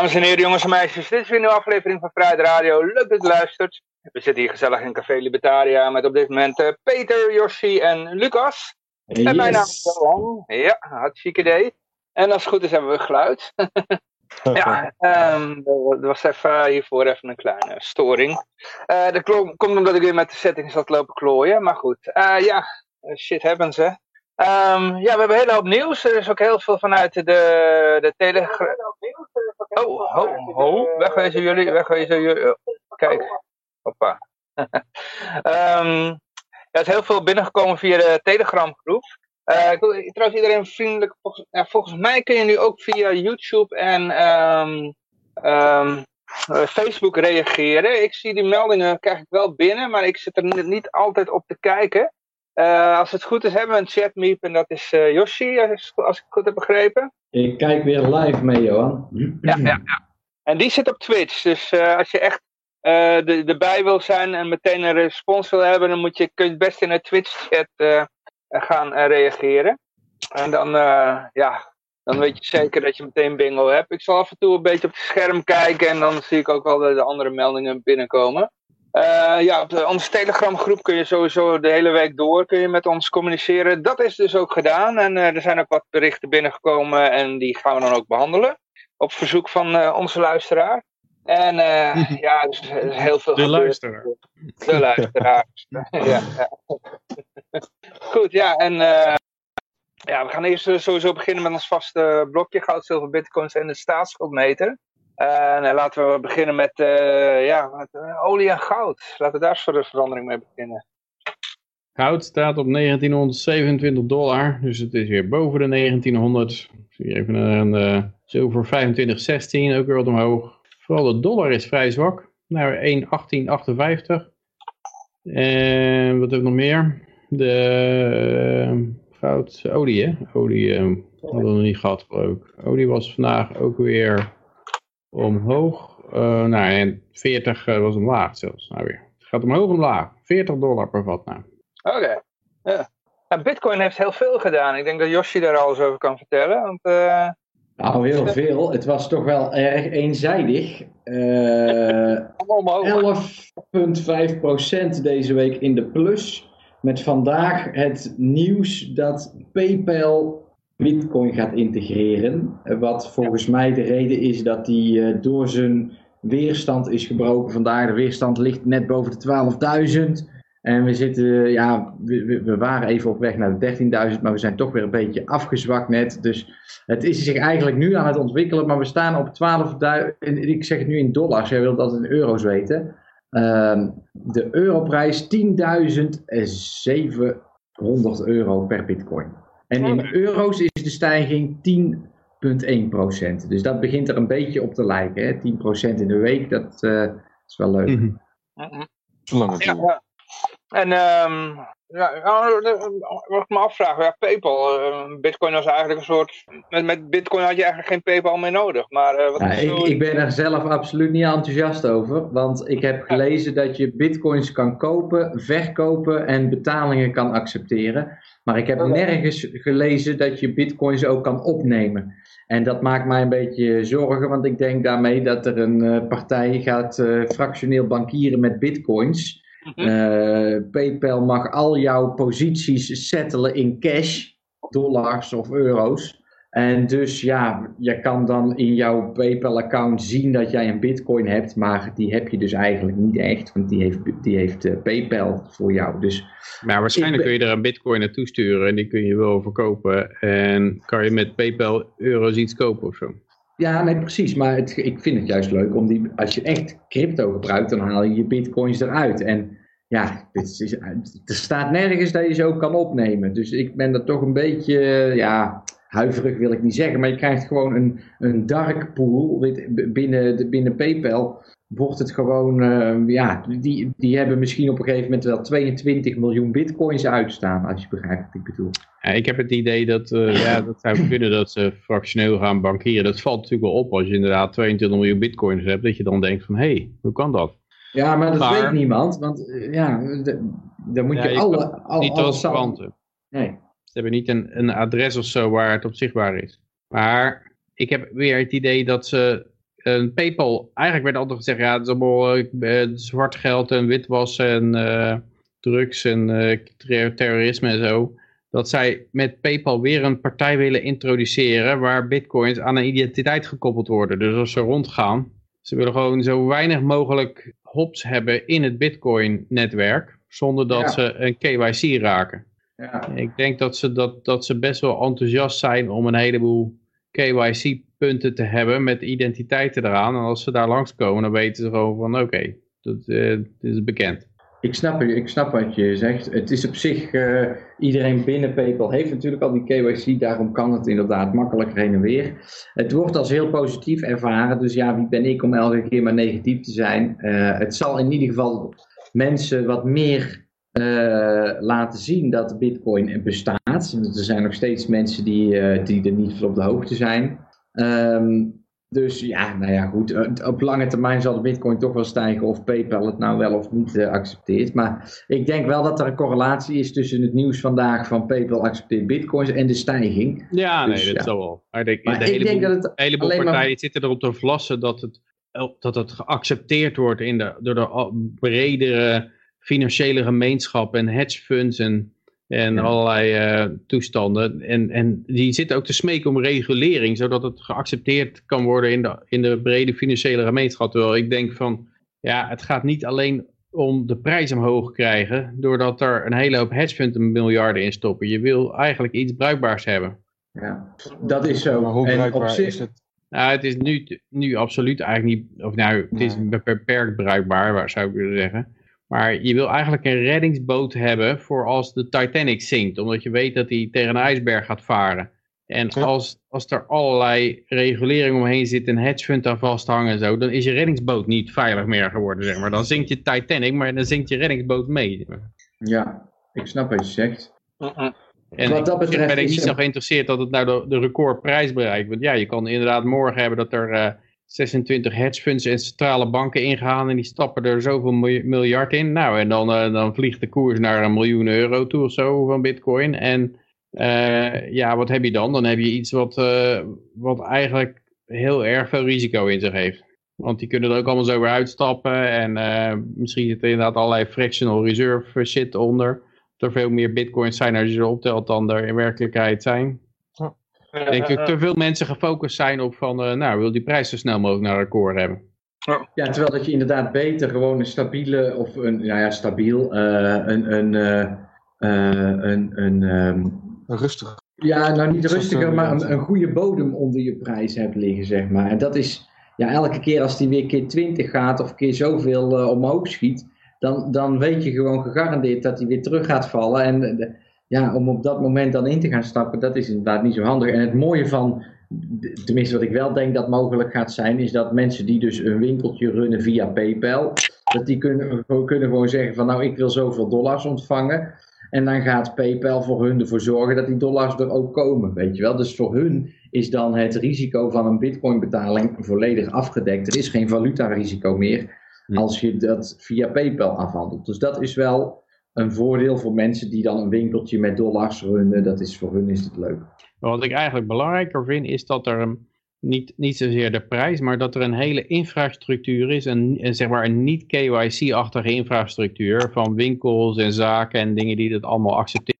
Dames en heren, jongens en meisjes, dit is weer een nieuwe aflevering van Vrijheid Radio. Leuk dat u luistert. We zitten hier gezellig in Café Libertaria met op dit moment uh, Peter, Yoshi en Lucas. Yes. En mijn naam is Johan. Ja, hartstikke idee. En als het goed is hebben we geluid. ja, um, er was even hiervoor even een kleine storing. Uh, dat komt omdat ik weer met de settings had lopen klooien. Maar goed, uh, ja, shit hebben ze. Um, ja, we hebben een hele hoop nieuws. Er is ook heel veel vanuit de, de telegram. Oh, ho, ho, wegwezen jullie, wegwezen jullie. Oh, kijk, hoppa. um, er is heel veel binnengekomen via de Telegram groep. Uh, ik wil trouwens iedereen vriendelijk, volgens, ja, volgens mij kun je nu ook via YouTube en um, um, Facebook reageren. Ik zie die meldingen, krijg ik wel binnen, maar ik zit er niet altijd op te kijken. Uh, als het goed is, hebben we een chatmeep en dat is uh, Yoshi, als, als ik het goed heb begrepen. Ik kijk weer live mee, Johan. Ja, ja, ja. En die zit op Twitch, dus uh, als je echt de, erbij wil zijn en meteen een respons wil hebben, dan moet je, kun je het best in de Twitch-chat gaan reageren. En dan, ja, dan weet je zeker dat je meteen bingo hebt. Ik zal af en toe een beetje op het scherm kijken en dan zie ik ook wel de, de andere meldingen binnenkomen. Uh, ja, op de, onze Telegram groep kun je sowieso de hele week door kun je met ons communiceren. Dat is dus ook gedaan en uh, er zijn ook wat berichten binnengekomen en die gaan we dan ook behandelen. Op verzoek van uh, onze luisteraar. En ja, dus, er is heel veel De luisteraar. De luisteraar. ja, ja. Goed, ja, en ja, we gaan eerst sowieso beginnen met ons vaste blokje goud, zilver, bitcoins en de staatsschuldmeter. Uh, nou, laten we beginnen met, uh, ja, met uh, olie en goud. Laten we daar eens voor de verandering mee beginnen. Goud staat op 1927 dollar, dus het is weer boven de 1900. Ik zie even een uh, zilver 2516, ook weer wat omhoog. Vooral de dollar is vrij zwak, naar 1,1858. En wat heb ik nog meer? De goud, olie hè? Olie hadden we nog niet gehad ook. Olie was vandaag ook weer omhoog. Uh, nou, en 40 uh, was omlaag zelfs. Nou weer. Het gaat omhoog omlaag. 40 dollar per vat nou. Oké. Okay. Ja. Nou, Bitcoin heeft heel veel gedaan. Ik denk dat Yoshi daar alles over kan vertellen. Want, uh... Nou, heel veel. Het was toch wel erg eenzijdig. Uh, 11,5% deze week in de plus. Met vandaag het nieuws dat PayPal Bitcoin gaat integreren. Wat volgens mij de reden is dat hij uh, door zijn weerstand is gebroken vandaag. De weerstand ligt net boven de 12.000. En we zitten, ja, we, we, waren even op weg naar de 13.000, maar we zijn toch weer een beetje afgezwakt net. Dus het is zich eigenlijk nu aan het ontwikkelen, maar we staan op 12.000. Ik zeg het nu in dollars, jij wilt dat in euro's weten. Uh, de europrijs 10.700 euro per bitcoin. En in euro's is de stijging 10,1%. Dus dat begint er een beetje op te lijken. Hè? 10% in de week, dat uh, is wel leuk. Mm -hmm. Lange ja, ja. En um, ja, wat ik me afvraag, ja, PayPal, uh, Bitcoin was eigenlijk een soort, met, met Bitcoin had je eigenlijk geen PayPal meer nodig. Maar, uh, wat ja, is ik, zo... ik ben er zelf absoluut niet enthousiast over, want ik heb gelezen dat je Bitcoins kan kopen, verkopen en betalingen kan accepteren. Maar ik heb nergens gelezen dat je bitcoins ook kan opnemen. En dat maakt mij een beetje zorgen, want ik denk daarmee dat er een uh, partij gaat uh, fractioneel bankieren met bitcoins. Uh, PayPal mag al jouw posities settelen in cash, dollars of euro's. En dus ja, je kan dan in jouw PayPal-account zien dat jij een bitcoin hebt, maar die heb je dus eigenlijk niet echt, want die heeft, die heeft uh, PayPal voor jou. Dus maar waarschijnlijk kun je er een bitcoin naartoe sturen en die kun je wel verkopen en kan je met PayPal euro's iets kopen of zo. Ja, nee, precies. Maar het, ik vind het juist leuk om die, als je echt crypto gebruikt, dan haal je je bitcoins eruit. En ja, dit is, er staat nergens dat je ze ook kan opnemen. Dus ik ben er toch een beetje, ja, huiverig wil ik niet zeggen. Maar je krijgt gewoon een, een dark pool binnen, binnen PayPal. wordt het gewoon, uh, ja, die, die hebben misschien op een gegeven moment wel 22 miljoen bitcoins uitstaan, als je begrijpt wat ik bedoel. Ja, ik heb het idee dat, uh, ja, dat zou kunnen dat ze fractioneel gaan bankieren. Dat valt natuurlijk wel op als je inderdaad 22 miljoen bitcoins hebt, dat je dan denkt van, hé, hey, hoe kan dat? Ja, maar dat maar, weet niemand, want uh, ja, dan moet ja, je, je alle, alle, Niet klanten. Nee. Ze hebben niet een, een adres of zo waar het op zichtbaar is. Maar ik heb weer het idee dat ze een PayPal, eigenlijk werd altijd gezegd, ja, het is allemaal uh, zwart geld en witwassen en uh, drugs en uh, terrorisme en zo. Dat zij met PayPal weer een partij willen introduceren waar bitcoins aan een identiteit gekoppeld worden. Dus als ze rondgaan, ze willen gewoon zo weinig mogelijk hops hebben in het bitcoin netwerk, zonder dat Ja. ze een KYC raken. Ja. Ik denk dat ze, dat, dat ze best wel enthousiast zijn om een heleboel KYC-punten te hebben met identiteiten eraan. En als ze daar langskomen, dan weten ze gewoon van oké, dat eh, dit is bekend. Ik snap, je- ik snap wat je zegt. Het is op zich, eh, iedereen binnen PayPal heeft natuurlijk al die KYC, daarom kan het inderdaad makkelijker heen en weer. Het wordt als heel positief ervaren, dus ja, wie ben ik om elke keer maar negatief te zijn? Eh, het zal in ieder geval mensen wat meer eh, laten zien dat Bitcoin bestaat. Er zijn nog steeds mensen die, eh, die er niet van op de hoogte zijn. Ehm, dus ja, nou ja, goed. eh, Op lange termijn zal de Bitcoin toch wel stijgen of PayPal het nou wel of niet accepteert. Maar ik denk wel dat er een correlatie is tussen het nieuws vandaag van PayPal accepteert Bitcoins en de stijging. Ja, Dus, nee, dat ja. zal wel. Maar de, Maar de ik denk dat het een heleboel alleen maar- partijen zitten erop te vlassen dat het, dat het geaccepteerd wordt in de, door de bredere financiële gemeenschap en hedge funds en, en Ja. allerlei eh, toestanden. En, en die zitten ook te smeken om regulering, zodat het geaccepteerd kan worden in de, in de brede financiële gemeenschap. Terwijl ik denk van, ja, het gaat niet alleen om de prijs omhoog krijgen, doordat er een hele hoop hedge funds miljarden in stoppen. Je wil eigenlijk iets bruikbaars hebben. Ja, dat is zo. Maar hoe En op bruikbaar zich- is het? Nou, het is nu, nu absoluut eigenlijk niet, of nou, het is beperkt bruikbaar, waar zou ik willen zeggen. Maar je wil eigenlijk een reddingsboot hebben voor als de Titanic zinkt, omdat je weet dat hij tegen een ijsberg gaat varen. En Ja. als, als er allerlei regulering omheen zit en hedge fund aan vasthangen en zo, dan is je reddingsboot niet veilig meer geworden, zeg maar. Dan zinkt je Titanic, maar dan zinkt je reddingsboot mee. Ja, ik snap wat je zegt. En Wat dat betreft ben ik niet zo geïnteresseerd dat het nou de, de recordprijs bereikt. Want ja, je kan inderdaad morgen hebben dat er eh, 26 hedge funds en centrale banken ingaan en die stappen er zoveel milj- miljard in. Nou, en dan, eh, dan vliegt de koers naar een miljoen euro toe of zo van bitcoin. En eh, ja, wat heb je dan? Dan heb je iets wat, eh, wat eigenlijk heel erg veel risico in zich heeft. Want die kunnen er ook allemaal zo weer uitstappen. En misschien zit er inderdaad allerlei fractional reserve shit onder. Er veel meer bitcoins zijn als je ze optelt dan er in werkelijkheid zijn. Ik denk dat te veel mensen gefocust zijn op van, eh, nou, wil die prijs zo snel mogelijk naar record hebben. Ja, terwijl dat je inderdaad beter gewoon een stabiele, of een, nou ja, stabiel, eh, een, een, eh, een, een ehm, Rustig. ja, nou niet rustiger, maar een, een goede bodem onder je prijs hebt liggen, zeg maar. En dat is, ja, elke keer als die weer keer 20 gaat of keer zoveel omhoog schiet, dan, dan weet je gewoon gegarandeerd dat hij weer terug gaat vallen. En de- ja, om op dat moment dan in te gaan stappen, dat is inderdaad niet zo handig. En het mooie van, tenminste wat ik wel denk dat mogelijk gaat zijn, is dat mensen die dus een winkeltje runnen via PayPal, dat die kunnen, gewoon- kunnen gewoon zeggen van nou ik wil zoveel dollars ontvangen. En dan gaat PayPal voor hun ervoor zorgen dat die dollars er ook komen, weet je wel. Dus voor hun is dan het risico van een bitcoin betaling volledig afgedekt. Er is geen valutarisico meer als je dat via PayPal afhandelt. Dus dat is wel een voordeel voor mensen die dan een winkeltje met dollars runnen. Dat is voor hun is het leuk. Wat ik eigenlijk belangrijker vind, is dat er een, niet, niet zozeer de prijs, maar dat er een hele infrastructuur is, een, zeg maar een niet KYC-achtige infrastructuur van winkels en zaken en dingen die dat allemaal accepteren.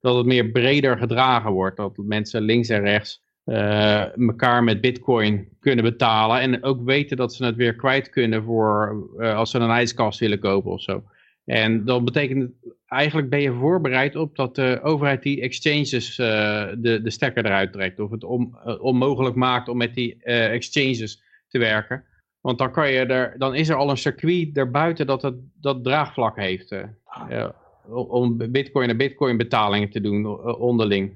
Dat het meer breder gedragen wordt, dat mensen links en rechts eh, elkaar met bitcoin kunnen betalen en ook weten dat ze het weer kwijt kunnen voor eh, als ze een ijskast willen kopen of zo. En dat betekent, eigenlijk ben je voorbereid op dat de overheid die exchanges eh, de, de stekker eruit trekt. Of het om, eh, onmogelijk maakt om met die eh, exchanges te werken. Want dan, kan je er, dan is er al een circuit daarbuiten dat het dat draagvlak heeft. eh, om bitcoin en bitcoin betalingen te doen onderling.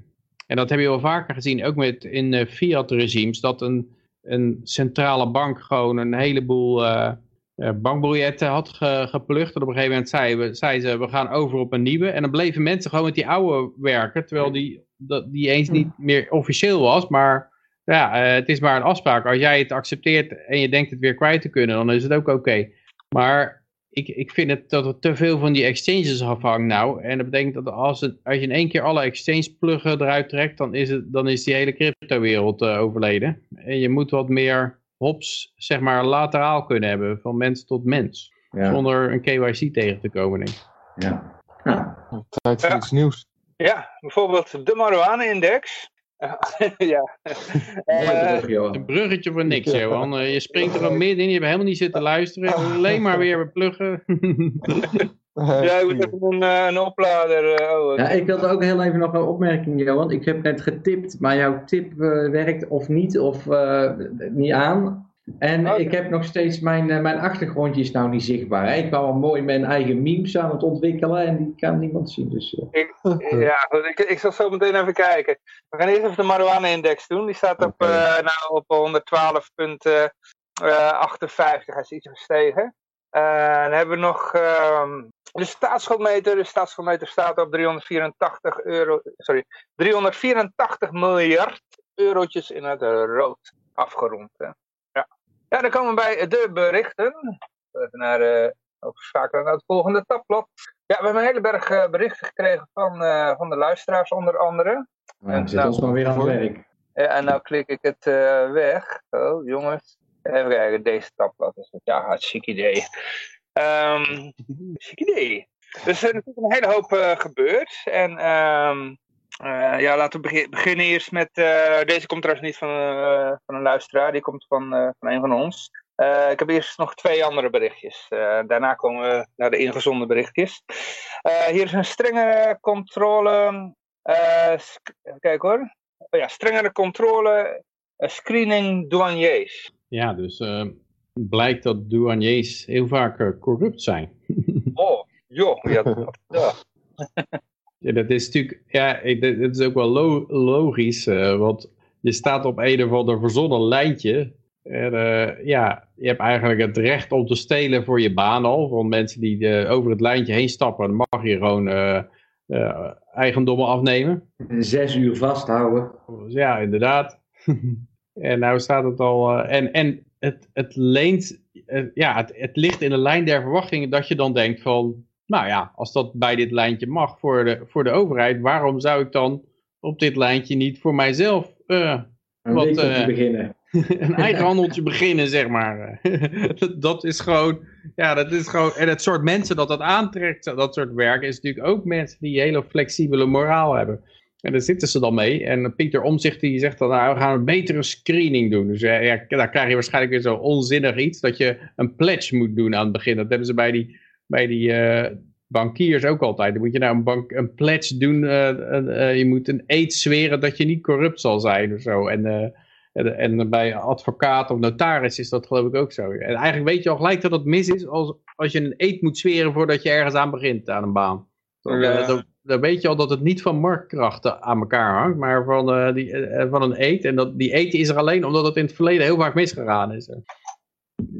En dat heb je wel vaker gezien, ook met in fiat regimes, dat een, een centrale bank gewoon een heleboel bankbiljetten had ge, geplucht. En op een gegeven moment zei, zei ze, we gaan over op een nieuwe. En dan bleven mensen gewoon met die oude werken, terwijl die, dat, die eens niet meer officieel was, maar ja, het is maar een afspraak. Als jij het accepteert en je denkt het weer kwijt te kunnen, dan is het ook oké. Maar ik, ik vind het dat er te veel van die exchanges afhangt nou. En dat betekent dat als, het, als je in één keer alle exchange pluggen eruit trekt, dan is, het, dan is die hele crypto wereld uh, overleden. En je moet wat meer hops, zeg maar, lateraal kunnen hebben, van mens tot mens. Ja. Zonder een KYC tegen te komen, denk ik. Ja. ja. Tijd voor iets nieuws. Ja, bijvoorbeeld de marijuana-index. ja. Uh, een bruggetje voor niks, Johan. Uh, je springt er al midden in, je hebt helemaal niet zitten luisteren. Alleen maar weer pluggen. ja, je moet even een, uh, een oplader. Oh, ja, ik wilde ook heel even nog een opmerking, Johan. Ik heb net getipt, maar jouw tip werkt of niet, of niet aan. En oh, ik heb nog steeds mijn, uh, mijn achtergrondjes nou niet zichtbaar. Hè? Ik ben al mooi mijn eigen memes aan het ontwikkelen en die kan niemand zien. Dus, uh. ik, ja, goed, ik, ik zal zo meteen even kijken. We gaan eerst even de marijuana-index doen. Die staat op, okay. uh, nou, op 112,58. Hij is iets gestegen. Dan hebben we nog ehm, de staatsschuldmeter. De staatsschuldmeter staat op 384 euro. Sorry, 384 miljard eurotjes in het rood afgerond. Hè. Ja, dan komen we bij de berichten. Even naar, uh, overschakelen naar het volgende tabblad. Ja, we hebben een hele berg uh, berichten gekregen van, uh, van de luisteraars onder andere. Ja, en, zit nou, ons maar weer aan het werk. Ja, en nou klik ik het weg. Oh, jongens. Even kijken, deze tabblad is het. Ja, hartstikke idee. Um, idee. Dus er is een hele hoop gebeurd. En um, uh, ja, laten we beginnen eerst met. Deze komt trouwens niet van, van een luisteraar, die komt van, van een van ons. ik heb eerst nog twee andere berichtjes. daarna komen we naar de ingezonde berichtjes. hier is een strengere controle. kijk hoor. Oh ja, strengere controle. screening douaniers. Ja, dus blijkt dat douaniers heel vaak corrupt zijn. oh, joh. Ja, ja. Ja, dat is natuurlijk, ja, dat is ook wel lo logisch, uh, want je staat op een of ander verzonnen lijntje. En uh, ja, je hebt eigenlijk het recht om te stelen voor je baan al. Van mensen die uh, over het lijntje heen stappen, dan mag je gewoon eigendommen afnemen. Zes uur vasthouden. Ja, inderdaad. en nou staat het al, en, en het, het leent, ja, het, het ligt in de lijn der verwachtingen dat je dan denkt van, nou ja, als dat bij dit lijntje mag voor de, voor de overheid, waarom zou ik dan op dit lijntje niet voor mijzelf uh, een wat, beginnen? een eigen handeltje beginnen, zeg maar. dat is gewoon, ja, dat is gewoon, en het soort mensen dat dat aantrekt, dat soort werk, is natuurlijk ook mensen die hele flexibele moraal hebben. En daar zitten ze dan mee. En Pieter Omzicht die zegt dan, nou, we gaan een betere screening doen. Dus ja, daar krijg je waarschijnlijk weer zo onzinnig iets, dat je een pledge moet doen aan het begin. Dat hebben ze bij die bij die uh, bankiers ook altijd. Dan moet je nou een, bank, een pledge doen. Uh, uh, je moet een eed zweren dat je niet corrupt zal zijn of zo. En, en, en, bij advocaat of notaris is dat geloof ik ook zo. En eigenlijk weet je al gelijk dat het mis is als, als je een eed moet zweren voordat je ergens aan begint aan een baan. Dan, ja. dan, dan weet je al dat het niet van marktkrachten aan elkaar hangt, maar van, die, van een eed. En dat, die eed is er alleen omdat het in het verleden heel vaak misgegaan is.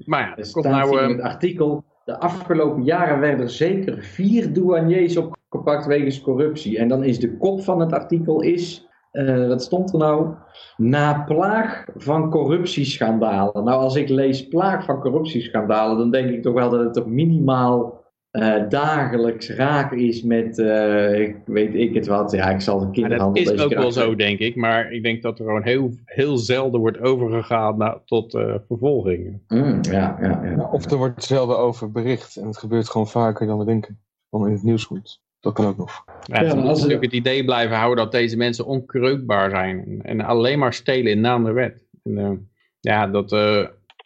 Maar ja, dat komt nou... in het artikel de afgelopen jaren werden er zeker vier douaniers opgepakt wegens corruptie. En dan is de kop van het artikel is, uh, wat stond er nou? Na plaag van corruptieschandalen. Nou, als ik lees plaag van corruptieschandalen, dan denk ik toch wel dat het toch minimaal uh, dagelijks raak is met, uh, ik weet ik het wat, ja, ik zal de kinderhandel... Ja, dat is ook wel zo, denk ik, maar ik denk dat er gewoon heel, heel zelden wordt overgegaan naar, tot uh, vervolging. Mm, ja, ja, ja. Of er wordt zelden over bericht en het gebeurt gewoon vaker dan we denken, dan in het nieuws komt. Dat kan ook nog. Ja, ja, moet natuurlijk het idee blijven houden dat deze mensen onkreukbaar zijn en alleen maar stelen in naam der wet. En, ja, dat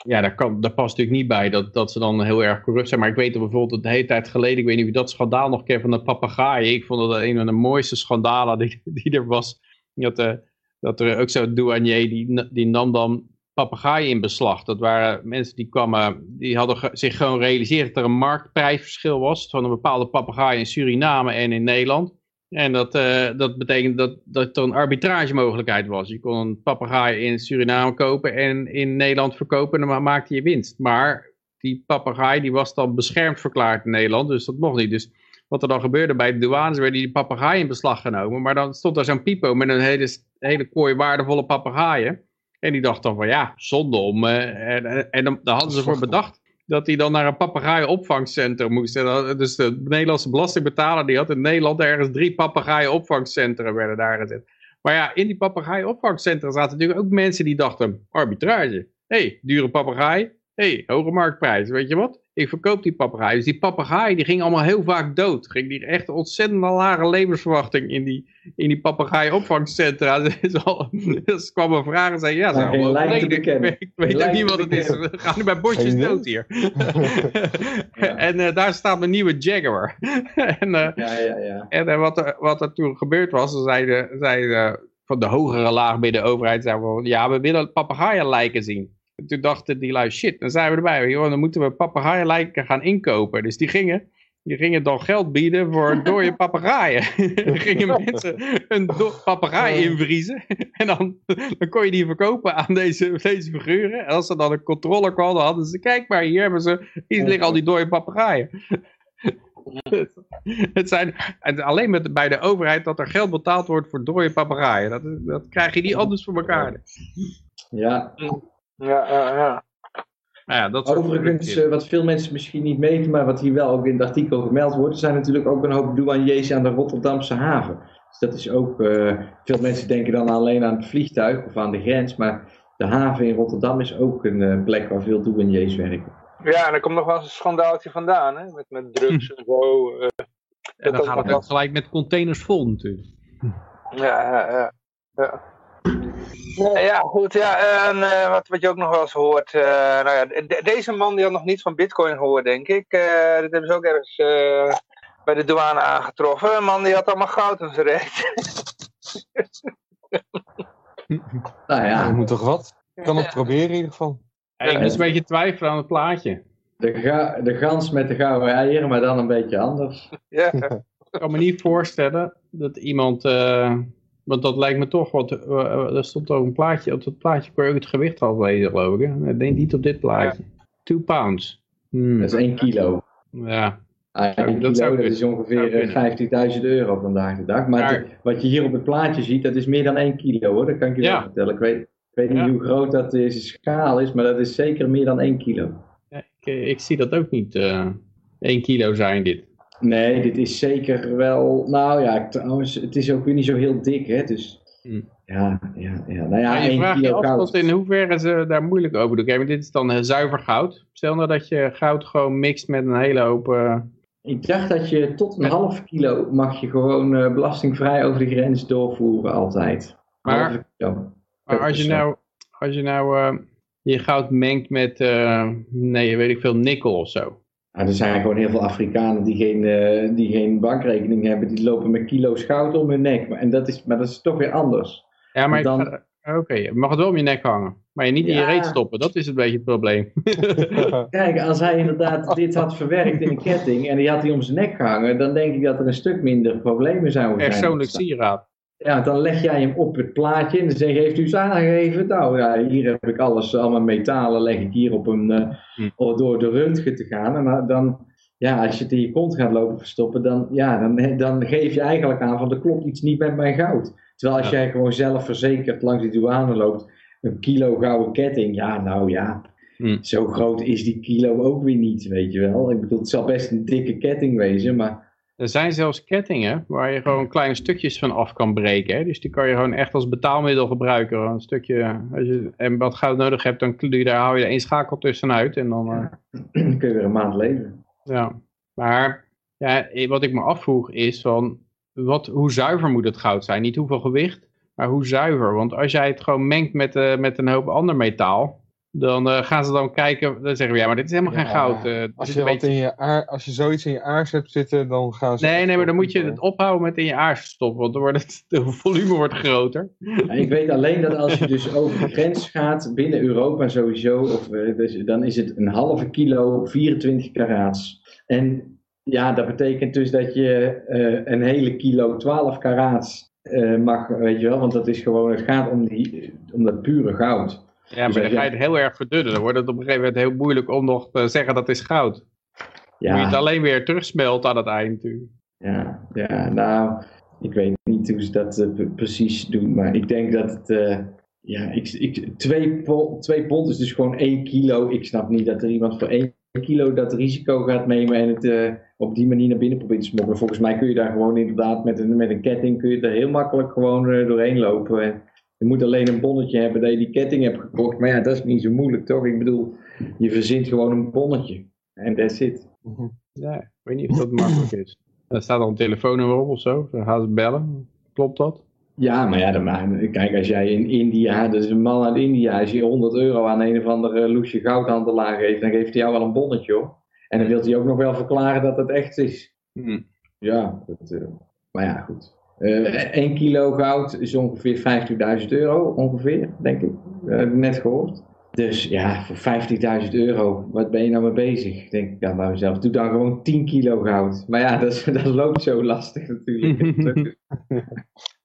ja, daar, kan, daar past natuurlijk niet bij dat, dat ze dan heel erg corrupt zijn. Maar ik weet dat bijvoorbeeld de hele tijd geleden, ik weet niet of dat schandaal nog kent van de papegaaien. Ik vond dat een van de mooiste schandalen die, die er was. Dat, uh, dat er ook zo'n douanier, die, die nam dan papegaaien in beslag. Dat waren mensen die kwamen, die hadden zich gewoon gerealiseerd dat er een marktprijsverschil was van een bepaalde papegaai in Suriname en in Nederland. En dat, eh, dat betekent dat, dat er een arbitragemogelijkheid was. Je kon een papegaai in Suriname kopen en in Nederland verkopen en dan maakte je winst. Maar die papegaai die was dan beschermd verklaard in Nederland, dus dat mocht niet. Dus wat er dan gebeurde bij de douanes, werden die papegaai in beslag genomen. Maar dan stond daar zo'n pipo met een hele, hele kooi waardevolle papegaaien. En die dacht dan van ja, zonde om. eh, en en dan, daar hadden ze voor bedacht dat hij dan naar een papegaaienopvangcentrum moest. En dus de Nederlandse belastingbetaler die had in Nederland ergens drie papegaaienopvangcentra werden daar gezet. Maar ja, in die papegaaienopvangcentra zaten natuurlijk ook mensen die dachten, arbitrage. Hé, hey, dure papegaai. Hé, hey, hoge marktprijs. Weet je wat? Ik verkoop die papegaai. Dus die papegaai die ging allemaal heel vaak dood. Ging die echt ontzettend lage levensverwachting in die, in die papegaaienopvangcentra. Dus al- dus kwam een vraag en zei, ja, ze te overleden. Ik weet, ik weet ook niet wat het is. We gaan nu bij botjes dood hier. En eh, daar staat mijn nieuwe Jaguar. en eh, Ja, ja, ja. en eh, wat, er, wat er toen gebeurd was, ze zeiden, zeiden van de hogere laag bij de overheid, zeiden van, ja, we willen papegaaienlijken zien. En toen dachten die lui, shit, dan zijn we erbij. Joh, dan moeten we papegaaienlijken gaan inkopen. Dus die gingen, die gingen dan geld bieden voor dode papegaaien. Dan gingen mensen een papegaai invriezen. En dan, dan kon je die verkopen aan deze, deze figuren. En als er dan een controle kwam, dan hadden ze, kijk maar, hier hebben ze, hier liggen al die dode papegaaien. Het zijn en alleen met, bij de overheid dat er geld betaald wordt voor dode papegaaien. Dat, dat krijg je niet anders voor elkaar. ja. Ja, ja, ja. Nou ja, dat Overigens, eh, wat veel mensen misschien niet weten, maar wat hier wel ook in het artikel gemeld wordt, zijn natuurlijk ook een hoop douaniers aan de Rotterdamse haven. Dus dat is ook, eh, veel mensen denken dan alleen aan het vliegtuig of aan de grens, maar de haven in Rotterdam is ook een eh, plek waar veel douaniers werken. Ja, en er komt nog wel eens een schandaaltje vandaan, hè? Met, met drugs en zo. eh. en dan gaat het gelijk met containers vol natuurlijk. Ja, ja, ja. ja. Ja, goed. Ja, en eh, wat, wat je ook nog wel eens hoort. eh, nou ja, de- deze man die had nog niet van Bitcoin gehoord, denk ik. Eh dat hebben ze ook ergens eh, bij de douane aangetroffen. Een man die had allemaal goud in zijn reet. Nou Ja, dat moet toch wat? Ik kan het proberen in ieder geval. Ja, ik moest een beetje twijfelen aan het plaatje. de, ga- de gans met de gouden eieren, maar dan een beetje anders. ja. Ik kan me niet voorstellen dat iemand... want dat lijkt me toch wat... eh, eh, er stond ook een plaatje... Op dat plaatje kon je ook het gewicht al lezen, geloof ik. Hè? Ik denk niet op dit plaatje. Two pounds. Hmm, Dat is 1 kilo. Ja. Ah, dat kilo, zou dat is ongeveer kunnen. eh, 15.000 euro vandaag de dag. Maar het- wat je hier op het plaatje ziet, dat is meer dan 1 kilo hoor. Dat kan ik je Ja. wel vertellen. Ik weet, ik weet niet hoe groot dat deze schaal is, maar dat is zeker meer dan 1 kilo. Ja, ik, ik zie dat ook niet. eh 1 kilo zijn dit. Nee, dit is zeker wel. Nou ja, trouwens, het is ook weer niet zo heel dik, hè? Dus. Hmm. Ja, ja, ja. Nou ja, Maar je 1 vraagt je af tot in hoeverre ze daar moeilijk over doen. Kijk, maar dit is dan eh, zuiver goud. Stel nou dat je goud gewoon mixt met een hele hoop... eh, Ik dacht dat je tot een Met- half kilo mag je gewoon eh, belastingvrij over de grens doorvoeren altijd. Maar- maar als je nou, als je, nou eh, je goud mengt met, eh, nee, weet ik veel, nikkel of zo. Nou, er zijn gewoon heel veel Afrikanen die geen, eh, die geen bankrekening hebben. Die lopen met kilo's goud om hun nek. Maar, en dat is, maar dat is toch weer anders. Ja, maar Dan- oké, je mag het wel om je nek hangen. Maar je niet in je reet stoppen, dat is een beetje het probleem. Kijk, als hij inderdaad dit had verwerkt in een ketting en die had hij om zijn nek gehangen, dan denk ik dat er een stuk minder problemen zouden zijn. Persoonlijk sieraad. Ja, dan leg jij hem op het plaatje en dan zeg je, heeft u het aangegeven? Nou, ja, hier heb ik alles, allemaal metalen, leg ik hier op een, eh, Hm. door de röntgen te gaan. En dan- dan, ja, als je het in je kont gaat lopen verstoppen, dan, ja, dan, dan geef je eigenlijk aan van, er klopt iets niet met mijn goud. Terwijl als Ja. jij gewoon zelf verzekerd langs die douane loopt, een kilo gouden ketting, ja, nou ja, Hm. zo groot is die kilo ook weer niet, weet je wel. Ik bedoel, het zal best een dikke ketting wezen, maar... Er zijn zelfs kettingen waar je gewoon kleine stukjes van af kan breken. Hè? Dus die kan je gewoon echt als betaalmiddel gebruiken. Een stukje, als je en wat goud nodig hebt, dan doe je daar, hou je er één schakel tussenuit. En dan, eh, Dan kun je weer een maand leven. ja. Maar ja, eh, wat ik me afvroeg is van, wat, hoe zuiver moet het goud zijn? Niet hoeveel gewicht, maar hoe zuiver. Want als jij het gewoon mengt met, eh, met een hoop ander metaal, dan eh, gaan ze dan kijken, dan zeggen we, ja, maar dit is helemaal geen goud. eh, Als je, een wat beetje- in je aar, als je zoiets in je aars hebt zitten, dan gaan ze... Nee, nee, maar dan moet je het ophouden met in je aars stoppen, want dan wordt het, de volume wordt groter. Ja, ik weet alleen dat als je dus over de grens gaat, binnen Europa sowieso, of, eh, dus, dan is het een halve kilo 24 karaats. En Ja, dat betekent dus dat je eh, een hele kilo 12 karaats eh, mag, weet je wel, want dat is gewoon, het gaat om, die, om dat pure goud. Ja, Dus maar als dan ga je het heel erg verdunnen. Dan wordt het op een gegeven moment heel moeilijk om nog te zeggen dat is goud. Dan moet je het Ja, alleen weer terugsmelten aan het eind natuurlijk. ja, ja, nou, ik weet niet hoe ze dat eh, pre- precies doen, maar ik denk dat het, eh, ja, ik, ik, twee, pond, twee pond is dus gewoon één kilo. Ik snap niet dat er iemand voor één kilo dat risico gaat nemen en het eh, op die manier naar binnen probeert te smokkelen. Volgens mij kun je daar gewoon inderdaad met een, met een ketting kun je er heel makkelijk gewoon eh, doorheen lopen. Je moet alleen een bonnetje hebben dat je die ketting hebt gekocht. Maar ja, dat is niet zo moeilijk toch? Ik bedoel, je verzint gewoon een bonnetje. En that's it. Mhm. Ja, ik weet niet of dat makkelijk is. Er staat al een telefoonnummer op of zo. Dan gaan ze bellen. Klopt dat? Ja, maar ja, dan, kijk, als jij in India, dus een man uit India, als je 100 euro aan een of andere loesje goudhandelaar geeft, dan geeft hij jou wel een bonnetje hoor. En dan wil hij ook nog wel verklaren dat het echt is. Hm. Ja, dat, eh, maar ja, goed. Eh 1 kilo goud is ongeveer 50.000 euro, ongeveer, denk ik. Eh, heb ik net gehoord. Dus ja, voor 50.000 euro, wat ben je nou mee bezig? Denk ik aan bij mezelf. Doe dan gewoon 10 kilo goud. Maar ja, dat, is- dat loopt zo lastig natuurlijk.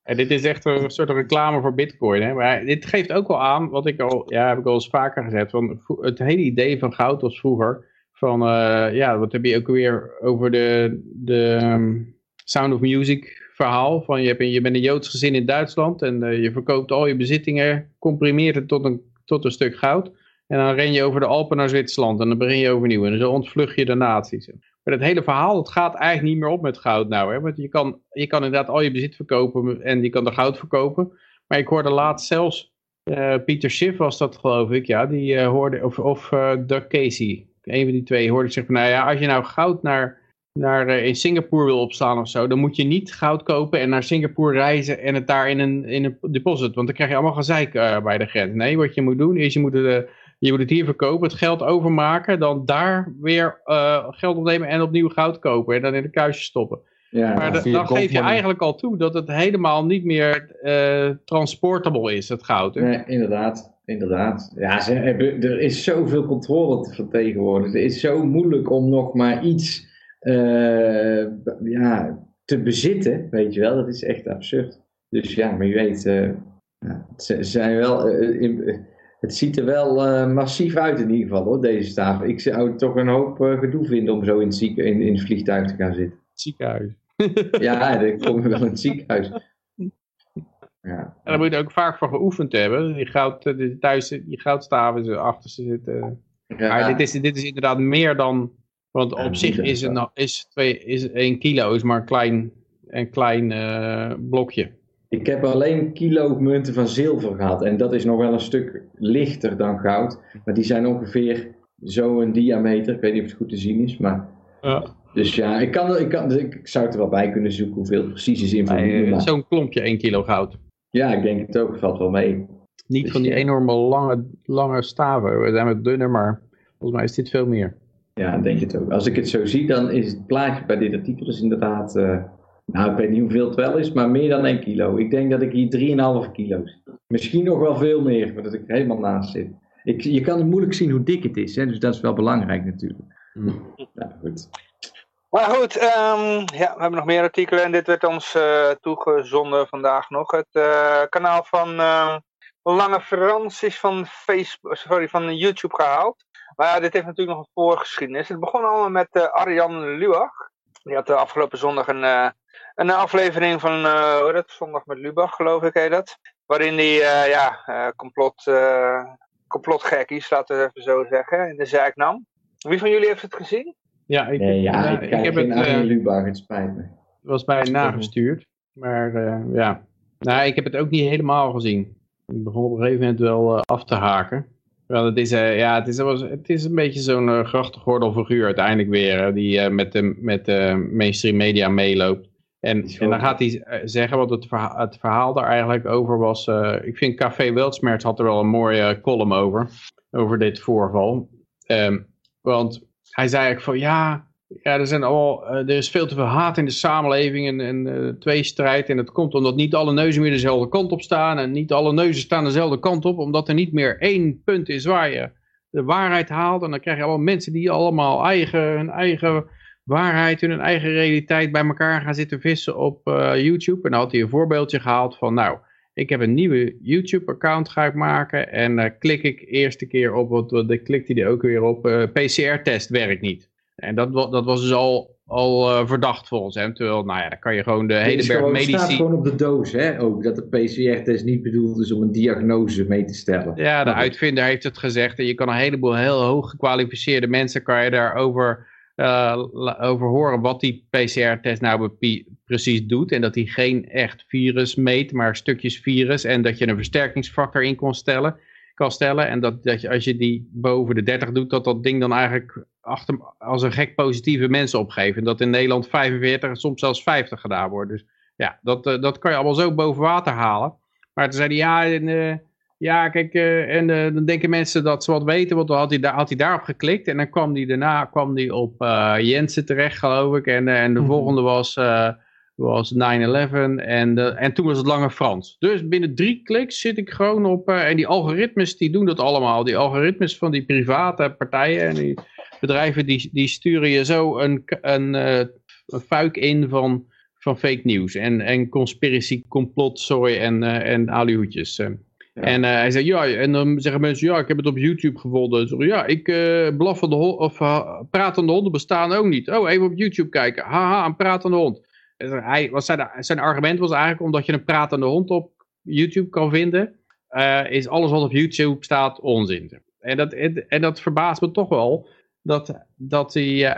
En dit is echt een soort reclame voor bitcoin. Hè? Maar dit geeft ook wel aan, wat ik al, ja, heb ik al eens vaker gezegd. Van, vro- het hele idee van goud was vroeger van, eh, ja, wat heb je ook weer over de, de ehm, Sound of Music verhaal. Van je, je bent een Joods gezin in Duitsland en eh, je verkoopt al je bezittingen, comprimeert het tot een, tot een stuk goud. En dan ren je over de Alpen naar Zwitserland en dan begin je overnieuw. En zo ontvlug je de nazi's. Maar het hele verhaal, het gaat eigenlijk niet meer op met goud nou. Hè? Want je kan, je kan inderdaad al je bezit verkopen en je kan er goud verkopen. Maar ik hoorde laatst zelfs, eh, Pieter Schiff was dat geloof ik, ja, die eh, hoorde, of, of Doug Casey, een van die twee, hoorde zeggen van, nou ja, als je nou goud naar, naar eh, in Singapore wil opslaan of zo, dan moet je niet goud kopen en naar Singapore reizen en het daar in een, in een deposit, want dan krijg je allemaal gezeik eh, bij de grens. Nee, wat je moet doen is je moet het, eh, je moet het hier verkopen, het geld overmaken, dan daar weer geld opnemen en opnieuw goud kopen en dan in de kuisje stoppen. Ja, Maar de- dan geef je eigenlijk al toe dat het helemaal niet meer eh, transportable is, het goud. Hè? Nee, inderdaad. Inderdaad. Ja, ze hebben, er is zoveel controle te vertegenwoordigen. Het is zo moeilijk om nog maar iets eh, ja, te bezitten, weet je wel. Dat is echt absurd. Dus ja, maar je weet, eh, ze zijn wel, eh, in- het ziet er wel massief uit in ieder geval hoor, deze staven. Ik zou het toch een hoop gedoe vinden om zo in het, zieke, in, in het vliegtuig te gaan zitten. Ziekenhuis. Ja, dan kom je wel in het ziekenhuis. Ja. En daar moet je ook vaak voor geoefend hebben. Die, goud, die, thuis, die goudstaven ze achter ze zitten. Ja. Maar dit is, dit is inderdaad meer dan... Want op zich is een, wel. is, twee, is 1 kilo is maar een klein, een klein eh, blokje. Ik heb alleen kilo munten van zilver gehad. En dat is nog wel een stuk lichter dan goud. Maar die zijn ongeveer zo'n diameter. Ik weet niet of het goed te zien is. Maar... Ja. Dus ja, ik, kan, ik, kan, ik zou het er wel bij kunnen zoeken hoeveel precies is in maar- Zo'n klompje 1 kilo goud. Ja, ik denk het ook. Het valt wel mee. Niet Dus van die ja. enorme lange, lange staven. We zijn wat dunner, maar volgens mij is dit veel meer. Ja, ik denk het ook. Als ik het zo zie, dan is het plaatje bij dit artikel dus inderdaad... eh, nou, ik weet niet hoeveel het wel is, maar meer dan 1 kilo. Ik denk dat ik hier 3,5 kilo zit. Misschien nog wel veel meer, maar dat ik er helemaal naast zit. Ik, je kan het moeilijk zien hoe dik het is, hè? dus dat is wel belangrijk natuurlijk. Hmm. Ja, goed. Maar goed, ehm, ja, we hebben nog meer artikelen en dit werd ons eh, toegezonden vandaag nog. Het eh, kanaal van eh, Lange Frans is van, Facebook, sorry, van YouTube gehaald. Maar ja, dit heeft natuurlijk nog een voorgeschiedenis. Het begon allemaal met eh, Arjan Lubach. Die had de afgelopen zondag een, eh, een aflevering van, eh hoe heet dat, Zondag met Lubach geloof ik heet dat. Waarin hij, eh, ja, eh, complot, eh complotgekkies, laten we het even zo zeggen, in de zaak nam. Wie van jullie heeft het gezien? Ja, ik, Nee, ja, ik, heb het... eh, Arjen Lubach, het spijt me. was mij nagestuurd. Maar eh, ja, nou, ik heb het ook niet helemaal gezien. Ik begon op een gegeven moment wel eh, af te haken. Het is, eh, ja, het is, het is een beetje zo'n uh, grachtengordelfiguur uiteindelijk weer. hè, die eh, met de met de mainstream media meeloopt. En, en dan gaat hij eh, zeggen, wat het verhaal, het verhaal daar eigenlijk over was. eh, ik vind Café Weltsmerts had er wel een mooie eh, column over. Over dit voorval. Ehm, want hij zei eigenlijk van ja, ja, er, zijn al, eh, er is veel te veel haat in de samenleving en, en eh, tweestrijd. En dat komt omdat niet alle neuzen meer dezelfde kant op staan. En niet alle neuzen staan dezelfde kant op. Omdat er niet meer één punt is waar je de waarheid haalt. En dan krijg je allemaal mensen die allemaal eigen, hun eigen waarheid hun eigen realiteit bij elkaar gaan zitten vissen op eh, YouTube. En dan had hij een voorbeeldje gehaald van, nou, ik heb een nieuwe YouTube-account ga ik maken. En dan klik ik eerste keer op, wat, dan klikt hij er ook weer op, PCR-test werkt niet. En dat, dat was dus al, al eh, verdacht volgens hem. Terwijl, nou ja, dan kan je gewoon de hele berg gewoon- het staat medici... gewoon op de doos, hè? Ook dat de PCR-test niet bedoeld is om een diagnose mee te stellen. Ja, de Oké. uitvinder heeft het gezegd. En je kan een heleboel heel hoog gekwalificeerde mensen kan je daarover la- over horen wat die PCR-test nou precies doet. En dat hij geen echt virus meet, maar stukjes virus. En dat je een versterkingsfactor in kon stellen, kan stellen. En dat, dat je als je die boven de 30 doet, dat dat ding dan eigenlijk achter, als een gek positieve mensen opgeeft. En dat in Nederland 45 en soms zelfs 50 gedaan wordt. Dus ja, dat, eh, dat kan je allemaal zo boven water halen. Maar toen zei hij, ja, en, eh, ja, kijk, eh, en dan denken mensen dat ze wat weten, want dan had hij, daar, had hij daarop geklikt. En dan kwam hij daarna kwam hij op Jensen terecht, geloof ik. En, en de Mhm. volgende was, was 9-11 en, eh, en toen was het Lange Frans. Dus binnen drie kliks zit ik gewoon op, eh, en die algoritmes die doen dat allemaal. Die algoritmes van die private partijen en die bedrijven, die, die sturen je zo een, een, eh, een fuik in van, van fake nieuws. En, en conspiracy, complotzooi en, en alihoedjes. En hij zei, ja, en dan zeggen mensen, ja, ik heb het op YouTube gevonden. Zo, ja, ik eh blaffende hond, of uh, pratende honden bestaan ook niet. Oh, even op YouTube kijken. Haha, een pratende hond. Hij, was zijn, zijn argument was eigenlijk, omdat je een pratende hond op YouTube kan vinden, eh, is alles wat op YouTube staat onzin. En dat, en, dat verbaast me toch wel, dat, dat hij...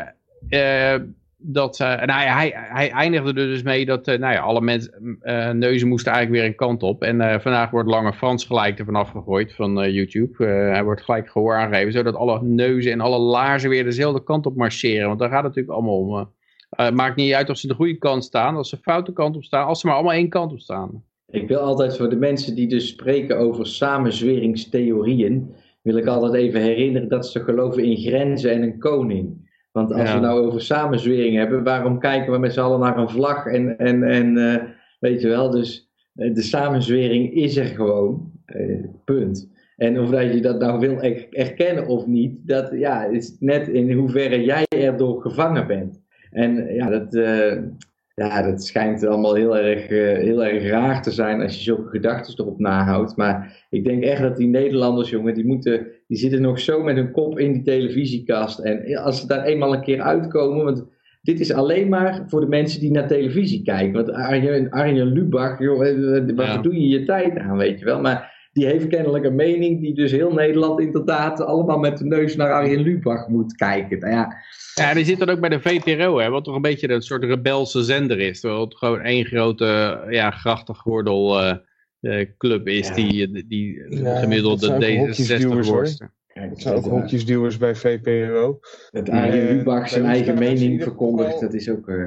eh, eh, dat, en hij, hij, hij eindigde er dus mee dat eh, nou ja, alle mensen, neuzen moesten eigenlijk weer een kant op. En vandaag wordt Lange Frans gelijk ervan afgegooid van YouTube. Hij wordt gelijk gehoor aangegeven, zodat alle neuzen en alle laarzen weer dezelfde kant op marcheren. Want daar gaat het natuurlijk allemaal om. Eh. Eh, het maakt niet uit of ze de goede kant staan, als ze de foute kant op staan, als ze maar allemaal één kant op staan. Ik wil altijd voor de mensen die dus spreken over samenzweringstheorieën, wil ik altijd even herinneren dat ze geloven in grenzen en een koning. Want als Ja. we nou over samenzwering hebben, waarom kijken we met z'n allen naar een vlag en, en, en eh, weet je wel, dus eh, de samenzwering is er gewoon, punt. En of dat je dat nou wil er- erkennen of niet, dat ja, is net in hoeverre jij erdoor gevangen bent. En eh, ja, dat, eh, ja, dat schijnt allemaal heel erg, eh, heel erg raar te zijn als je zulke gedachten erop nahoudt. Maar ik denk echt dat die Nederlanders, jongen, die, moeten, die zitten nog zo met hun kop in die televisiekast. En als ze daar eenmaal een keer uitkomen, want dit is alleen maar voor de mensen die naar televisie kijken. Want Arjen, Arjen Lubach, joh, waar Ja. doe je je tijd aan, weet je wel. Maar die heeft kennelijk een mening die dus heel Nederland inderdaad allemaal met de neus naar Arjen Lubach moet kijken. Nou ja, Ja, die zit dan ook bij de VPRO, hè, wat toch een beetje een soort rebelse zender is. Terwijl het gewoon één grote ja, grachtengordel eh, eh, club is Ja. die, die Ja, gemiddelde ook D66 hokjesduwers, hoor. worst. kijk, Het zijn ook hokjesduwers bij VPRO. dat Arjen Eh, Lubach zijn eigen mening verkondigt, dat is ook... eh,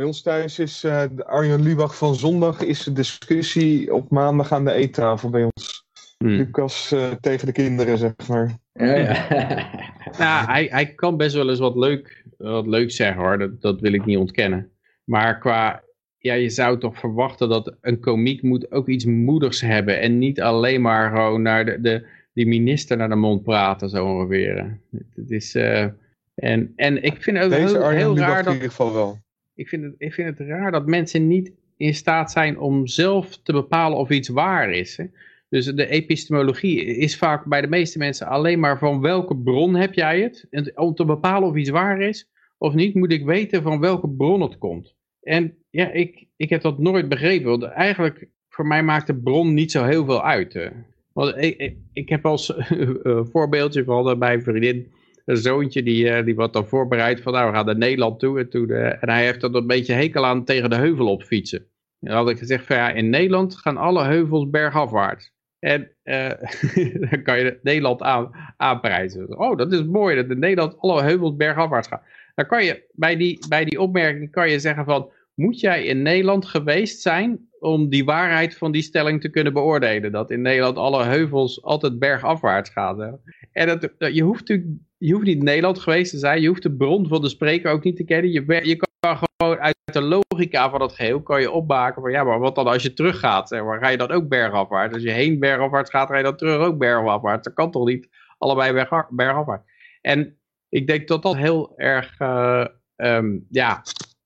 Bij ons thuis is eh, de Arjen Lubach van zondag is de discussie op maandag aan de eettafel bij ons. Hm. Lucas eh, tegen de kinderen, zeg maar. ja, ja. Nou, hij, hij kan best wel eens wat leuk, wat leuk zeggen hoor, dat, dat wil ik niet ontkennen. Maar qua, ja, je zou toch verwachten dat een komiek moet ook iets moedigs hebben. En niet alleen maar gewoon naar de, de, die minister naar de mond praten, zo ongeveer. Het is, eh, en, en ik vind het ook Deze heel, raar in dat, ieder geval wel. Ik vind, het, ik vind het raar dat mensen niet in staat zijn om zelf te bepalen of iets waar is. Hè? Dus de epistemologie is vaak bij de meeste mensen alleen maar van welke bron heb jij het. Om te bepalen of iets waar is of niet, moet ik weten van welke bron het komt. En ja, ik, ik heb dat nooit begrepen. Want eigenlijk, voor mij maakt de bron niet zo heel veel uit. Want ik, ik, heb als eh, voorbeeldje van bij een vriendin een zoontje die, eh, die wat dan voorbereid van nou we gaan naar Nederland toe. En, eh, en hij heeft er een beetje hekel aan tegen de heuvel op fietsen. En dan had ik gezegd van ja, in Nederland gaan alle heuvels bergafwaarts. En eh, dan kan je Nederland aan, aanprijzen. Oh, dat is mooi dat in Nederland alle heuvels bergafwaarts gaan. Dan kan je bij die, bij die opmerking kan je zeggen van, moet jij in Nederland geweest zijn om die waarheid van die stelling te kunnen beoordelen? Dat in Nederland alle heuvels altijd bergafwaarts gaan. En dat- je, hoeft natuurlijk, je hoeft niet Nederland geweest te zijn, je hoeft de bron van de spreker ook niet te kennen. Je, je kan gewoon uit de logica van dat geheel kan je opmaken van ja, maar wat dan als je teruggaat? Zeg maar, ga je dan ook bergafwaarts? Als je heen bergafwaarts gaat, ga je dan terug ook bergafwaarts? Dat kan toch niet allebei berga- bergafwaarts? En ik denk dat dat heel erg eh, ehm, ja,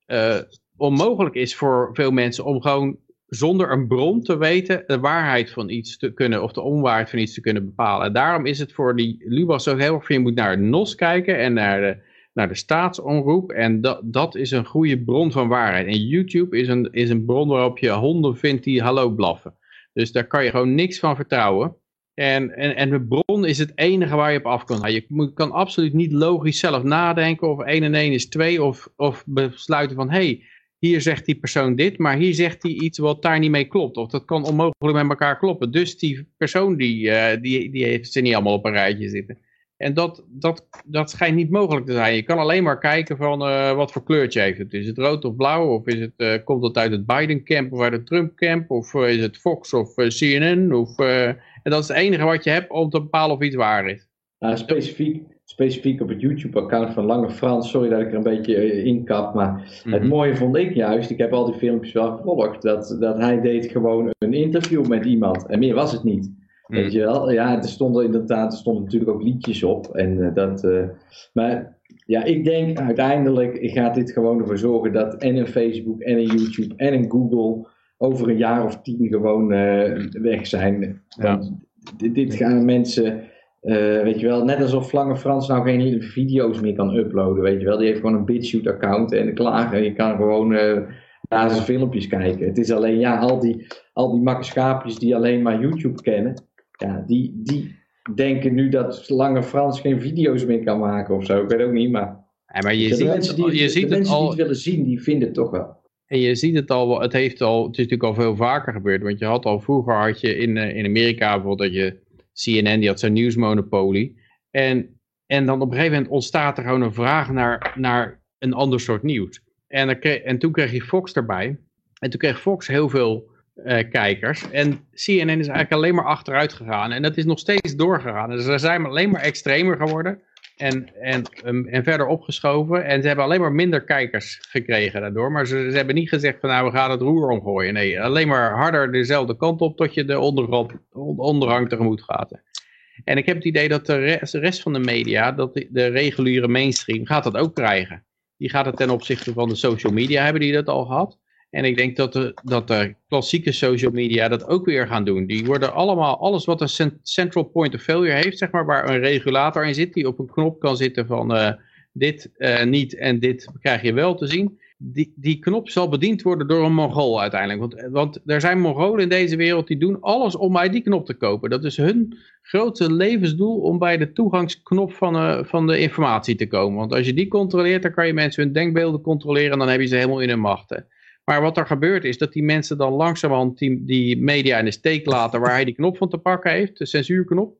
eh, onmogelijk is voor veel mensen om gewoon zonder een bron te weten de waarheid van iets te kunnen of de onwaarheid van iets te kunnen bepalen. En daarom is het voor die Lubas ook heel erg je moet naar het NOS kijken en naar de, naar de staatsomroep en dat, dat is een goede bron van waarheid. En YouTube is een, is een bron waarop je honden vindt die hallo blaffen. Dus daar kan je gewoon niks van vertrouwen. En, en, en de bron is het enige waar je op af kan. Nou, je kan absoluut niet logisch zelf nadenken of 1 en 1 is 2 of, of besluiten van hé, hey, hier zegt die persoon dit, maar hier zegt hij iets wat daar niet mee klopt. Of dat kan onmogelijk met elkaar kloppen. Dus die persoon die, uh, die, die heeft ze niet allemaal op een rijtje zitten. En dat, dat, dat schijnt niet mogelijk te zijn. Je kan alleen maar kijken van uh, wat voor kleurtje heeft het. Is het rood of blauw? Of is het, uh, komt het uit het Biden-camp of uit het Trump-camp? Of is het Fox of CNN? Of, en dat is het enige wat je hebt om te bepalen of iets waar is. Specifiek, specifiek op het YouTube-account van Lange Frans. Sorry dat ik er een beetje inkap. Maar mm -hmm. het mooie vond ik juist, ik heb al die filmpjes wel gevolgd. Dat, dat hij deed gewoon een interview met iemand. En meer was het niet. Mm. Weet je wel? Ja, er stonden inderdaad er stonden natuurlijk ook liedjes op. En uh, dat, uh, maar ja, ik denk uiteindelijk gaat dit gewoon ervoor zorgen dat en een Facebook en een YouTube en een Google over een jaar of tien gewoon uh, weg zijn. Ja. Dit, dit, gaan mensen, weet je wel, net alsof Lange Frans nou geen video's meer kan uploaden, weet je wel. Die heeft gewoon een BitChute account en klaar. Je kan gewoon naar zijn filmpjes kijken. Het is alleen, ja, al die, al die makkerschaapjes die alleen maar YouTube kennen ja, die, die denken nu dat Lange Frans geen video's meer kan maken of zo. Ik weet ook niet, maar... Ja, maar je de ziet mensen die, het, je de ziet het mensen al, die het willen zien, die vinden het toch wel. En je ziet het al, het heeft al, het is natuurlijk al veel vaker gebeurd. Want je had al vroeger, had je in, uh, in Amerika bijvoorbeeld, dat je CNN, die had zijn nieuwsmonopolie. En, en dan op een gegeven moment ontstaat er gewoon een vraag naar, naar een ander soort nieuws. En, kreeg, en toen kreeg je Fox erbij. En toen kreeg Fox heel veel uh, kijkers. En CNN is eigenlijk alleen maar achteruit gegaan. En dat is nog steeds doorgegaan. Dus ze zijn alleen maar extremer geworden. En, en, um, en verder opgeschoven. En ze hebben alleen maar minder kijkers gekregen daardoor. Maar ze, ze, hebben niet gezegd van nou we gaan het roer omgooien. Nee, alleen maar harder dezelfde kant op tot je de onderhang, onderhang tegemoet gaat. En ik heb het idee dat de rest, de rest van de media, dat de, de reguliere mainstream, gaat dat ook krijgen. Die gaat het ten opzichte van de social media, hebben die dat al gehad. En ik denk dat de, dat de klassieke social media dat ook weer gaan doen. Die worden allemaal, alles wat een central point of failure heeft, zeg maar, waar een regulator in zit, die op een knop kan zitten van uh, dit uh, niet en dit krijg je wel te zien. Die, die knop zal bediend worden door een Mongool uiteindelijk. Want, want er zijn Mongolen in deze wereld die doen alles om bij die knop te kopen. Dat is hun grootste levensdoel om bij de toegangsknop van, uh, van de informatie te komen. Want als je die controleert, dan kan je mensen hun denkbeelden controleren en dan heb je ze helemaal in hun machten. Maar wat er gebeurt is dat die mensen dan langzamerhand die, die media in de steek laten waar hij die knop van te pakken heeft, de censuurknop.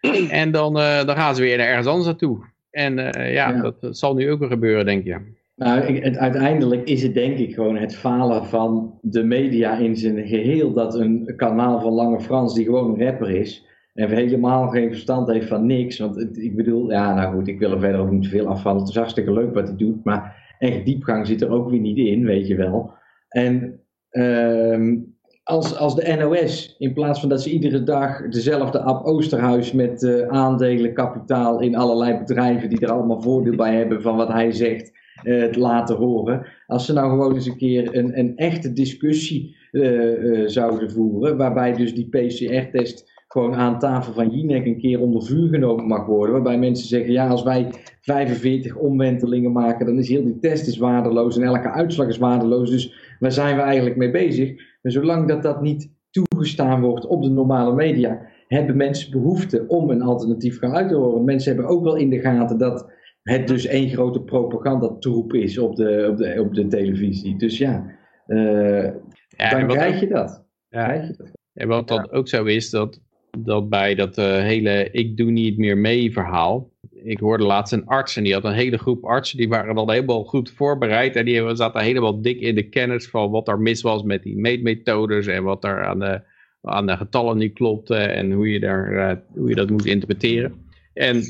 En dan, uh, dan gaan ze weer naar ergens anders naartoe. En uh, ja, ja. Dat, dat, zal nu ook weer gebeuren, denk je. Nou, het, uiteindelijk is het denk ik gewoon het falen van de media in zijn geheel. Dat een kanaal van Lange Frans, die gewoon een rapper is, en helemaal geen verstand heeft van niks. Want het, ik bedoel, ja, nou goed, ik wil er verder ook niet veel afvallen. Het is hartstikke leuk wat hij doet, maar echt diepgang zit er ook weer niet in, weet je wel. En um, als, als de NOS, in plaats van dat ze iedere dag dezelfde Ab Oosterhuis met uh, aandelen, kapitaal in allerlei bedrijven die er allemaal voordeel bij hebben van wat hij zegt, uh, te laten horen. Als ze nou gewoon eens een keer een, een echte discussie uh, zouden voeren, waarbij dus die PCR-test gewoon aan tafel van Jinek een keer onder vuur genomen mag worden. Waarbij mensen zeggen, ja, als wij 45 omwentelingen maken, dan is heel die test is waardeloos en elke uitslag is waardeloos. Dus waar zijn we eigenlijk mee bezig? En zolang dat dat niet toegestaan wordt op de normale media, hebben mensen behoefte om een alternatief gaan uit te horen. Mensen hebben ook wel in de gaten dat het dus één grote propagandatroep is op de, op de, op de televisie. Dus ja, uh, ja dan krijg je dat. Ja. Krijg je dat. En wat dan ook zo is, dat, dat bij dat uh, hele ik doe niet meer mee verhaal, ik hoorde laatst een arts en die had een hele groep artsen, die waren dan helemaal goed voorbereid en die zaten helemaal dik in de kennis van wat er mis was met die meetmethodes en wat er aan de, aan de getallen niet klopte en hoe je, daar, uh, hoe je dat moet interpreteren. En,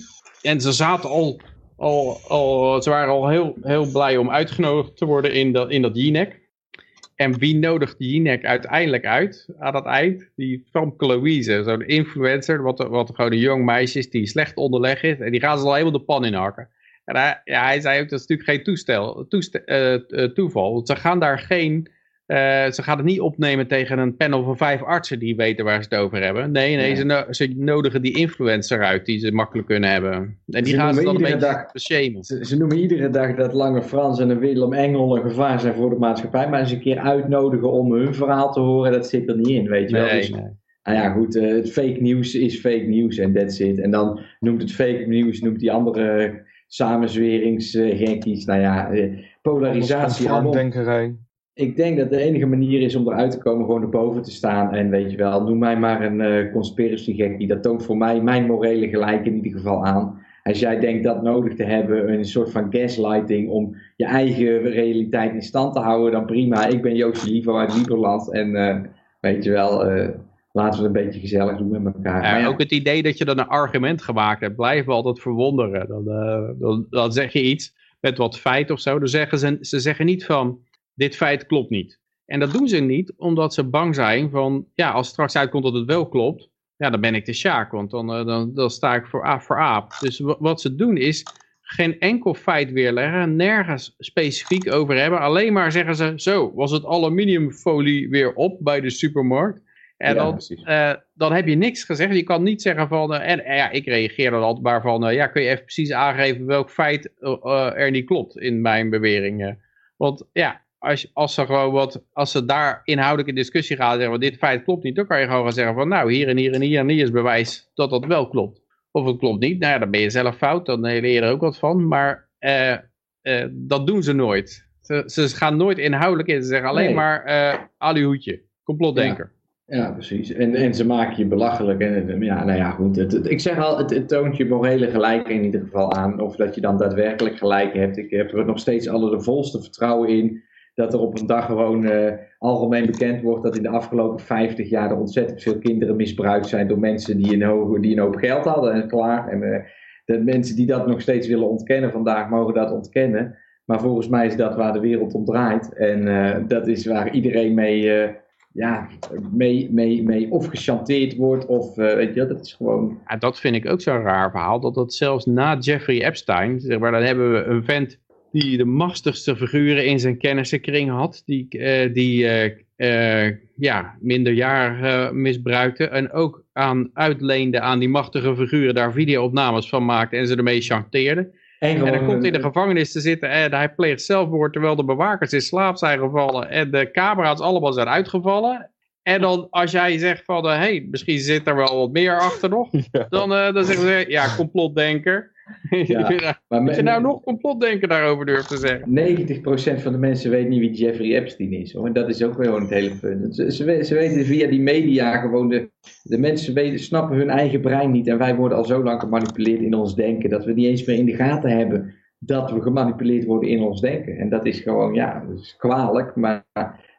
en ze zaten al, al, al, ze waren al heel, heel blij om uitgenodigd te worden in dat, in dat JNEC. En wie nodigt Jinek uiteindelijk uit aan het eind? Die Famke Louise, zo'n influencer, wat, wat gewoon een jong meisje is die slecht onderleg is. En die gaan ze al helemaal de pan in hakken. En hij, ja, hij zei ook, dat is natuurlijk geen toestel, toestel, uh, toeval. Want ze gaan daar geen, uh, ze gaan het niet opnemen tegen een panel van vijf artsen die weten waar ze het over hebben. Nee, nee, ze, no ze, nodigen die influencer uit die ze makkelijk kunnen hebben. En die Ze gaan ze dan een beetje iedere dag- beshamen. Ze, ze noemen iedere dag dat Lange Frans en een Willem Engel een gevaar zijn voor de maatschappij. Maar eens een keer uitnodigen om hun verhaal te horen, dat zit er niet in, weet je wel. Nee, Dus, nee. nou ja, goed, eh, het fake nieuws is fake nieuws en that's it. En dan noemt het fake nieuws, noemt die andere samenzweringsgekkies. Nou ja, eh, polarisatie allemaal. Ik denk dat de enige manier is om eruit te komen gewoon erboven te staan. En weet je wel, noem mij maar een eh conspiracy gekkie. Dat toont voor mij mijn morele gelijk in ieder geval aan. Als jij denkt dat nodig te hebben, een soort van gaslighting om je eigen realiteit in stand te houden, dan prima. Ik ben Joostje Livo uit Lieberland en eh, weet je wel, eh, laten we het een beetje gezellig doen met elkaar. Ja, Ook het idee dat je dan een argument gemaakt hebt, blijft me altijd verwonderen. Dan, dan, dan zeg je iets met wat feit of zo. Dan zeggen ze, ze zeggen niet van, dit feit klopt niet. En dat doen ze niet, omdat ze bang zijn van, ja, als straks uitkomt dat het wel klopt, ja, dan ben ik de Sjaak, want dan, eh, dan, dan sta ik voor, voor aap. Dus wa- wat ze doen is, geen enkel feit weerleggen, nergens specifiek over hebben. Alleen maar zeggen ze, zo, was het aluminiumfolie weer op bij de supermarkt? En Ja, dan, eh, dan heb je niks gezegd. Je kan niet zeggen van, eh, en ja, ik reageer dan altijd maar van, ja, kun je even precies aangeven welk feit er niet klopt in mijn beweringen. Want ja, als, als gewoon wat, als ze daar inhoudelijk in discussie gaan zeggen, dit feit klopt niet, dan kan je gewoon gaan zeggen van, nou, hier en hier en hier en hier is bewijs dat dat wel klopt. Of het klopt niet, nou ja, dan ben je zelf fout, dan eh, leer je er ook wat van. Maar eh, eh, dat doen ze nooit. Ze, ze gaan nooit inhoudelijk in. Ze zeggen alleen Nee. maar uh, alihoedje, complotdenker. Ja, precies. En, en ze maken je belachelijk. En, en- ja, nou ja, goed. Het, het- ik zeg al, het, het toont je morele gelijk in ieder geval aan. Of dat je dan daadwerkelijk gelijk hebt. Ik heb er nog steeds alle de volste vertrouwen in. Dat er op een dag gewoon eh, algemeen bekend wordt dat in de afgelopen 50 jaar er ontzettend veel kinderen misbruikt zijn door mensen die een, hoog, die een hoop geld hadden en klaar. En de mensen die dat nog steeds willen ontkennen vandaag mogen dat ontkennen. Maar volgens mij is dat waar de wereld om draait. En eh, dat is waar iedereen mee, ja, mee, mee, mee of gechanteerd wordt. Of weet je, dat is gewoon. Dat vind ik ook zo'n raar verhaal. Dat dat zelfs na Jeffrey Epstein, zeg maar, dan hebben we een vent die de machtigste figuren in zijn kennissenkring had. Die, eh, die eh, ja, minderjarigen misbruikte. En ook aan uitleende aan die machtige figuren daar videoopnames van maakte. En ze ermee chanteerde. En dan komt hij in de gevangenis te zitten en hij pleegt zelfmoord terwijl de bewakers in slaap zijn gevallen en de camera's allemaal zijn uitgevallen. En dan als jij zegt van, hé, hey, misschien zit er wel wat meer achter nog, Ja. dan, dan zeggen ze, ja, complotdenker. Ja, Ja. maar je nou nog complotdenker daarover durft te zeggen. 90% van de mensen weet niet wie Jeffrey Epstein is. Hoor. En dat is ook gewoon het hele punt. Ze, ze weten via die media gewoon, de, de mensen weten, snappen hun eigen brein niet. En wij worden al zo lang gemanipuleerd in ons denken, dat we niet eens meer in de gaten hebben dat we gemanipuleerd worden in ons denken. En dat is gewoon, ja, dat is kwalijk, maar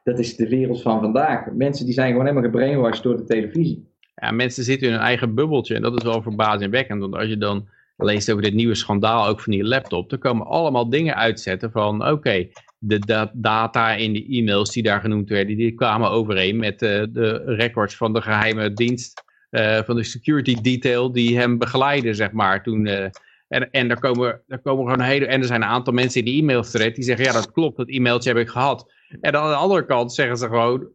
dat is de wereld van vandaag. Mensen die zijn gewoon helemaal gebrainwashed door de televisie. Ja, mensen zitten in hun eigen bubbeltje en dat is wel verbazingwekkend. Want als je dan leest over dit nieuwe schandaal, ook van die laptop, dan komen allemaal dingen uitzetten van, oké, de da- data in de e-mails die daar genoemd werden, die kwamen overeen met eh, de records van de geheime dienst, eh, van de security detail die hem begeleiden, zeg maar, toen... eh, en, en er komen, er komen gewoon hele. En er zijn een aantal mensen in die e-mails terecht die zeggen: Ja, dat klopt, dat e-mailtje heb ik gehad. En aan de andere kant zeggen ze gewoon: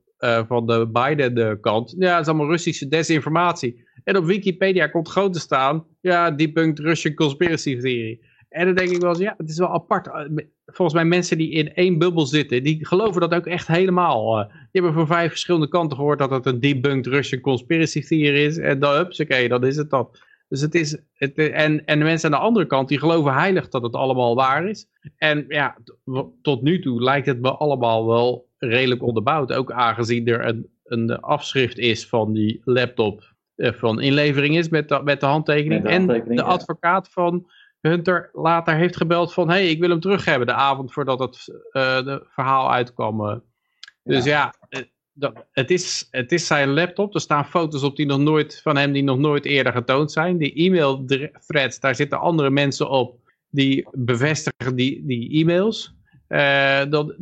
van de Biden-kant. Ja, het is allemaal Russische desinformatie. En op Wikipedia komt groot te staan. Ja, debunked Russian conspiracy theory. En dan denk ik wel eens, ja, het is wel apart. Eh, Volgens mij mensen die in één bubbel zitten, die geloven dat ook echt helemaal. eh. die hebben van vijf verschillende kanten gehoord dat het een debunked Russian conspiracy theory is. En dan, oké, dan is het dat. Dus het is, het, en, en de mensen aan de andere kant, die geloven heilig dat het allemaal waar is. En ja, tot nu toe lijkt het me allemaal wel redelijk onderbouwd. Ook aangezien er een, een afschrift is van die laptop eh, van inlevering is met de, met de handtekening. Met de handtekening, en de ja. advocaat van Hunter later heeft gebeld van... hé, hey, ik wil hem terug hebben de avond voordat het eh, de verhaal uitkwam. eh. Dus ja, eh, dat, het, is, het is zijn laptop. Er staan foto's op die nog nooit, van hem die nog nooit eerder getoond zijn. Die e-mail threads, daar zitten andere mensen op die bevestigen die, die e-mails. Eh, dat,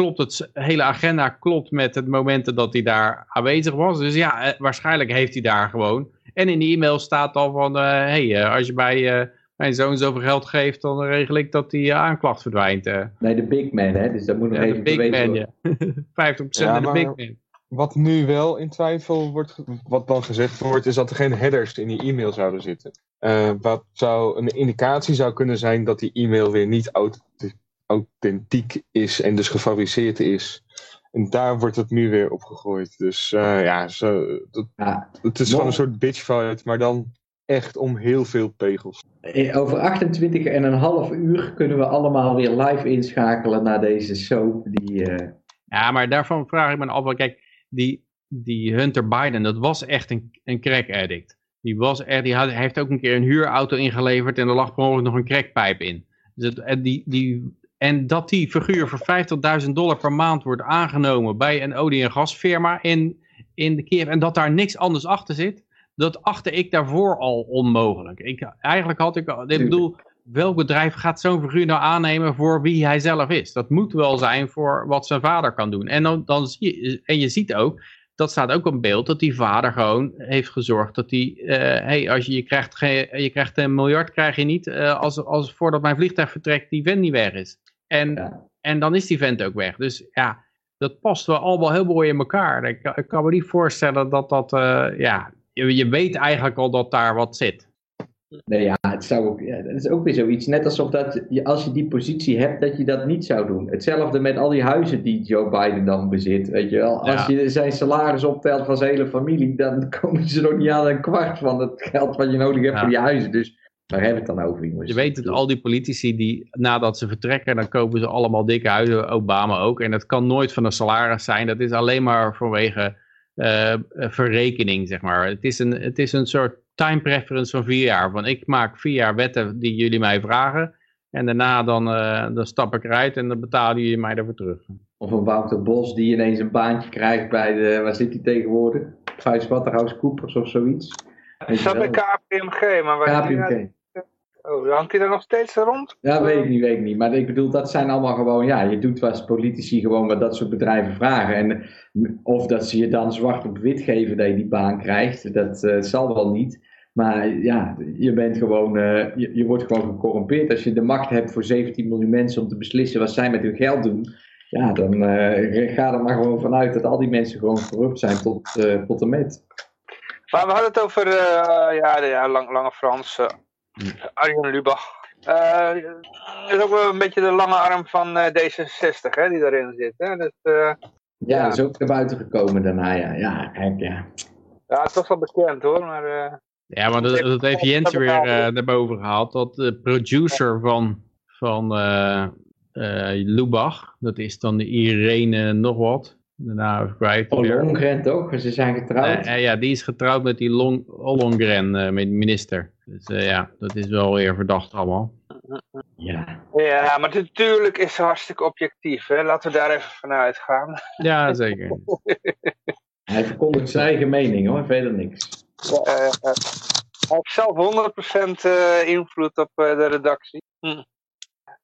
klopt het hele agenda klopt met het momenten dat hij daar aanwezig was. Dus ja, eh, waarschijnlijk heeft hij daar gewoon. En in die e-mail staat al van, hé, hey, eh, als je bij, eh, mijn zoon zoveel geld geeft, dan regel ik dat die eh, aanklacht verdwijnt. eh. Nee, de big man, hè? Dus dat moet nog Ja, de even big bewezen man, worden. ja. 50% Ja, de maar- big man. Wat nu wel in twijfel wordt, wat dan gezegd wordt, is dat er geen headers in die e-mail zouden zitten. Eh, wat zou een indicatie zou kunnen zijn dat die e-mail weer niet authentiek- authentiek is en dus gefabriceerd is. En daar wordt het nu weer op gegooid. Dus eh, ja, zo, dat, Ja, het is gewoon een soort bitchfight, maar dan echt om heel veel pegels. Eh, Over 28 en een half uur kunnen we allemaal weer live inschakelen naar deze soap. Die, eh, Ja, maar daarvan vraag ik me af, want kijk, die, die Hunter Biden, dat was echt een, een crack addict. Die, was echt, die had, hij heeft ook een keer een huurauto ingeleverd en er lag per ongeluk nog een crackpijp in. Dus het, die, die, en dat die figuur voor 50.000 dollar per maand wordt aangenomen bij een olie- en gasfirma in, in de Kiev en dat daar niks anders achter zit, dat achtte ik daarvoor al onmogelijk. Ik, eigenlijk had ik, ik bedoel, welk bedrijf gaat zo'n figuur nou aannemen voor wie hij zelf is? Dat moet wel zijn voor wat zijn vader kan doen. En, dan, dan zie je, en je ziet ook, dat staat ook op beeld, dat die vader gewoon heeft gezorgd dat hij, eh hey, als je, je, krijgt geen, je krijgt een miljard, krijg je niet, eh, als, als voordat mijn vliegtuig vertrekt, die vent niet weg is. En, ja. en dan is die vent ook weg. Dus ja, dat past wel allemaal heel mooi in elkaar. Ik, ik kan me niet voorstellen dat dat, eh, ja, je, je weet eigenlijk al dat daar wat zit. Nee, ja, het zou ook, ja, dat is ook weer zoiets. Net alsof dat je, als je die positie hebt, dat je dat niet zou doen. Hetzelfde met al die huizen die Joe Biden dan bezit. Weet je wel, als Ja. je zijn salaris optelt van zijn hele familie, dan komen ze nog niet aan een kwart van het geld wat je nodig hebt Ja. voor die huizen. Dus waar hebben we het dan over, jongens? Je weet het, al die politici die nadat ze vertrekken, dan kopen ze allemaal dikke huizen, Obama ook. En dat kan nooit van een salaris zijn, dat is alleen maar vanwege eh, verrekening, zeg maar. Het is, een, het is een soort time preference van vier jaar. Van ik maak vier jaar wetten die jullie mij vragen. En daarna dan, eh, dan stap ik eruit en dan betalen jullie mij ervoor terug. Of een Wouter Bos die ineens een baantje krijgt bij de, waar zit hij tegenwoordig? Pricewaterhousecoopers of zoiets. Hij zat bij KPMG, maar die nou- KPMG. Oh, hangt hij daar nog steeds rond? Ja, weet ik niet, weet ik niet. Maar ik bedoel, dat zijn allemaal gewoon, ja, je doet als politici gewoon wat dat soort bedrijven vragen. En of dat ze je dan zwart op wit geven dat je die baan krijgt, dat eh, zal wel niet. Maar ja, je bent gewoon, eh, je, je wordt gewoon gecorrumpeerd. Als je de macht hebt voor 17 miljoen mensen om te beslissen wat zij met hun geld doen, ja, dan eh, ga er maar gewoon vanuit dat al die mensen gewoon corrupt zijn tot, tot en met. Maar we hadden het over ja, de, ja, lang, Lange Frans, eh, Arjen Lubach. Eh dat is ook wel een beetje de lange arm van eh, D66 hè, die daarin zit. Hè? Dus, eh, Ja, Ja. dat is ook naar buiten gekomen daarna, ja. Ja, kijk, ja. ja, het was wel bekend hoor, maar eh, Ja, maar dat, dat heeft Jens weer eh, naar boven gehaald. Dat de producer van, van eh eh, Lubach, dat is dan de Irene nog wat. Daarna even kwijt. Oh, toch? Ze zijn getrouwd. Eh, eh, ja, die is getrouwd met die Long, Ollongren, eh, met minister. Dus eh, ja, dat is wel weer verdacht allemaal. Ja. ja, maar natuurlijk is ze hartstikke objectief. Hè? Laten we daar even vanuit gaan. Ja, zeker. Hij verkondigt zijn eigen mening hoor, verder niks. Hij heeft zelf 100% eh, invloed op eh, de redactie. Hm.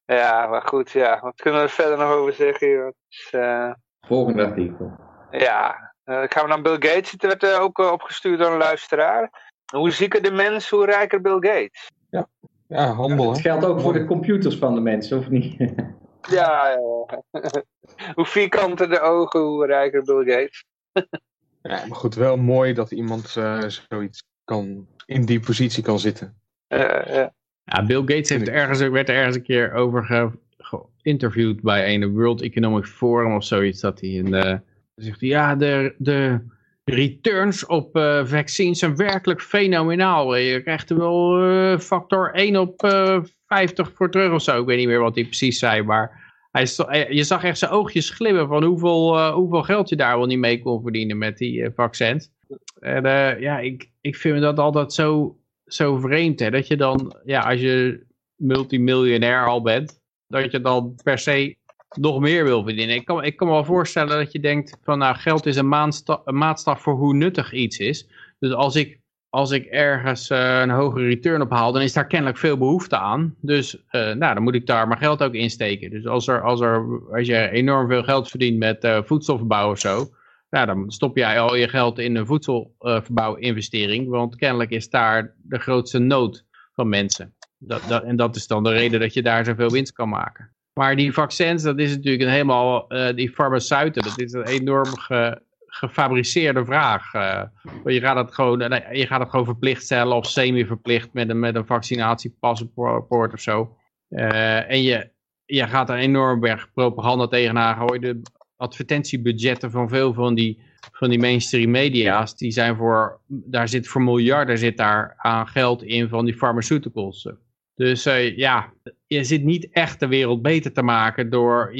Ja, maar goed, ja. Wat kunnen we er verder nog over zeggen? is, eh, Volgende artikel. Ja, eh, dan gaan we naar Bill Gates. Het werd eh, ook eh, opgestuurd door een luisteraar. Hoe zieker de mens, hoe rijker Bill Gates. Ja, handel Het geldt ook voor de computers van de mensen, of niet? Ja, ja. hoe vierkanter de ogen, hoe rijker Bill Gates. Ja, maar goed, wel mooi dat iemand eh, zoiets kan, in die positie kan zitten. Ja, Bill Gates heeft ergens, werd er ergens een keer over ge- geïnterviewd bij een World Economic Forum of zoiets. Dat hij in de, zegt ja, de, de returns op eh, vaccins zijn werkelijk fenomenaal. Je krijgt er wel eh, factor 1 op eh 50 voor terug of zo. Ik weet niet meer wat hij precies zei, maar hij, eh, je zag echt zijn oogjes glimmen van hoeveel, eh, hoeveel geld je daar wel niet mee kon verdienen met die eh, vaccins. En eh, ja, ik, ik vind dat altijd zo, zo vreemd, hè, dat je dan, ja, als je multimiljonair al bent, dat je dan per se nog meer wil verdienen. Ik kan, ik kan me wel voorstellen dat je denkt van, nou, geld is een, maatsta- een maatstaf voor hoe nuttig iets is. Dus als ik, als ik ergens eh, een hogere return op haal, dan is daar kennelijk veel behoefte aan. Dus eh, nou, dan moet ik daar mijn geld ook insteken. Dus als, er, als, er, als je enorm veel geld verdient met eh voedselverbouw of zo, nou, dan stop jij al je geld in een voedselverbouwinvestering, want kennelijk is daar de grootste nood van mensen. Dat, en dat is dan de reden dat je daar zoveel winst kan maken. Maar die vaccins, dat is natuurlijk een helemaal, eh, die farmaceuten, dat is een enorm ge, gefabriceerde vraag. Uh, je, gaat het gewoon, je gaat het gewoon verplicht stellen of semi-verplicht met een, met een vaccinatiepaspoort of zo. Uh, en je, je gaat er enorm berg propaganda tegenaan gooien. De advertentiebudgetten van veel van die, van die mainstream media's, die zijn voor, daar zit voor miljarden zit daar aan geld in van die pharmaceuticals. Dus uh, ja, je zit niet echt de wereld beter te maken door,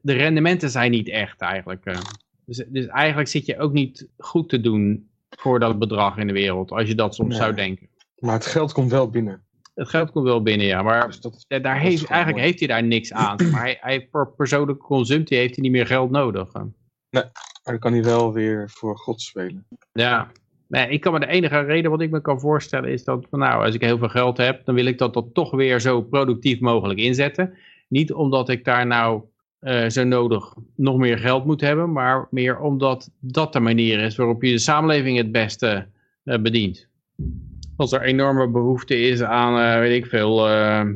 de rendementen zijn niet echt eigenlijk. Uh. Dus, dus eigenlijk zit je ook niet goed te doen voor dat bedrag in de wereld, als je dat soms zou denken. Maar het geld komt wel binnen. Het geld komt wel binnen, ja. Maar dus dat, daar heeft, eigenlijk heeft hij daar niks aan. Maar hij, hij, voor persoonlijke consumptie heeft hij niet meer geld nodig. Nee, maar dan kan hij wel weer voor God spelen. Ja. Nee, ik kan me de enige reden wat ik me kan voorstellen is dat, nou, als ik heel veel geld heb, dan wil ik dat, dat toch weer zo productief mogelijk inzetten. Niet omdat ik daar nou uh, zo nodig nog meer geld moet hebben, maar meer omdat dat de manier is waarop je de samenleving het beste uh, bedient. Als er enorme behoefte is aan, uh, weet ik veel,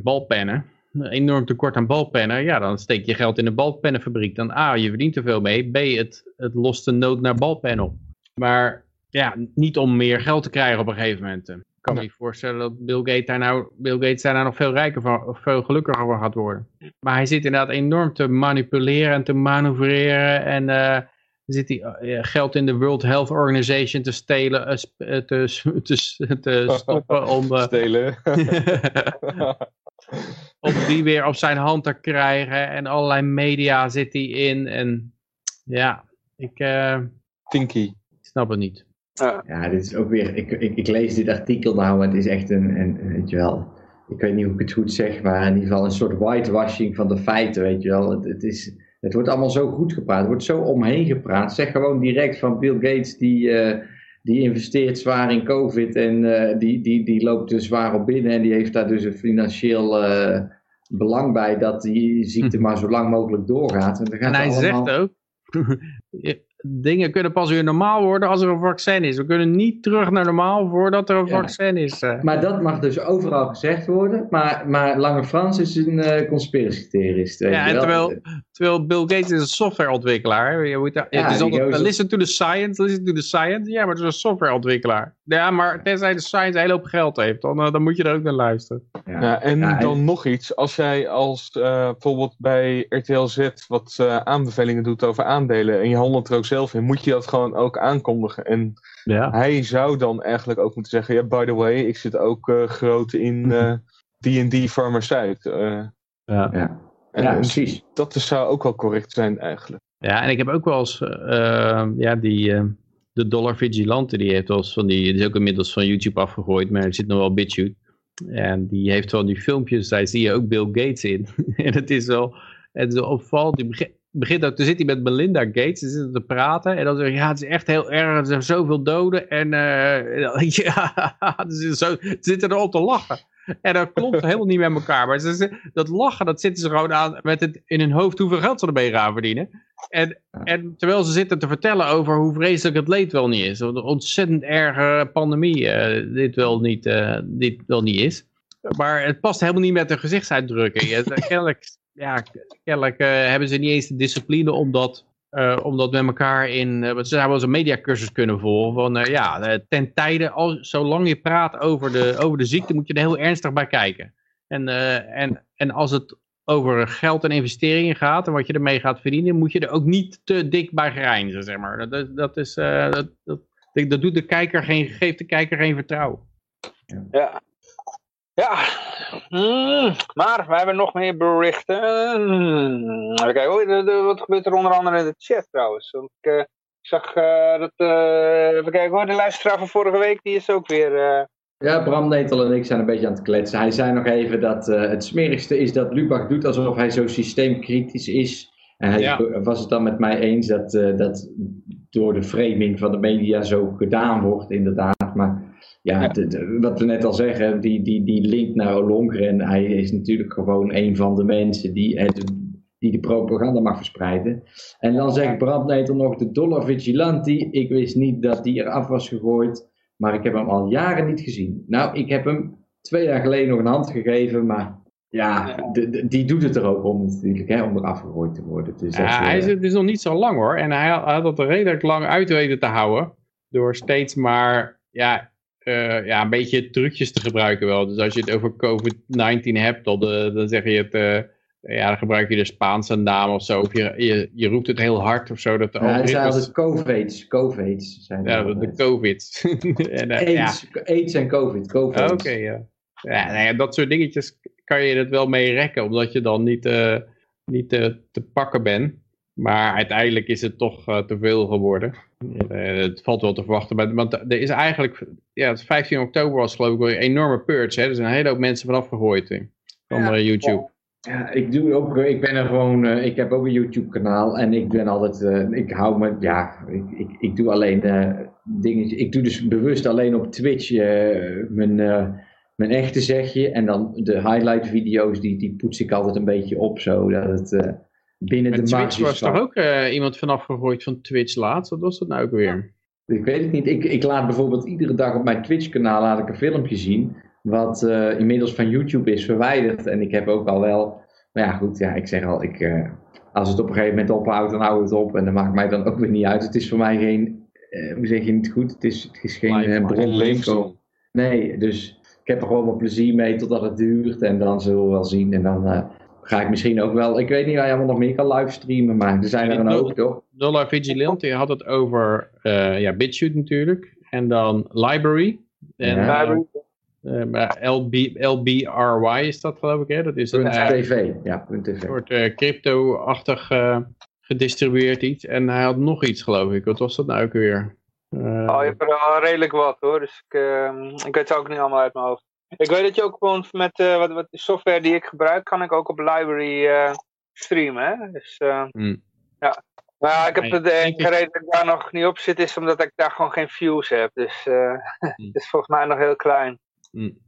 balpennen, enorm tekort aan balpennen, ja, dan steek je geld in de balpennenfabriek. Dan A, je verdient er veel mee, B, het, het lost de nood naar balpen op. Maar ja, niet om meer geld te krijgen op een gegeven moment. Ik kan me niet voorstellen dat Bill Gates daar nou, Bill Gates daar nou nog veel rijker van, of veel gelukkiger van gaat worden. Maar hij zit inderdaad enorm te manipuleren en te manoeuvreren en uh, zit hij uh, geld in de World Health Organization te stelen, uh, te, te, te, stoppen om... stelen. om die weer op zijn hand te krijgen en allerlei media zit hij in en ja, ik... Tinky. Ik snap het niet. Ja. ja, dit is ook weer, ik, ik, ik, lees dit artikel nou, het is echt een, een, weet je wel, ik weet niet hoe ik het goed zeg, maar in ieder geval een soort whitewashing van de feiten, weet je wel. Het, het, is, het wordt allemaal zo goed gepraat, het wordt zo omheen gepraat. Zeg gewoon direct van Bill Gates, die, uh, die investeert zwaar in COVID en uh, die, die, die loopt er zwaar op binnen en die heeft daar dus een financieel uh, belang bij dat die ziekte hm. maar zo lang mogelijk doorgaat. En, dan gaat en hij allemaal... zegt ook, dingen kunnen pas weer normaal worden als er een vaccin is. We kunnen niet terug naar normaal voordat er een vaccin is. Uh. Maar dat mag dus overal gezegd worden. Maar, maar Lange Frans is een uh, conspiracy theorist. Ja, en terwijl, terwijl Bill Gates is een softwareontwikkelaar. Je moet, ja, het is altijd, listen to the science, listen to the science. Ja, maar het is een softwareontwikkelaar. Ja, maar tenzij de science een hele hoop geld heeft, dan, uh, dan moet je er ook naar luisteren. Ja, ja en dan nog iets. Als jij als bijvoorbeeld bij RTL Z wat aanbevelingen doet over aandelen en je handelt er ook zelf in, moet je dat gewoon ook aankondigen. En ja. hij zou dan eigenlijk ook moeten zeggen, ja, by the way, ik zit ook uh, groot in D&D uh, farmaceut. Uh, ja, ja. En, ja precies. Dat zou ook wel correct zijn eigenlijk. Ja, en ik heb ook wel eens, ja, die, de Dollar Vigilante, die heeft wel eens van die, die is ook inmiddels van YouTube afgegooid, maar er zit nog wel BitChute. En die heeft wel die filmpjes, daar zie je ook Bill Gates in. en het is wel, het is opvallend, die begint begint ook, te zitten met Melinda Gates, ze zitten te praten en dan zeg je, ja, het is echt heel erg, er zijn zoveel doden en uh, ja, ze zitten erop te lachen. En dat klopt helemaal niet met elkaar, maar ze, dat lachen, dat zitten ze gewoon aan met het in hun hoofd hoeveel geld ze ermee gaan verdienen. En, en terwijl ze zitten te vertellen over hoe vreselijk het leed wel niet is, een ontzettend erge pandemie uh, dit, wel niet, uh, dit wel niet is. Maar het past helemaal niet met de gezichtsuitdrukking. kennelijk ja, kennelijk uh, hebben ze niet eens de discipline om dat, uh, om dat met elkaar in... Uh, ze zouden wel een mediacursus kunnen volgen. Van ja, ten tijde, al, zolang je praat over de, over de ziekte, moet je er heel ernstig bij kijken. En, en, en als het over geld en investeringen gaat en wat je ermee gaat verdienen, moet je er ook niet te dik bij grijnzen, zeg maar. Dat, dat, is, dat, dat, dat doet de kijker geen, geeft de kijker geen vertrouwen. Ja, ja, mm, maar we hebben nog meer berichten. Mm, even kijken, wat gebeurt er onder andere in de chat trouwens? Want ik, uh, ik zag uh, dat, uh, even kijken hoor, de luisteraar van vorige week, die is ook weer... Ja, Bram Netel en ik zijn een beetje aan het kletsen. Hij zei nog even dat het smerigste is dat Lubach doet alsof hij zo systeemkritisch is. En hij ja. was het dan met mij eens dat dat door de framing van de media zo gedaan wordt, inderdaad. Maar ja, wat we net al zeggen, die, die, die link naar Olongren, hij is natuurlijk gewoon een van de mensen die, het, die de propaganda mag verspreiden. En dan zegt Brandnetel nog de Dollar Vigilante. Ik wist niet dat die eraf was gegooid, maar ik heb hem al jaren niet gezien. Nou, ik heb hem twee jaar geleden nog een hand gegeven, maar ja, de- de- die doet het er ook om natuurlijk, hè, om eraf gegooid te worden. Dus dat, Ja, eh, hij is, het is nog niet zo lang hoor. En hij had, hij had het er redelijk lang uit weten te houden. Door steeds maar ja, eh, ja, een beetje trucjes te gebruiken wel. Dus als je het over COVID-19 hebt, dan, eh, dan zeg je het... eh, ja, dan gebruik je de Spaanse naam of zo. Of je, je, je roept het heel hard of zo. Dat de ja, zei algoritmes- altijd COVIDs, COVIDs zijn ja, de. COVID. en, eh, ja. AIDS, AIDS en COVID, COVIDs. Oké, ja. Ja, nou ja, dat soort dingetjes kan je het wel mee rekken, omdat je dan niet, eh, niet te pakken bent. Maar uiteindelijk is het toch eh, te veel geworden. Eh, het valt wel te verwachten. Maar, want er is eigenlijk, ja, het 15 oktober was geloof ik wel een enorme purge. Hè? Er zijn een hele hoop mensen vanaf gegooid eh, van Ja. YouTube. Ja, ik doe ook, ik ben er gewoon, eh, ik heb ook een YouTube kanaal en ik ben altijd, eh, ik hou me, ja, ik, ik, ik doe alleen dingetjes, ik doe dus bewust alleen op Twitch eh, mijn, eh, mijn echte zegje en dan de highlight video's, die, die poets ik altijd een beetje op, zo dat het eh, binnen Met de Twitch was toch ook eh, iemand vanaf gegooid van Twitch laatst? Wat was dat nou ook weer? Ik weet het niet, ik, ik laat bijvoorbeeld iedere dag op mijn Twitch kanaal laat ik een filmpje zien, wat eh, inmiddels van YouTube is verwijderd en ik heb ook al wel, maar ja goed, ja, ik zeg al, ik... eh, als het op een gegeven moment ophoudt, dan houdt het op. En dat maakt mij dan ook weer niet uit. Het is voor mij geen, eh, hoe zeg je het goed? Het is, het is geen bron levensdoel. Nee, dus ik heb er gewoon wel plezier mee totdat het duurt. En dan zullen we wel zien. En dan eh, ga ik misschien ook wel, ik weet niet waar je allemaal nog meer kan livestreamen. Maar er zijn er een hoop, toch? Dollar Vigilante had het over eh ja, BitChute natuurlijk. En dan Library. En, Ja. eh, eh, LB, LBRY is dat geloof ik, hè? Dat is een TV. Ja, TV. soort eh, crypto-achtig eh, gedistribueerd iets. En hij had nog iets geloof ik. Wat was dat nou ook weer? Eh, Oh, je hebt er al redelijk wat hoor, dus ik, ehm, ik weet het ook niet allemaal uit mijn hoofd. Ik weet dat je ook gewoon met eh, wat, wat de software die ik gebruik, kan ik ook op library eh, streamen. Hè? Dus, eh, Hmm. ja. Maar ik heb Nee, de enige reden dat ik daar nog niet op zit, is omdat ik daar gewoon geen views heb. Dus Hmm. het is volgens mij nog heel klein. Hmm.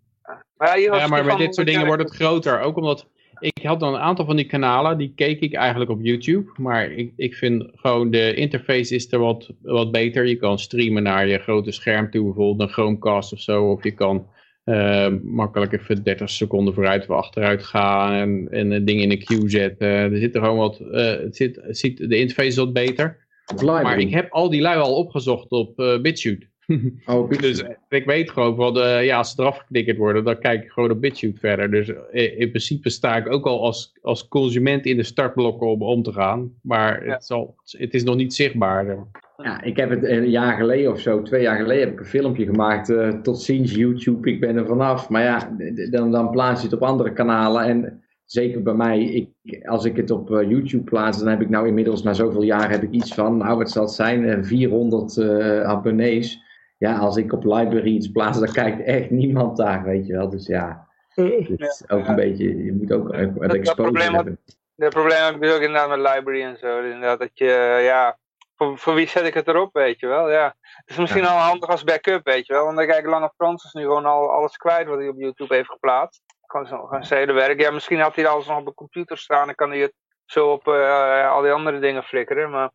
Maar ja, Ja, maar met dit soort dingen wordt het groter. Ook omdat ik had dan een aantal van die kanalen, die keek ik eigenlijk op YouTube. Maar ik, ik vind gewoon de interface is er wat, wat beter. Je kan streamen naar je grote scherm toe, bijvoorbeeld een Chromecast of zo. Of je kan eh, makkelijk even 30 seconden vooruit of achteruit gaan en, en een ding in de queue zetten. Er zit er gewoon wat, eh, het zit, het ziet, de interface is wat beter. Maar ik heb al die lui al opgezocht op eh BitChute. Oh, Dus ik weet gewoon wel, de, ja, als ze eraf geknikkerd worden, dan kijk ik gewoon op BitChute verder. Dus eh, in principe sta ik ook al als, als consument in de startblokken om om te gaan. Maar Ja. het, zal, het is nog niet zichtbaar. Ja, ik heb het een jaar geleden of zo, twee jaar geleden heb ik een filmpje gemaakt. eh, tot ziens YouTube, ik ben er vanaf. Maar ja, dan, dan plaats je het op andere kanalen. En zeker bij mij, ik, als ik het op eh, YouTube plaats, dan heb ik nou inmiddels na zoveel jaar heb ik iets van, nou wat zal het zijn, eh, 400 eh, abonnees. Ja, als ik op Library iets plaats, dan kijkt echt niemand daar, weet je wel. Dus ja, het is ook een beetje, je moet ook eh, dat exposure hebben. Het probleem heb ik dus ook inderdaad met library en zo. Dus inderdaad dat je, eh, ja, voor, voor wie zet ik het erop, weet je wel. Ja. Het is misschien al handig als backup, weet je wel. Want dan kijk Lange Frans is nu gewoon al alles kwijt wat hij op YouTube heeft geplaatst. Gewoon zijn hele werk. Ja, misschien had hij alles nog op de computer staan en kan hij het zo op eh, al die andere dingen flikkeren. Maar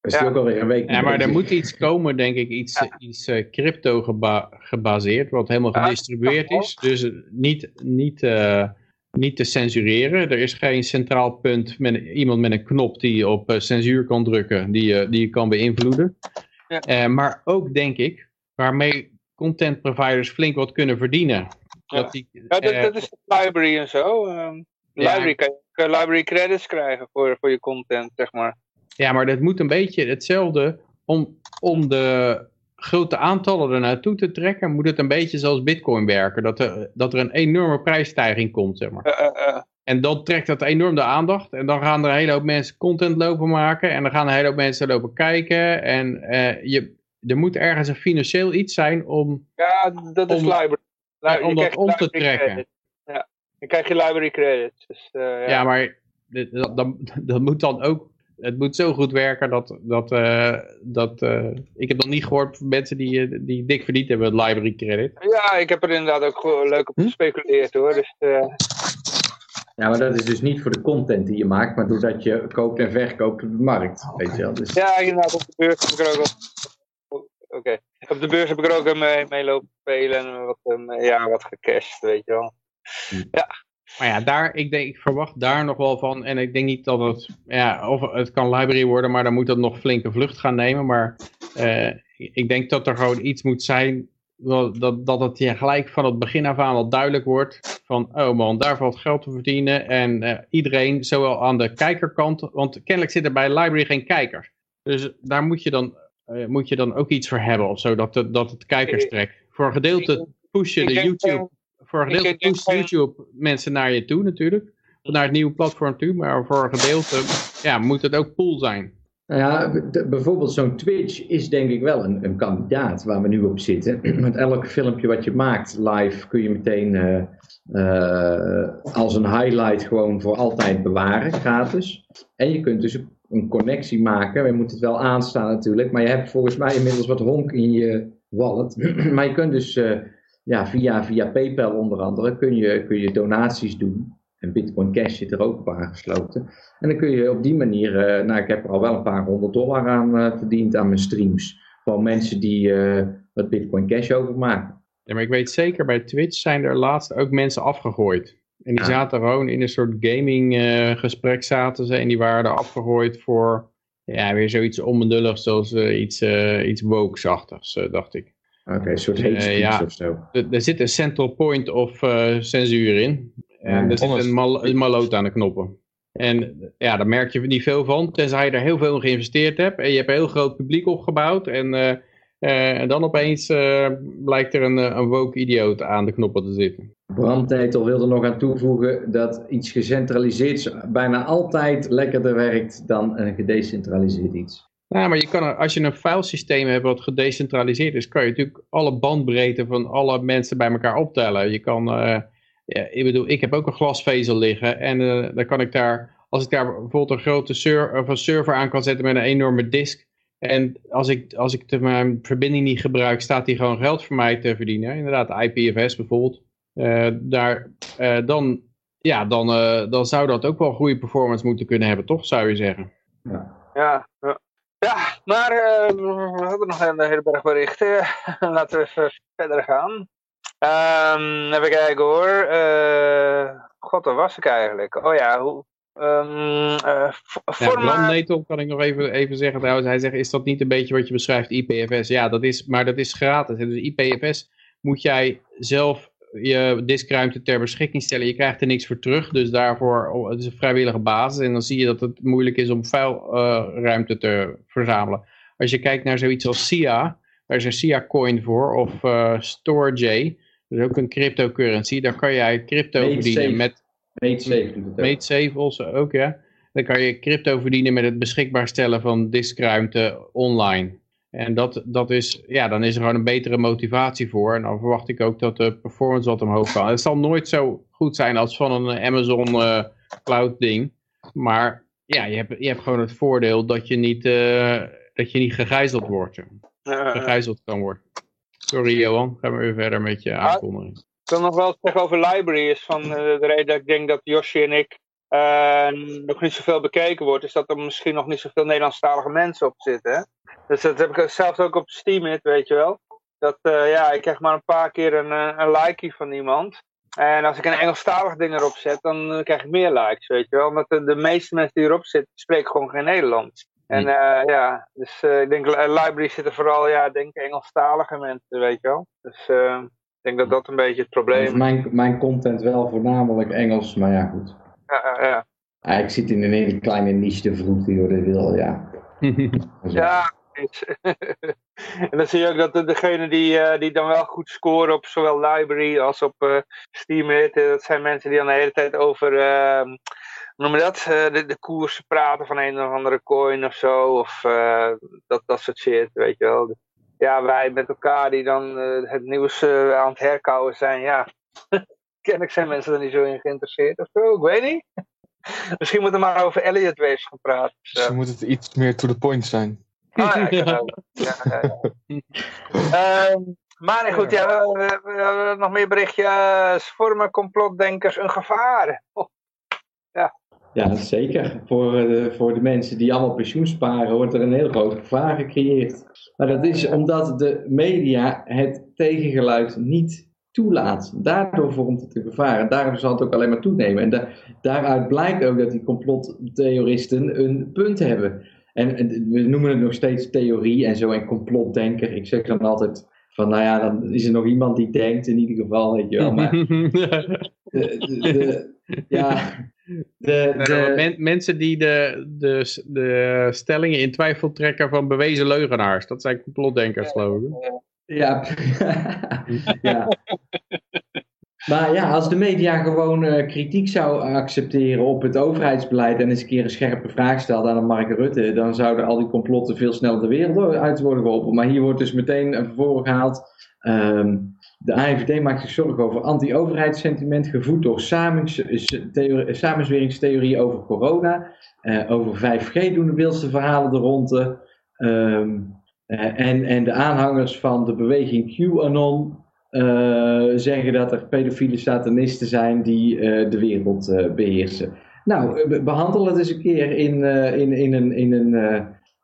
is Ja. ook alweer een week Ja, maar er moet iets komen, denk ik, iets, Ja. iets eh, crypto geba- gebaseerd, wat helemaal Ja, gedistribueerd is. Dus eh, niet, niet, eh, niet te censureren. Er is geen centraal punt met iemand met een knop die op eh, censuur kan drukken, die, je die je kan beïnvloeden. Ja. Eh, maar ook, denk ik, waarmee content providers flink wat kunnen verdienen. Ja. Dat die, ja, dat, eh, dat is de library en zo. Ja. library kan je, kan je library credits krijgen voor, voor je content, zeg maar. Ja, maar dat moet een beetje hetzelfde. Om, om de grote aantallen er naartoe te trekken, moet het een beetje zoals Bitcoin werken. Dat er, dat er een enorme prijsstijging komt, zeg maar. Eh, eh, eh. En dan trekt dat enorm de aandacht. En dan gaan er een hele hoop mensen content lopen maken. En dan gaan een hele hoop mensen lopen kijken. En je, er moet ergens een financieel iets zijn om... Ja, dat is Om- library. Om dat om te trekken. Ja, dan krijg je library credits. Dus, ja. Ja, maar dit- dat, dat, dat moet dan ook... Het moet zo goed werken dat... dat, eh, dat eh, ik heb nog niet gehoord van mensen die, eh, die dik verdiend hebben met library credit. Ja, ik heb er inderdaad ook gewoon leuk op Hm? gespeculeerd hoor. Dus, eh, Ja, maar dat is dus niet voor de content die je maakt, maar doordat je koopt en verkoopt op de markt. Weet je wel. Dus, ja, inderdaad, op de beurs heb ik er ook Oké. Op de beurs heb ik er ook mee, mee lopen spelen en wat, um, ja, wat gecashed, weet je wel. Maar ja, daar, ik, denk, ik verwacht daar nog wel van. En ik denk niet dat het, ja, of het kan library worden, maar dan moet dat nog flinke vlucht gaan nemen. Maar eh, ik denk dat er gewoon iets moet zijn, dat, dat het je gelijk van het begin af aan wel duidelijk wordt. Van, oh man, daar valt geld te verdienen. En eh, iedereen, zowel aan de kijkerkant, want kennelijk zitten bij library geen kijkers. Dus daar moet je dan, eh, moet je dan ook iets voor hebben of zo, dat, het- dat het kijkers trekt. Voor een gedeelte push je Ik de YouTube voor een Ik gedeelte gewoon- YouTube mensen naar je toe natuurlijk. Naar het nieuwe platform toe. Maar voor een gedeelte ja, moet het ook pool zijn. Nou ja, bijvoorbeeld zo'n Twitch is denk ik wel een, een kandidaat waar we nu op zitten. Met elk filmpje wat je maakt live kun je meteen eh, eh, als een highlight gewoon voor altijd bewaren, gratis. En je kunt dus een connectie maken. Je moet het wel aanstaan natuurlijk, maar je hebt volgens mij inmiddels wat honk in je wallet. maar je kunt dus eh, ja, via, via PayPal onder andere kun je, kun je donaties doen. En Bitcoin Cash zit er ook op aangesloten. En dan kun je op die manier, eh, nou ik heb er al wel een paar honderd dollar aan eh, verdiend aan mijn streams. Van mensen die eh wat Bitcoin Cash overmaken. Ja, maar ik weet zeker, bij Twitch zijn er laatst ook mensen afgegooid. En die Ja. zaten gewoon in een soort gaming gesprek zaten ze. En die waren er afgegooid voor ja, weer zoiets onbenulligs zoals iets, iets woke-achtigs, dacht ik. Oké, een soort Eh, hate speech ja. of zo. Er, er zit een central point of eh, censuur in. En Ja, er zit een, mal een maloot aan de knoppen. En ja, daar merk je niet veel van, tenzij je er heel veel in geïnvesteerd hebt. En je hebt een heel groot publiek opgebouwd. En, eh, eh, en dan opeens eh, blijkt er een, eh, een woke idioot aan de knoppen te zitten. Bram Teitel wilde nog aan toevoegen dat iets gecentraliseerd bijna altijd lekkerder werkt dan een gedecentraliseerd iets. Nou, maar je kan er, als je een filesysteem hebt wat gedecentraliseerd is, kan je natuurlijk alle bandbreedte van alle mensen bij elkaar optellen. Je kan, eh, ja, ik bedoel, ik heb ook een glasvezel liggen en eh, dan kan ik daar, als ik daar bijvoorbeeld een grote ser of een server aan kan zetten met een enorme disk. En als ik, als ik de, mijn verbinding niet gebruik, staat die gewoon geld voor mij te verdienen. Inderdaad, IPFS bijvoorbeeld. Eh, daar, eh, dan, ja, dan, eh, dan zou dat ook wel goede performance moeten kunnen hebben, toch? Zou je zeggen. Ja, ja. Maar eh, we hebben nog een hele berg berichten. Laten we even verder gaan. Ehm even kijken hoor. Eh, God, waar was ik eigenlijk? Oh ja, hoe... Ja, Bram Netel kan ik nog even, even zeggen trouwens. Hij zegt, is dat niet een beetje wat je beschrijft, IPFS? Ja, dat is, maar dat is gratis. Dus IPFS moet jij zelf je diskruimte ter beschikking stellen. Je krijgt er niks voor terug, dus daarvoor, oh, het is een vrijwillige basis. En dan zie je dat het moeilijk is om vuilruimte te verzamelen. Als je kijkt naar zoiets als SIA, daar is een SIA-coin voor, of eh StoreJ, dat is ook een cryptocurrency. Daar kan jij crypto verdienen safe. met MateSafe doet het ook. MateSafe also ook, ja. Dan kan je crypto verdienen met het beschikbaar stellen van diskruimte online. En dat, dat is, ja, dan is er gewoon een betere motivatie voor. En dan verwacht ik ook dat de performance wat omhoog kan. Het zal nooit zo goed zijn als van een Amazon eh, cloud ding. Maar ja, je hebt, je hebt gewoon het voordeel dat je niet, eh, dat je niet gegijzeld wordt. Gegijzeld kan worden. Sorry Johan, gaan we weer verder met je aankondiging. Ik wil nog wel iets zeggen over library. Is van eh, de reden dat ik denk dat Yoshi en ik nog niet zoveel bekeken wordt. Is dat er misschien nog niet zoveel Nederlandstalige mensen op zitten. Dus dat heb ik zelfs ook op Steam, weet je wel. Dat eh, ja, ik krijg maar een paar keer een, eh, een likeie van iemand. En als ik een Engelstalig ding erop zet, dan eh, krijg ik meer likes, weet je wel. Omdat de, de meeste mensen die erop zitten, spreken gewoon geen Nederlands. En eh, ja, dus ik denk li- library zitten vooral, ja, denk Engelstalige mensen, weet je wel. Dus ik denk dat dat een beetje het probleem is. Mijn, mijn content wel voornamelijk Engels, maar ja goed. Ja, ja, ja. Ja, ik zit in een hele kleine niche te vroeten, joh, dat wil, ja. Ja, precies. en dan zie je ook dat de, degene die, eh, die dan wel goed scoren op zowel library als op eh, Steam, je, dat zijn mensen die dan de hele tijd over, eh, hoe noem je dat, Eh, de, de koersen praten van een of andere coin of zo, of eh, dat, dat soort shit, weet je wel. Ja, wij met elkaar die dan eh, het nieuws eh, aan het herkouwen zijn, ja, kennelijk zijn mensen er niet zo in geïnteresseerd of zo, ik weet niet. Misschien moeten we maar over Elliot Waves gaan praten. zo. Dus dan moet het iets meer to the point zijn. Ah, ja, ja, ja, ja. Ehm, maar nee, goed, ja, we, we- we hebben nog meer berichtjes. Vormen complotdenkers een gevaar? Oh, Ja, zeker. Voor, eh, de, voor de mensen die allemaal pensioen sparen, wordt er een heel groot gevaar gecreëerd. Maar dat is omdat de media het tegengeluid niet toelaat. Daardoor vormt het een gevaar. En daardoor zal het ook alleen maar toenemen. En da- daaruit blijkt ook dat die complottheoristen een punt hebben. En, en we noemen het nog steeds theorie en zo en complotdenker. Ik zeg dan altijd van, nou ja, dan is er nog iemand die denkt in ieder geval, weet je wel. Maar de, de, de- ja, de, de, men- mensen die de, de, de stellingen in twijfel trekken van bewezen leugenaars. Dat zijn complotdenkers, geloof ik. Ja. ja. Maar ja, als de media gewoon eh, kritiek zou accepteren op het overheidsbeleid en eens een keer een scherpe vraag stelt aan Mark Rutte, dan zouden al die complotten veel sneller de wereld uit worden geholpen. Maar hier wordt dus meteen naar voren gehaald. ehm, de AIVD maakt zich zorgen over anti-overheidssentiment, gevoed door samens- theorie- samenzweringstheorieën over corona. Eh, over 5G doen de wildste verhalen de ronde. Ehm, eh, en, en de aanhangers van de beweging QAnon eh, zeggen dat er pedofiele satanisten zijn die eh, de wereld eh, beheersen. Nou, be- behandel het eens een keer in, eh, in, in, een, in, een, eh,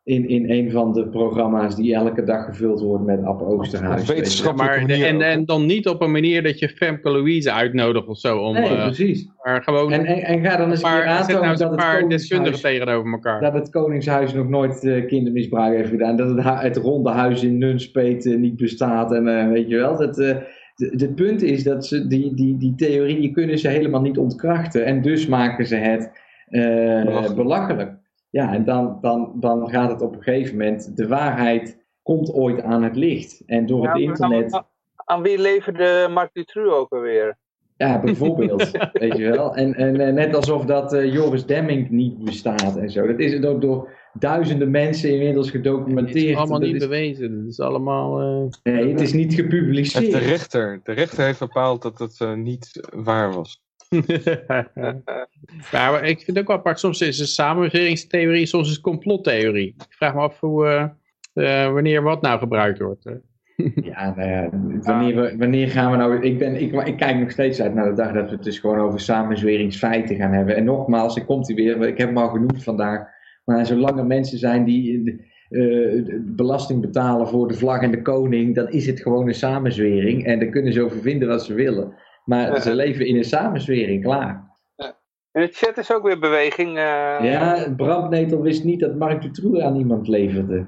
in, in een van de programma's die elke dag gevuld worden met Ab Oosterhuis. Manier en, en dan niet op een manier dat je Femke Louise uitnodigt of zo. Om, Nee, eh, precies. maar gewoon En, en, en ga dan eens een nou aantonen eens dat een het, paar deskundigen koningshuis, tegenover elkaar. dat het Koningshuis nog nooit eh, kindermisbruik heeft gedaan. Dat het, het ronde huis in Nunspeet eh, niet bestaat. En eh, weet je wel, dat... eh, de- het punt is dat ze die, die, die theorieën kunnen ze helemaal niet ontkrachten. En dus maken ze het eh, Belachelijk. belachelijk. Ja, en dan, dan, dan gaat het op een gegeven moment... De waarheid komt ooit aan het licht. En door Ja, het internet... Aan, aan wie leverde Mark Dutroux ook alweer? Ja, bijvoorbeeld. weet je wel. En, en net alsof dat eh, Joris Demming niet bestaat en zo. Dat is het ook door duizenden mensen inmiddels Het gedocumenteerd. is allemaal Dat niet is- bewezen. Het is allemaal... eh, nee, het is niet gepubliceerd. de rechter. De rechter heeft bepaald dat het eh, niet waar was. maar ik vind het ook wel apart. Soms is het samenwerkingstheorie, soms is het complottheorie. Ik vraag me af hoe, eh, eh, wanneer wat nou gebruikt wordt. Ja, nou ja, wanneer, wanneer gaan we nou... Ik, ben, ik, kijk nog steeds uit naar de dag dat we het dus gewoon over samenzweringsfeiten gaan hebben. En nogmaals, ik komt hij weer. Ik heb hem al genoemd vandaag. Maar zolang er mensen zijn die eh, belasting betalen voor de vlag en de koning, dan is het gewoon een samenzwering. En daar kunnen ze over vinden wat ze willen. Maar Ja. ze leven in een samenzwering, klaar. In de chat is ook weer beweging. eh, Ja, Brandnetel wist niet dat Mark Dutroux aan iemand leverde.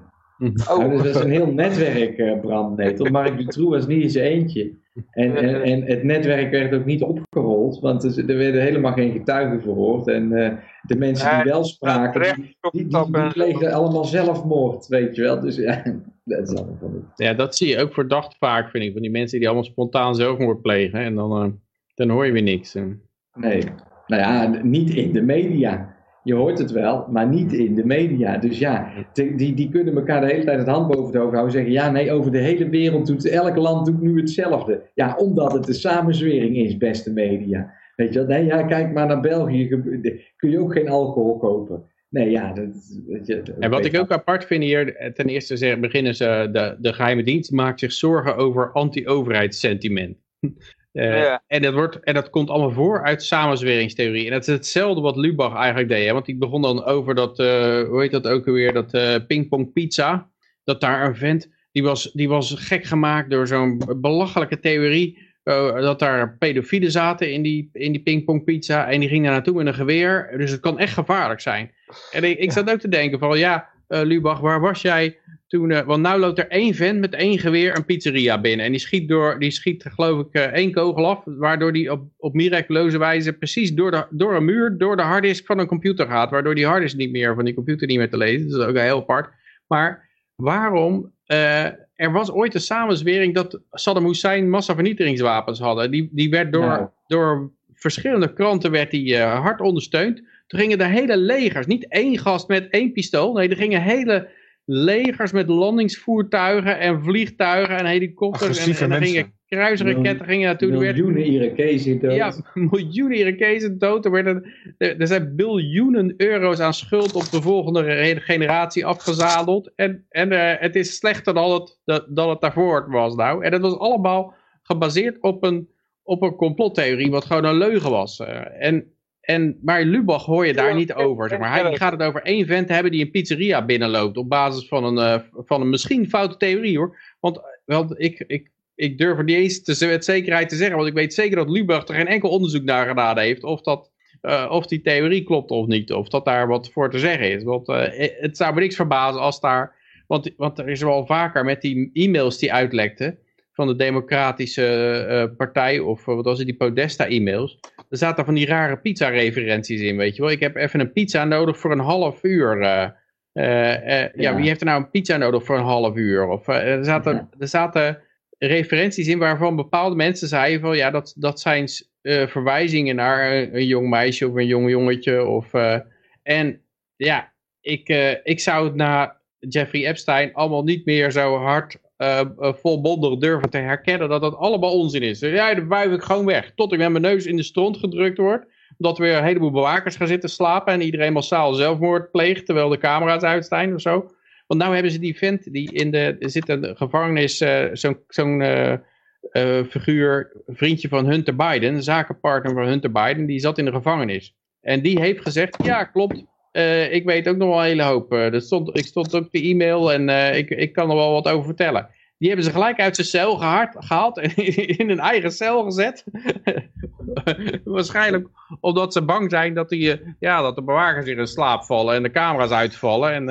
Oh, Nou, dus dat is een heel netwerk, eh Brandnetel. Mark Dutroux was niet in zijn eentje. En, en, en het netwerk werd ook niet opgerold, want er, er werden helemaal geen getuigen verhoord. En eh, de mensen die Ja, wel spraken, die, die, die pleegden allemaal zelfmoord, weet je wel. Dus ja, van het. Ja, dat zie je ook verdacht vaak, vind ik. Van die mensen die allemaal spontaan zelfmoord plegen. En dan, eh, dan hoor je weer niks. Nee, nou ja, niet in de media. Je hoort het wel, maar niet in de media. Dus ja, die, die, die kunnen elkaar de hele tijd het hand boven het hoofd houden. Zeggen, ja, nee, over de hele wereld doet elk land doet nu hetzelfde. Ja, omdat het een samenzwering is, beste media. Weet je wel? Nee, ja, kijk maar naar België. Kun je ook geen alcohol kopen. Nee, ja, dat, je, En wat ik ook apart vind hier, eh, ten eerste zeg, beginnen ze, de, de geheime dienst maakt zich zorgen over anti-overheidssentiment. Eh, Ja. en, dat wordt, en dat komt allemaal voor uit samenzweringstheorie. En dat is hetzelfde wat Lubach eigenlijk deed. Hè? Want die begon dan over dat, eh, hoe heet dat ook alweer, dat eh pingpong pizza. Dat daar een vent, die was, die was gek gemaakt door zo'n belachelijke theorie. Eh, dat daar pedofielen zaten in die, in die pingpong pizza. En die ging daar naartoe met een geweer. Dus het kan echt gevaarlijk zijn. En ik, ik zat ook te denken van, ja, eh, Lubach, waar was jij toen? eh, want nou loopt er één vent met één geweer een pizzeria binnen. En die schiet, door, die schiet geloof ik één kogel af. Waardoor die op, op miraculeuze wijze precies door, de, door een muur, door de harddisk van een computer gaat. Waardoor die harddisk niet meer, van die computer niet meer te lezen. Dat is ook heel apart. Maar waarom... er was ooit een samenzwering dat Saddam Hussein massavernietigingswapens hadden. Die, die werd door, Nou. door verschillende kranten werd die, eh, hard ondersteund. Toen gingen er hele legers, niet één gast met één pistool. Nee, er gingen hele legers met landingsvoertuigen en vliegtuigen en helikopters. En, Agressieve en er mensen. gingen kruisraketten gingen naartoe. Er miljoenen Irakezen dood. ja, miljoenen Irakezen dood. Er, werden, er, er zijn biljoenen euro's aan schuld op de volgende generatie afgezadeld. En, en eh, het is slechter dan het, dat, dan het daarvoor was nou. En het was allemaal gebaseerd op een, op een complottheorie wat gewoon een leugen was. Eh, en en, maar Lubach hoor je daar Ja, niet over. Zeg maar. Hij gaat het over één vent hebben die een pizzeria binnenloopt. Op basis van een, eh, van een misschien foute theorie hoor. Want, want ik, ik, ik durf er niet eens te, met zekerheid te zeggen. Want ik weet zeker dat Lubach er geen enkel onderzoek naar gedaan heeft. Of, dat, eh, of die theorie klopt of niet. Of dat daar wat voor te zeggen is. Want eh, het zou me niks verbazen als daar... Want, want er is wel vaker met die e-mails die uitlekten van de Democratische eh, Partij, of eh, wat was het, die Podesta-e-mails. Er zaten van die rare pizza-referenties in, weet je wel. Ik heb even een pizza nodig voor een half uur. eh, eh, eh, ja. Ja. wie heeft er nou een pizza nodig voor een half uur? Of, eh, er, zaten, er zaten referenties in waarvan bepaalde mensen zeiden van, ja, dat, dat zijn eh, verwijzingen naar een, jong meisje of een jong jongetje. Of, eh, en ja, ik, eh, ik zou het na Jeffrey Epstein allemaal niet meer zo hard volmondig durven te herkennen dat dat allemaal onzin is. Dus ja, dan wuif ik gewoon weg. Tot ik met mijn neus in de stront gedrukt word. Dat weer een heleboel bewakers gaan zitten slapen en iedereen massaal zelfmoord pleegt terwijl de camera's uit zijn of zo. Want nou hebben ze die vent die in de, zit een gevangenis, eh, zo'n zo'n eh, eh, figuur, vriendje van Hunter Biden, zakenpartner van Hunter Biden, die zat in de gevangenis. En die heeft gezegd, ja klopt, ik weet ook nog wel een hele hoop. Dat stond, ik stond op de e-mail en ik, ik kan er wel wat over vertellen. Die hebben ze gelijk uit zijn cel gehaald, en in een eigen cel gezet. Waarschijnlijk omdat ze bang zijn dat, die, ja, dat de bewakers in slaap vallen en de camera's uitvallen. En,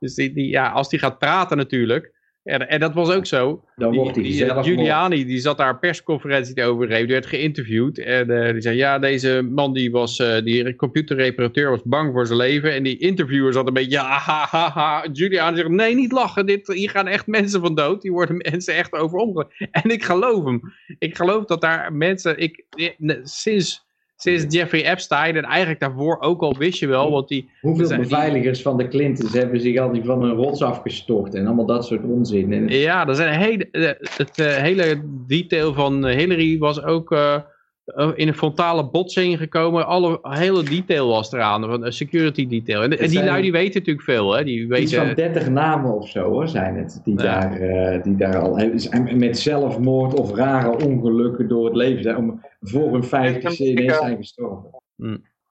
dus die, die, ja, als die gaat praten natuurlijk. En, en dat was ook zo. Dan wordt hij Die- zelf die, Giuliani die zat daar een persconferentie over te geven. Die werd geïnterviewd. En eh, die zei, ja, deze man die was, eh, die computerreparateur was bang voor zijn leven. En die interviewer zat een beetje, ja, ha, ha, ha. Giuliani zegt, nee, niet lachen. Dit, hier gaan echt mensen van dood. Die worden mensen echt over omgelegd. En ik geloof hem. Ik geloof dat daar mensen, ik, eh, sinds, sinds Jeffrey Epstein en eigenlijk daarvoor ook al wist je wel, want die, Hoeveel zijn die- beveiligers van de Clintons hebben zich al die van hun rots afgestort en allemaal dat soort onzin. En, Ja, er zijn hele, het eh, hele detail van eh, Hillary was ook eh, in een frontale botsing gekomen. Alle hele detail was eraan, van een security detail. En, en die lui die weten natuurlijk veel, hè? Die Iets van weten, 30 namen of zo hoor, zijn het, die, Ja. daar, eh, die daar al met zelfmoord of rare ongelukken door het leven zijn, om voor hun vijftigste ineens zijn gestorven.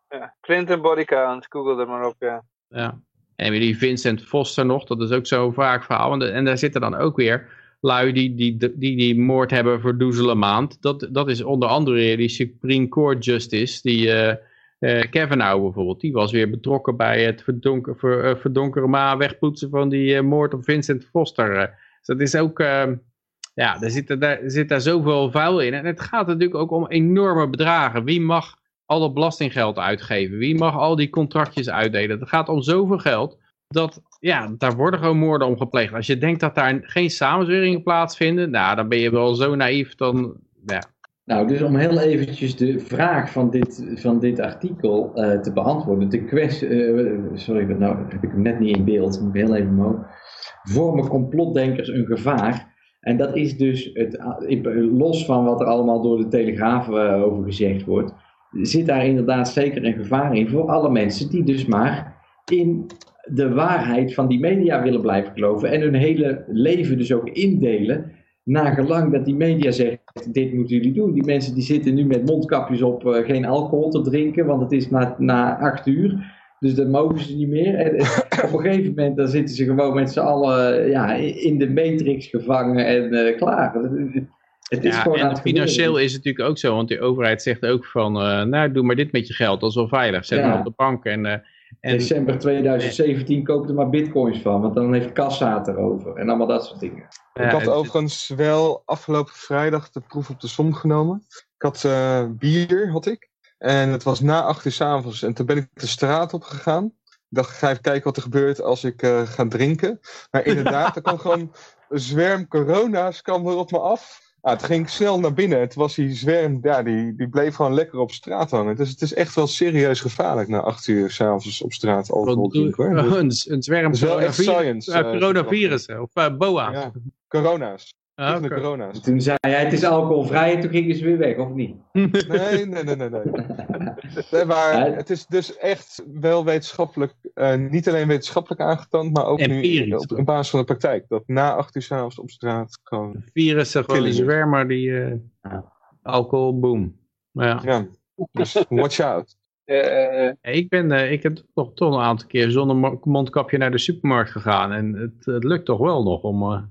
Ja. Clinton body count, google er maar op, ja. ja. En weer die Vincent Foster nog, dat is ook zo'n vaak verhaal. En, en daar zitten dan ook weer lui die die, die, die, moord hebben voor doezelen maand. Dat, dat is onder andere die Supreme Court Justice, die eh, Kavanaugh bijvoorbeeld. Die was weer betrokken bij het verdonker, ver, eh, verdonkeren maar wegpoetsen van die moord op Vincent Foster. Dus dat is ook, ja, er zit, er, daar zit daar zoveel vuil in. En het gaat natuurlijk ook om enorme bedragen. Wie mag al dat belastinggeld uitgeven? Wie mag al die contractjes uitdelen? Het gaat om zoveel geld dat, ja, daar worden gewoon moorden om gepleegd. Als je denkt dat daar geen samenzweringen plaatsvinden, nou, dan ben je wel zo naïef, dan, ja. Nou, dus om heel eventjes de vraag van dit, van dit artikel eh, te beantwoorden. De kwestie, eh, sorry, nou heb ik hem net niet in beeld, heel even omhoog. Vormen complotdenkers een gevaar? En dat is dus, het, los van wat er allemaal door de Telegraaf eh, over gezegd wordt, zit daar inderdaad zeker een gevaar in voor alle mensen die dus maar in de waarheid van die media willen blijven geloven en hun hele leven dus ook indelen naar gelang dat die media zegt, dit moeten jullie doen. Die mensen die zitten nu met mondkapjes op eh, geen alcohol te drinken, want het is na, na acht uur. Dus dat mogen ze niet meer. En, eh, op een gegeven moment dan zitten ze gewoon met z'n allen eh, ja, in de matrix gevangen en klaar. Het is ja, gewoon aan en gebeuren. financieel is het natuurlijk ook zo, want de overheid zegt ook van, nou, doe maar dit met je geld, dat is wel veilig. Zet Ja. hem op de bank en... en December 2017 koop er maar bitcoins van, want dan heeft kassa het erover. En allemaal dat soort dingen. ja, ik had het- overigens wel afgelopen vrijdag de proef op de som genomen. Ik had eh, bier, had ik. En het was na acht uur s'avonds. En toen ben ik de straat op gegaan. Ik dacht, ga even kijken wat er gebeurt als ik eh, ga drinken. Maar inderdaad, er kwam gewoon een zwerm corona's kwam er op me af. Ah, het ging snel naar binnen. Het was die zwerm, ja, die, die bleef gewoon lekker op straat hangen. Dus het is echt wel serieus gevaarlijk na acht uur s'avonds op straat alcohol drinken. Dus- een, zwerm is wel echt coronavirus, science, eh, eh, coronavirus of eh, boa. Ja, corona's. Ah, oké. corona's. Toen zei hij, het is alcoholvrij en toen gingen ze weer weg, of niet? Nee, nee, nee, nee. nee. nee maar het is dus echt wel wetenschappelijk, eh, niet alleen wetenschappelijk aangetoond, maar ook nu op, op basis van de praktijk. Dat na acht uur s'avonds op straat gewoon, virus, zeg gewoon een Killing. zwermer die eh, Ja. alcohol, boom. Maar ja. ja. Dus watch out. Eh, Ik, ben, eh, ik heb toch, toch een aantal keer zonder mo- mondkapje naar de supermarkt gegaan. En het, het lukt toch wel nog om...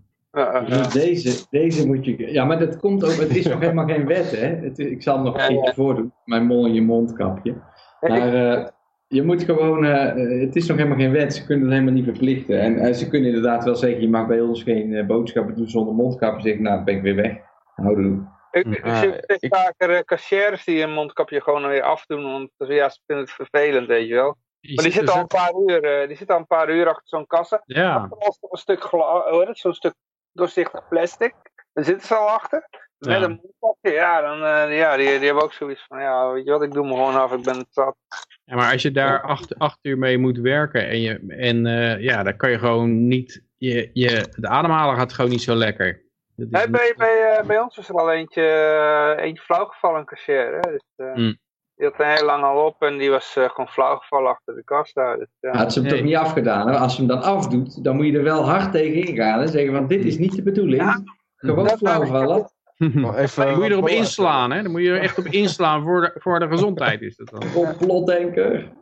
Dus deze, deze moet je. Ja, maar dat komt ook. Het is nog helemaal geen wet, hè? Het, ik zal hem nog een keertje voordoen. Mijn mooie mondkapje. Maar eh, je moet gewoon. eh, het is nog helemaal geen wet. Ze kunnen het helemaal niet verplichten. En eh, ze kunnen inderdaad wel zeggen: je mag bij ons geen boodschappen doen zonder mondkapje. Zeg ik, nou, ben ik weer weg. Houdoe. Ik, ik zie vaker cashiers die een mondkapje gewoon weer afdoen, want ja, ze vinden het vervelend, weet je wel. je Maar die zit zitten al een paar uur, eh, die zitten al een paar uur achter zo'n kassa. ook- Ja, Achter een stuk gla- hoe heet het, zo'n stuk doorzichtig plastic. Daar zitten ze al achter. Met Ja. een mondkapje, ja, dan, eh, ja die, die hebben ook zoiets van, ja, weet je wat, ik doe me gewoon af, ik ben het zat. Ja, maar als je daar acht, acht uur mee moet werken en, je, en eh, ja, dan kan je gewoon niet, je, je, de ademhalen gaat gewoon niet zo lekker. Hey, bij, bij, eh, bij ons is er al eentje, eentje flauwgevallen, een cashier. Hè? Dus, Mm. Die had er heel lang al op en die was eh, gewoon flauwgevallen achter de kast daar. Dus, ja. Had ze hem toch niet afgedaan. Hè? Als ze hem dan afdoet, dan moet je er wel hard tegen ingaan. En zeggen: van dit is niet de bedoeling. Ja. Gewoon Dat- flauw vallen. Nog even Dan moet je wat erop inslaan, hè? Dan moet je er echt op inslaan voor de, voor de gezondheid is dat dan. Complotdenker.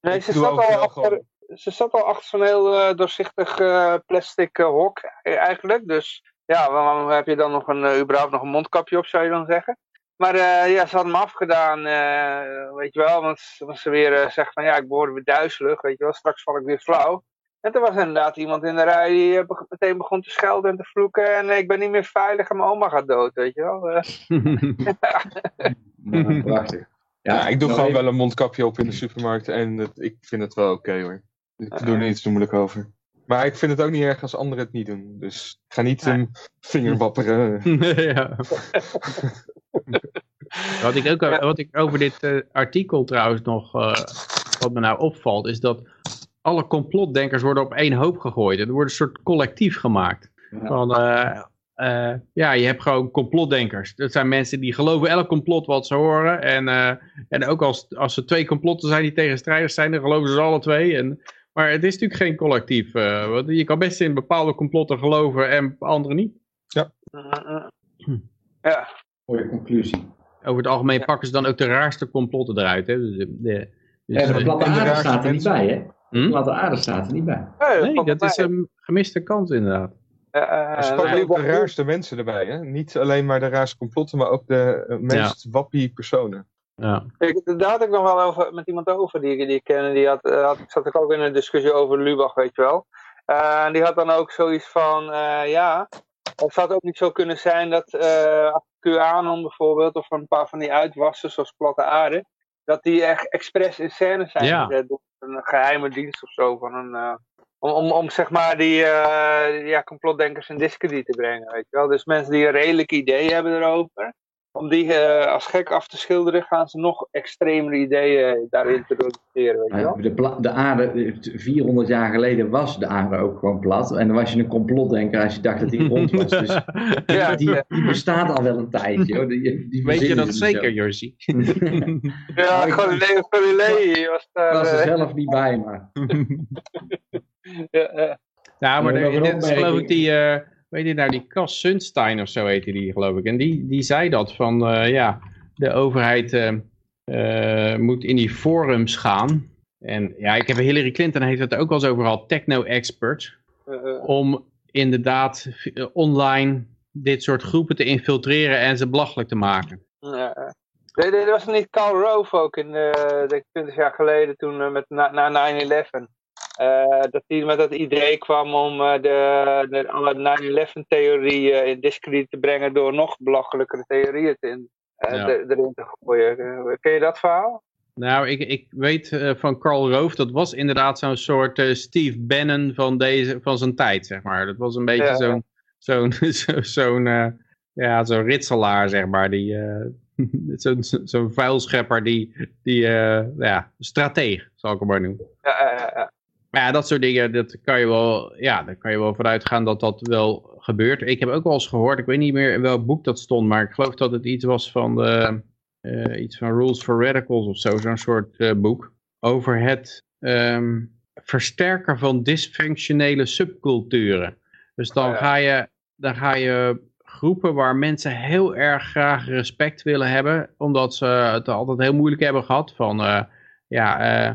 Nee, ze zat, al achter, ze zat al achter zo'n heel eh, doorzichtig eh, plastic eh, hok eh, eigenlijk. Dus ja, waarom heb je dan nog een, eh, überhaupt nog een mondkapje op, zou je dan zeggen? Maar eh, ja, ze had hem afgedaan, eh, weet je wel, want ze- want ze weer eh, zegt van ja, ik word weer duizelig, weet je wel, straks val ik weer flauw. En toen was er inderdaad iemand in de rij die meteen begon te schelden en te vloeken en ik ben niet meer veilig en mijn oma gaat dood, weet je wel. Eh, Nou, prachtig. Ja, ik doe nog gewoon even- wel een mondkapje op in de supermarkt en het, ik vind het wel oké hoor. Ik doe er niet zo moeilijk over. Maar ik vind het ook niet erg als anderen het niet doen. Dus ik ga niet Nee. een vinger wapperen. ja. wat, ik ook, wat ik over dit eh, artikel trouwens nog, eh, wat me nou opvalt, is dat alle complotdenkers worden op één hoop gegooid. Er wordt een soort collectief gemaakt. Ja. Van, eh, eh, ja, je hebt gewoon complotdenkers. Dat zijn mensen die geloven elk complot wat ze horen. En, eh, en ook als, als er twee complotten zijn die tegenstrijdig zijn, dan geloven ze alle twee. En, maar het is natuurlijk geen collectief. eh, want je kan best in bepaalde complotten geloven en andere niet. eh. Ja, Mooie conclusie. Over het algemeen pakken ze dan ook de raarste complotten eruit. Hè? Dus, de, de- dus, Ja, de eh, platte aarde staat er niet bij, hè? De hm? platte aarde staat er niet bij. Nee, dat is een gemiste kans inderdaad. Eh, Er spannen is ook de raarste mensen erbij. Hè? Niet alleen maar de raarste complotten, maar ook de eh, meest wappie personen. Ja. Ik, daar had ik nog wel over, met iemand over die, die ik ken. Die had, had, zat ik ook in een discussie over Lubach, weet je wel. En die had dan ook zoiets van, eh, ja, het zou het ook niet zo kunnen zijn dat eh QAnon bijvoorbeeld, of een paar van die uitwassen zoals Platte Aarde, dat die echt expres in scène zijn Ja. gezet door een geheime dienst of zo. Van een, eh, om, om, om zeg maar die eh, ja, complotdenkers in discrediet te brengen, weet je wel. Dus mensen die een redelijk idee hebben erover, om die eh, als gek af te schilderen, gaan ze nog extremere ideeën daarin te produceren, weet je wel. De, de aarde, eh, 400 jaar geleden was de aarde ook gewoon plat. En dan was je een complotdenker als je dacht dat die rond was. Dus Ja, die, die bestaat al wel een tijdje. Hoor. Die, die Weet je dat ze zeker. Josie? Ja, ik- Galileo Galilei was Ik daar. was er eh, zelf niet bij, maar... ja, ja. Ja, maar er- dit is geloof ik die, eh, weet je nou, die Cas Sunstein of zo heette die geloof ik. En die, die zei dat van, eh, ja, de overheid eh, eh, moet in die forums gaan. En ja, ik heb Hillary Clinton heeft het ook wel eens over gehad, techno-expert. Eh, Om inderdaad online dit soort groepen te infiltreren en ze belachelijk te maken. ja. Nee, dat was niet Karl Rove ook in ik 20 jaar geleden toen met na, na 9-11. Eh, dat hij met dat idee kwam om eh, de, de alle 9-11 theorieën in discrediet te brengen door nog belachelijkere theorieën te in, eh, Ja. de- erin te gooien. Eh, ken je dat verhaal? Nou, ik, ik weet eh, van Karl Rove, dat was inderdaad zo'n soort eh, Steve Bannon van, deze, van zijn tijd, zeg maar. Dat was een beetje Ja, zo'n zo'n zo, zo'n eh, ja, zo'n ritselaar, zeg maar. Die, eh, zo'n zo'n vuilschepper, die, die eh, ja, strateeg, zal ik hem maar noemen. Ja, ja, ja. Maar ja, dat soort dingen, dat kan je wel, ja, daar kan je wel vanuit gaan dat dat wel gebeurt. Ik heb ook wel eens gehoord, ik weet niet meer in welk boek dat stond, maar ik geloof dat het iets was van de, eh, iets van Rules for Radicals of zo, zo'n soort eh, boek. Over het ehm, versterken van dysfunctionele subculturen. Dus dan, Oh ja. ga je, dan ga je groepen waar mensen heel erg graag respect willen hebben, omdat ze het altijd heel moeilijk hebben gehad van... eh, ja, eh,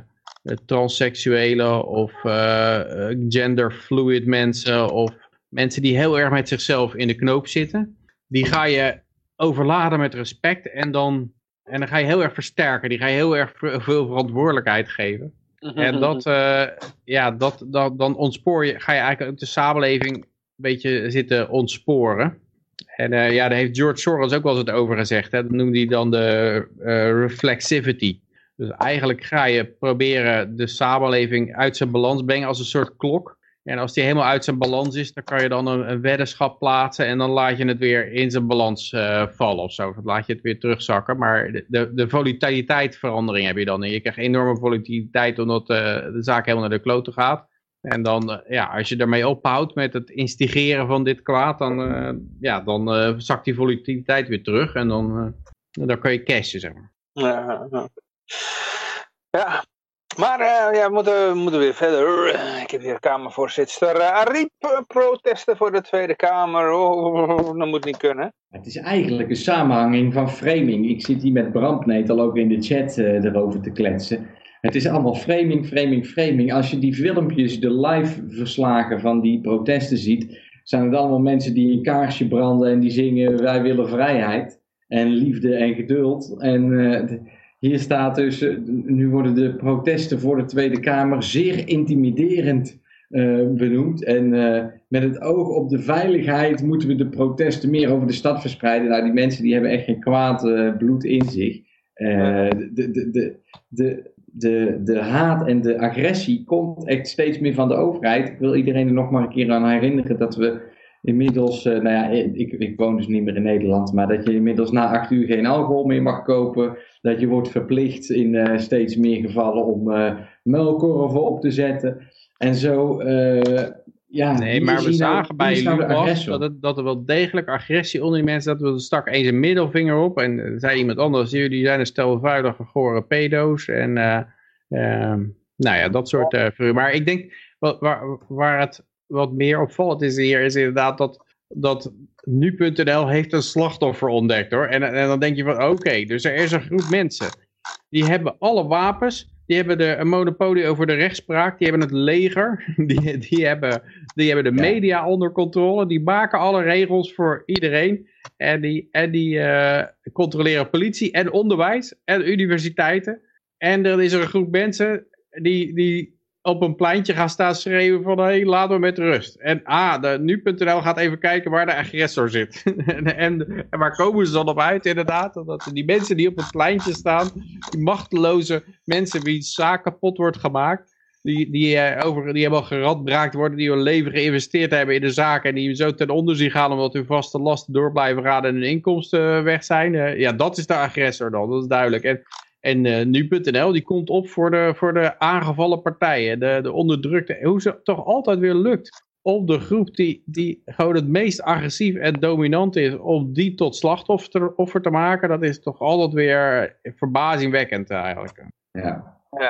transseksuelen of eh, eh, genderfluid mensen of mensen die heel erg met zichzelf in de knoop zitten. Die ga je overladen met respect en dan, en dan ga je heel erg versterken. Die ga je heel erg veel verantwoordelijkheid geven. En dat, uh, ja, dat, dat, dan ontspoor je, ga je eigenlijk ook de samenleving een beetje zitten ontsporen. En uh, ja, daar heeft George Soros ook wel eens het over gezegd. Hè? Dat noemde hij dan de uh, reflexivity. Dus eigenlijk ga je proberen de samenleving uit zijn balans brengen als een soort klok. En als die helemaal uit zijn balans is, dan kan je dan een, weddenschap plaatsen en dan laat je het weer in zijn balans uh, vallen of zo. Dan laat je het weer terugzakken. Maar de, de, de volatiliteitsverandering heb je dan. En je krijgt enorme volatiliteit omdat uh, de zaak helemaal naar de kloten gaat. En dan, uh, ja, als je daarmee ophoudt met het instigeren van dit kwaad, dan, ja, dan zakt die volatiliteit weer terug en dan, dan kan je cashen, zeg maar. Ja, ja. Maar uh, ja, we moeten, moeten weer verder. Ik heb hier Kamervoorzitter uh, protesten voor de Tweede Kamer. Oh, dat moet niet kunnen. Het is eigenlijk een samenhanging van framing. Ik zit hier met Brandneet al ook in de chat erover te kletsen. Het is allemaal framing, framing, framing. Als je die filmpjes, de live verslagen van die protesten ziet, zijn het allemaal mensen die een kaarsje branden en die zingen wij willen vrijheid en liefde en geduld. En hier staat dus, uh, nu worden de protesten voor de Tweede Kamer zeer intimiderend uh, benoemd. En uh, met het oog op de veiligheid moeten we de protesten meer over de stad verspreiden. Nou, die mensen die hebben echt geen kwaad bloed in zich. de, de, de, de, de, de haat en de agressie komt echt steeds meer van de overheid. Ik wil iedereen er nog maar een keer aan herinneren dat we inmiddels, uh, nou ja, ik, ik woon dus niet meer in Nederland, maar dat je inmiddels na acht uur geen alcohol meer mag kopen. Dat je wordt verplicht in uh, steeds meer gevallen om uh, op te zetten. En zo, ja. Nee, maar we zagen bij Lucas dat, het, dat er wel degelijk agressie onder die mensen, dat we stak eens een middelvinger op en zei iemand anders, jullie zijn een stel vuilige, gore pedo's en nou ja, dat soort, maar ik denk, waar, waar het wat meer opvallend is hier, is inderdaad dat, dat nu.nl heeft een slachtoffer ontdekt hoor. En, en dan denk je van oké, okay, dus er is een groep mensen. Die hebben alle wapens. Die hebben de, een monopolie over de rechtspraak. Die hebben het leger. Die, die, hebben, die hebben de media onder controle. Die maken alle regels voor iedereen. En die, en die uh, controleren politie en onderwijs en universiteiten. En er is er een groep mensen die, die op een pleintje gaan staan schreeuwen van hé, hey, laat me met rust. En ah, de nu.nl gaat even kijken waar de agressor zit. en, en, waar komen ze dan op uit inderdaad? Dat die mensen die op het pleintje staan, die machteloze mensen wie zaak kapot wordt gemaakt, die, die, uh, over, die hebben al geradbraakt worden, die hun leven geïnvesteerd hebben in de zaak en die zo ten onder zien gaan omdat hun vaste lasten door blijven gaan en hun inkomsten weg zijn. Uh, ja, dat is de agressor dan, dat is duidelijk. En en uh, nu.nl die komt op voor de, voor de aangevallen partijen, de, de onderdrukte. Hoe ze toch altijd weer lukt om de groep die, die gewoon het meest agressief en dominant is, om die tot slachtoffer offer te maken, dat is toch altijd weer verbazingwekkend eigenlijk. Ja. Uh,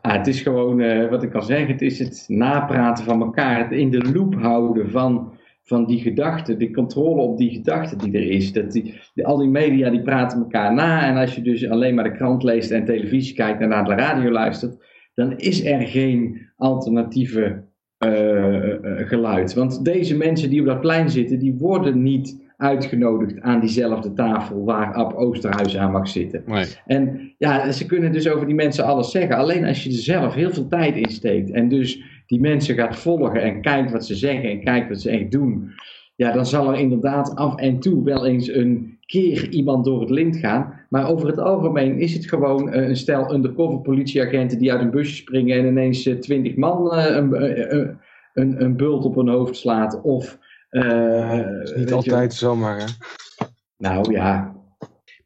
ah, het is gewoon, uh, wat ik kan zeggen, het is het napraten van elkaar, het in de loop houden van van die gedachten, de controle op die gedachten die er is. Dat die, al die media die praten elkaar na en als je dus alleen maar de krant leest en televisie kijkt en naar de radio luistert, dan is er geen alternatieve uh, uh, geluid. Want deze mensen die op dat plein zitten, die worden niet uitgenodigd aan diezelfde tafel waar Ab Oosterhuis aan mag zitten. Nee. En ja, ze kunnen dus over die mensen alles zeggen. Alleen als je er zelf heel veel tijd in steekt en dus die mensen gaat volgen en kijkt wat ze zeggen en kijkt wat ze echt doen. Ja, dan zal er inderdaad af en toe wel eens een keer iemand door het lint gaan. Maar over het algemeen is het gewoon uh, een stel undercover politieagenten die uit een busje springen en ineens uh, twintig man uh, een, een, een bult op hun hoofd slaat. Of uh, is niet altijd je... zomaar, hè? Nou ja.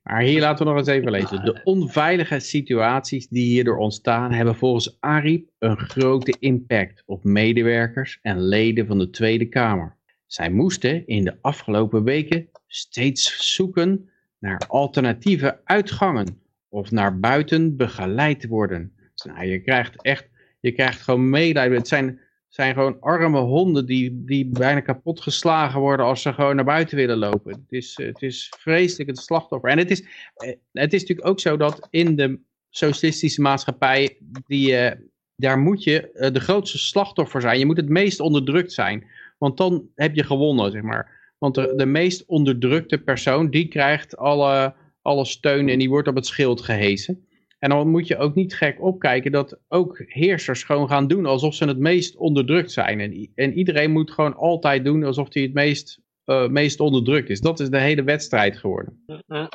Maar hier laten we nog eens even lezen. De onveilige situaties die hierdoor ontstaan hebben volgens Ariep een grote impact op medewerkers en leden van de Tweede Kamer. Zij moesten in de afgelopen weken steeds zoeken naar alternatieve uitgangen of naar buiten begeleid worden. Dus je krijgt echt, je krijgt gewoon medelijden. Het zijn zijn gewoon arme honden die, die bijna kapot geslagen worden als ze gewoon naar buiten willen lopen. Het is, het is vreselijk het slachtoffer. En het is, eh, het is natuurlijk ook zo dat in de, socialistische maatschappij, die, eh, daar moet je eh, de grootste slachtoffer zijn. Je moet het meest onderdrukt zijn. Want dan heb je gewonnen, zeg maar. Want de, de meest onderdrukte persoon, die krijgt alle, alle steun en die wordt op het schild gehesen. En dan moet je ook niet gek opkijken dat ook heersers gewoon gaan doen alsof ze het meest onderdrukt zijn. En, en iedereen moet gewoon altijd doen alsof hij het meest, eh, meest onderdrukt is. Dat is de hele wedstrijd geworden. Mhm.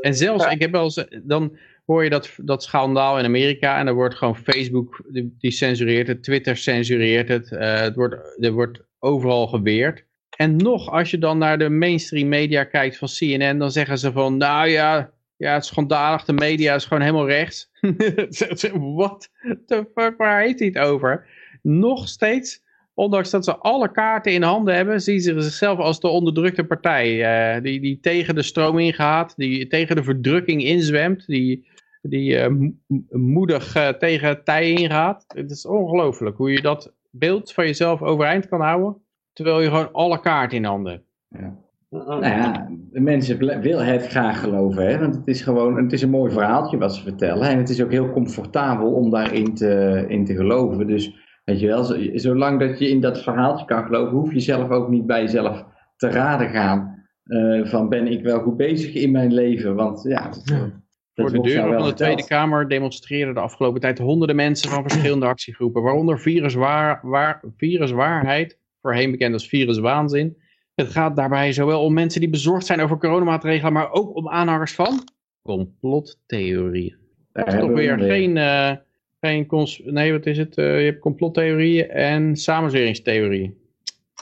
En zelfs, ik heb wel eens, dan hoor je dat, dat schandaal in Amerika en dan wordt gewoon Facebook, die, die censureert het, Twitter censureert het, eh, het wordt, er wordt overal geweerd. En nog, als je dan naar de mainstream media kijkt van CNN, dan zeggen ze van, nou ja, ja het is schandalig, de media is gewoon helemaal rechts. What the fuck, waar heeft hij het over? Nog steeds, ondanks dat ze alle kaarten in handen hebben, zien ze zichzelf als de onderdrukte partij. eh, die, die tegen de stroom ingaat, die tegen de verdrukking inzwemt, die, die eh, mo- moedig eh, tegen tij ingaat. Het is ongelooflijk hoe je dat beeld van jezelf overeind kan houden, terwijl je gewoon alle kaarten in handen hebt. Ja. Nou ja, de mensen willen het graag geloven, hè? want het is gewoon het is een mooi verhaaltje wat ze vertellen. En het is ook heel comfortabel om daarin te, in te geloven. Dus weet je wel, zo- zolang dat je in dat verhaaltje kan geloven, hoef je zelf ook niet bij jezelf te raden gaan. eh, van ben ik wel goed bezig in mijn leven? Want ja, dat, dat Voor de deuren van de Tweede. Kamer demonstreerden de afgelopen tijd honderden mensen van verschillende actiegroepen, waaronder viruswaar, waar, viruswaarheid, voorheen bekend als viruswaanzin. Het gaat daarbij zowel om mensen die bezorgd zijn over coronamaatregelen, maar ook om aanhangers van complottheorieën. Daar Dat is toch weer weer. geen, eh, geen cons nee wat is het, Eh, je hebt complottheorieën en samenzweringstheorieën.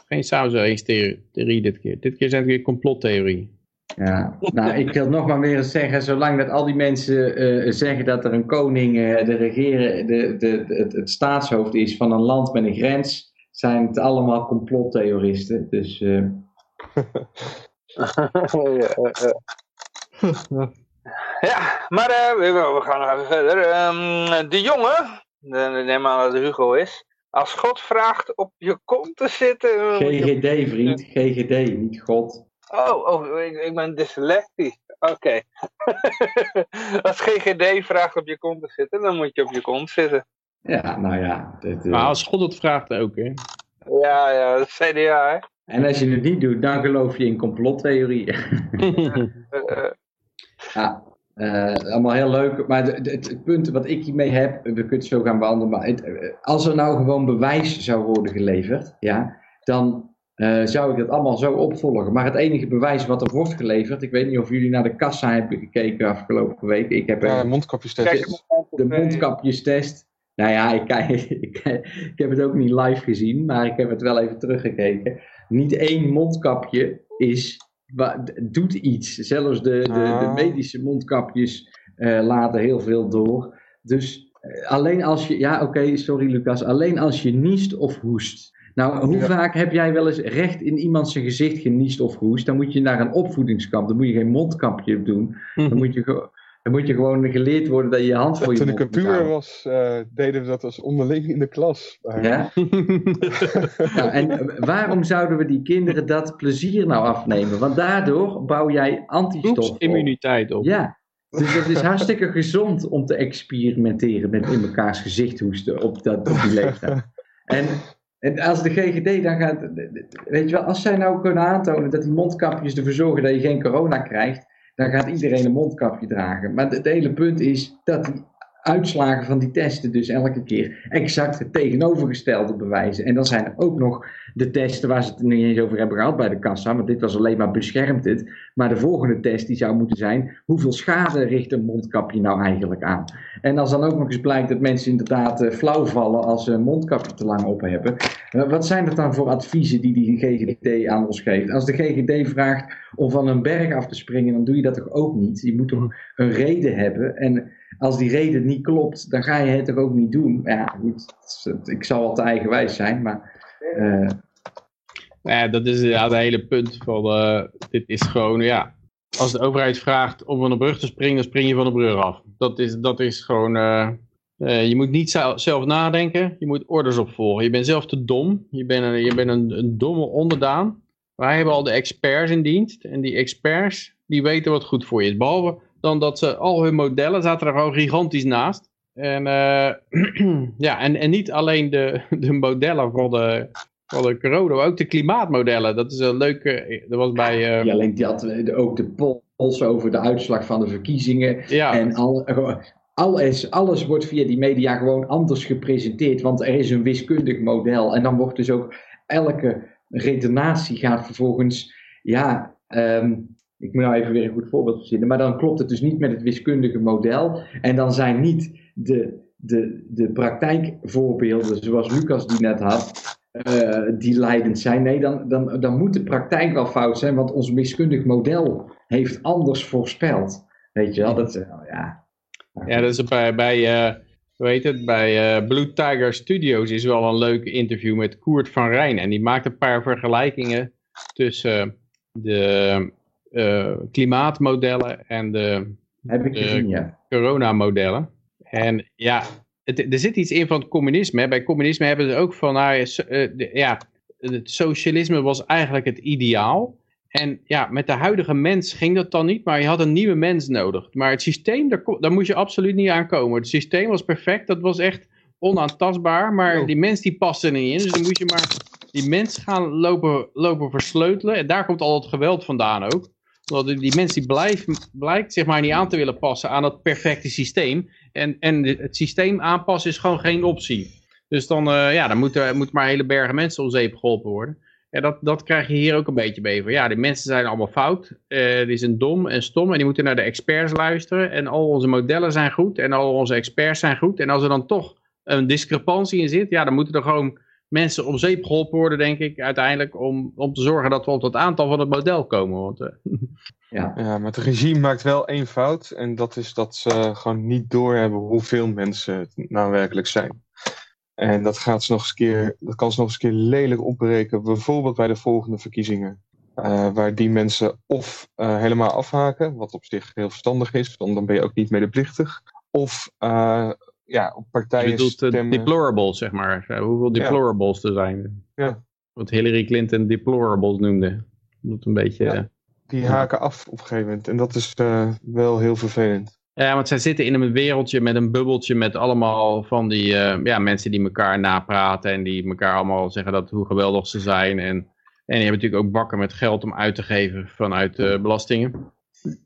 Geen samenzweringstheorie dit keer. Dit keer zijn het weer complottheorieën. Ja, nou, ik wil nog maar weer eens zeggen, zolang dat al die mensen eh, zeggen dat er een koning eh, de regeren, de, de, de- het, het staatshoofd is van een land met een grens, zijn het allemaal complottheoristen. Dus eh, ja, ja, ja. Ja, maar eh, we, we gaan nog even verder. Ehm, de jongen, de, neem aan dat het Hugo is. Als God vraagt op je kont te zitten. GGD vriend, GGD, niet God. Oh, oh ik, ik ben dyslectisch. Oké. als GGD vraagt op je kont te zitten, dan moet je op je kont zitten. Ja, nou ja. dit, eh, Maar als God het vraagt ook, hè. Ja, ja, dat is CDA, hè. En als je het niet doet, dan geloof je in complottheorieën. Eh, eh, Ja, eh, allemaal heel leuk. Maar het, het punt wat ik hiermee heb, we kunnen het zo gaan behandelen. Maar het, eh, als er nou gewoon bewijs zou worden geleverd, ja, dan eh, zou ik dat allemaal zo opvolgen. Maar het enige bewijs wat er wordt geleverd, ik weet niet of jullie naar de kassa hebben gekeken afgelopen week. Ik heb Ja, mondkapjestest. de mondkapjestest. Nou ja, ik, ik, ik heb het ook niet live gezien, maar ik heb het wel even teruggekeken. Niet één mondkapje is, doet iets. Zelfs de, de, de Ah. medische mondkapjes eh, laten heel veel door. Dus eh, alleen als je, ja oké, sorry Lucas, alleen als je niest of hoest. Nou, hoe Ja. vaak heb jij wel eens recht in iemand zijn gezicht geniest of gehoest? Dan moet je naar een opvoedingskamp, dan moet je geen mondkapje doen. Dan moet je, dan moet je gewoon geleerd worden dat je je hand voor je Toen ik mond een puur was, eh, deden we dat als onderling in de klas. Ja? Nou, en waarom zouden we die kinderen dat plezier nou afnemen? Want daardoor bouw jij antistoffen op. immuniteit op. Ja, dus het is hartstikke gezond om te experimenteren met in mekaars gezicht hoesten op, dat, op die leeftijd. En, en als de GGD dan gaat, weet je wel, als zij nou kunnen aantonen dat die mondkapjes ervoor zorgen dat je geen corona krijgt, dan gaat iedereen een mondkapje dragen. Maar het hele punt is dat die uitslagen van die testen dus elke keer exact het tegenovergestelde bewijzen. En dan zijn er ook nog de testen waar ze het niet eens over hebben gehad bij de kassa, want dit was alleen maar beschermt het. Maar de volgende test die zou moeten zijn, hoeveel schade richt een mondkapje nou eigenlijk aan? En als dan ook nog eens blijkt dat mensen inderdaad eh, flauw vallen als ze een mondkapje te lang op hebben, eh, wat zijn dat dan voor adviezen die die GGD aan ons geeft? Als de GGD vraagt om van een berg af te springen, dan doe je dat toch ook niet? Je moet toch een reden hebben en als die reden niet klopt, dan ga je het ook niet doen? Ja, goed, ik zal wel te eigenwijs zijn, maar... eh, Ja, dat is ja, het hele punt van, eh, dit is gewoon, ja, als de overheid vraagt om van de brug te springen, dan spring je van de brug af. Dat is, dat is gewoon, eh, je moet niet zelf, nadenken, je moet orders opvolgen. Je bent zelf te dom, je bent een, je bent een, een domme onderdaan. Wij hebben al de experts in dienst en die experts, die weten wat goed voor je is. Behalve, dan dat ze al hun modellen zaten er gewoon gigantisch naast. En, uh, ja, en, en niet alleen de, de modellen voor de, voor de corona, maar ook de klimaatmodellen. Dat is een leuke, dat was bij... Uh... Ja, alleen die had ook de polls over de uitslag van de verkiezingen. Ja. En al, alles, alles wordt via die media gewoon anders gepresenteerd, want er is een wiskundig model. En dan wordt dus ook elke redenatie gaat vervolgens, ja, um, ik moet nou even weer een goed voorbeeld verzinnen, maar dan klopt het dus niet met het wiskundige model. En dan zijn niet de, de, de praktijkvoorbeelden, zoals Lucas die net had, uh, die leidend zijn. Nee, dan, dan, dan moet de praktijk wel fout zijn, want ons wiskundig model heeft anders voorspeld. Weet je wel, dat, uh, ja. Ja, dat is bij, bij hoe heet het, bij Blue Tiger Studios is wel een leuk interview met Koert van Rijn. En die maakt een paar vergelijkingen tussen de klimaatmodellen en de, Heb ik gezien, ja. coronamodellen. En ja, het, er zit iets in van het communisme. Bij communisme hebben ze ook van, nou, ja, het socialisme was eigenlijk het ideaal. En ja, met de huidige mens ging dat dan niet, maar je had een nieuwe mens nodig. Maar het systeem, daar, daar moest je absoluut niet aan komen. Het systeem was perfect, dat was echt onaantastbaar, maar die mens die paste er niet in. Dus dan moet je maar die mens gaan lopen, lopen versleutelen. En daar komt al het geweld vandaan ook. Want die mens die blijft, blijkt zeg maar niet aan te willen passen aan dat perfecte systeem. En, en het systeem aanpassen is gewoon geen optie. Dus dan, uh, ja, dan moeten moet maar hele bergen mensen om zeep geholpen worden. Ja, dat, dat krijg je hier ook een beetje bij. Van, ja, die mensen zijn allemaal fout. Uh, die zijn dom en stom. En die moeten naar de experts luisteren. En al onze modellen zijn goed. En al onze experts zijn goed. En als er dan toch een discrepantie in zit. Ja, dan moeten er gewoon mensen om zeep geholpen worden, denk ik. Uiteindelijk om, om te zorgen dat we op het aantal van het model komen. Want, uh, ja. ja, maar het regime maakt wel één fout. En dat is dat ze gewoon niet doorhebben hoeveel mensen het nou werkelijk zijn. En dat, gaat ze nog eens keer, dat kan ze nog eens een keer lelijk opbreken. Bijvoorbeeld bij de volgende verkiezingen. Uh, waar die mensen of uh, helemaal afhaken, wat op zich heel verstandig is, want dan ben je ook niet medeplichtig. Of uh, ja, op partijen Je bedoelt stemmen. deplorables, zeg maar. Hoeveel deplorables ja. er zijn. Ja. Wat Hillary Clinton deplorables noemde. Dat een beetje... Ja. Die haken af op een gegeven moment. En dat is wel heel vervelend. Ja, want zij zitten in een wereldje met een bubbeltje met allemaal van die uh, ja, mensen die elkaar napraten en die elkaar allemaal zeggen dat hoe geweldig ze zijn. En, en je hebt natuurlijk ook bakken met geld om uit te geven vanuit belastingen.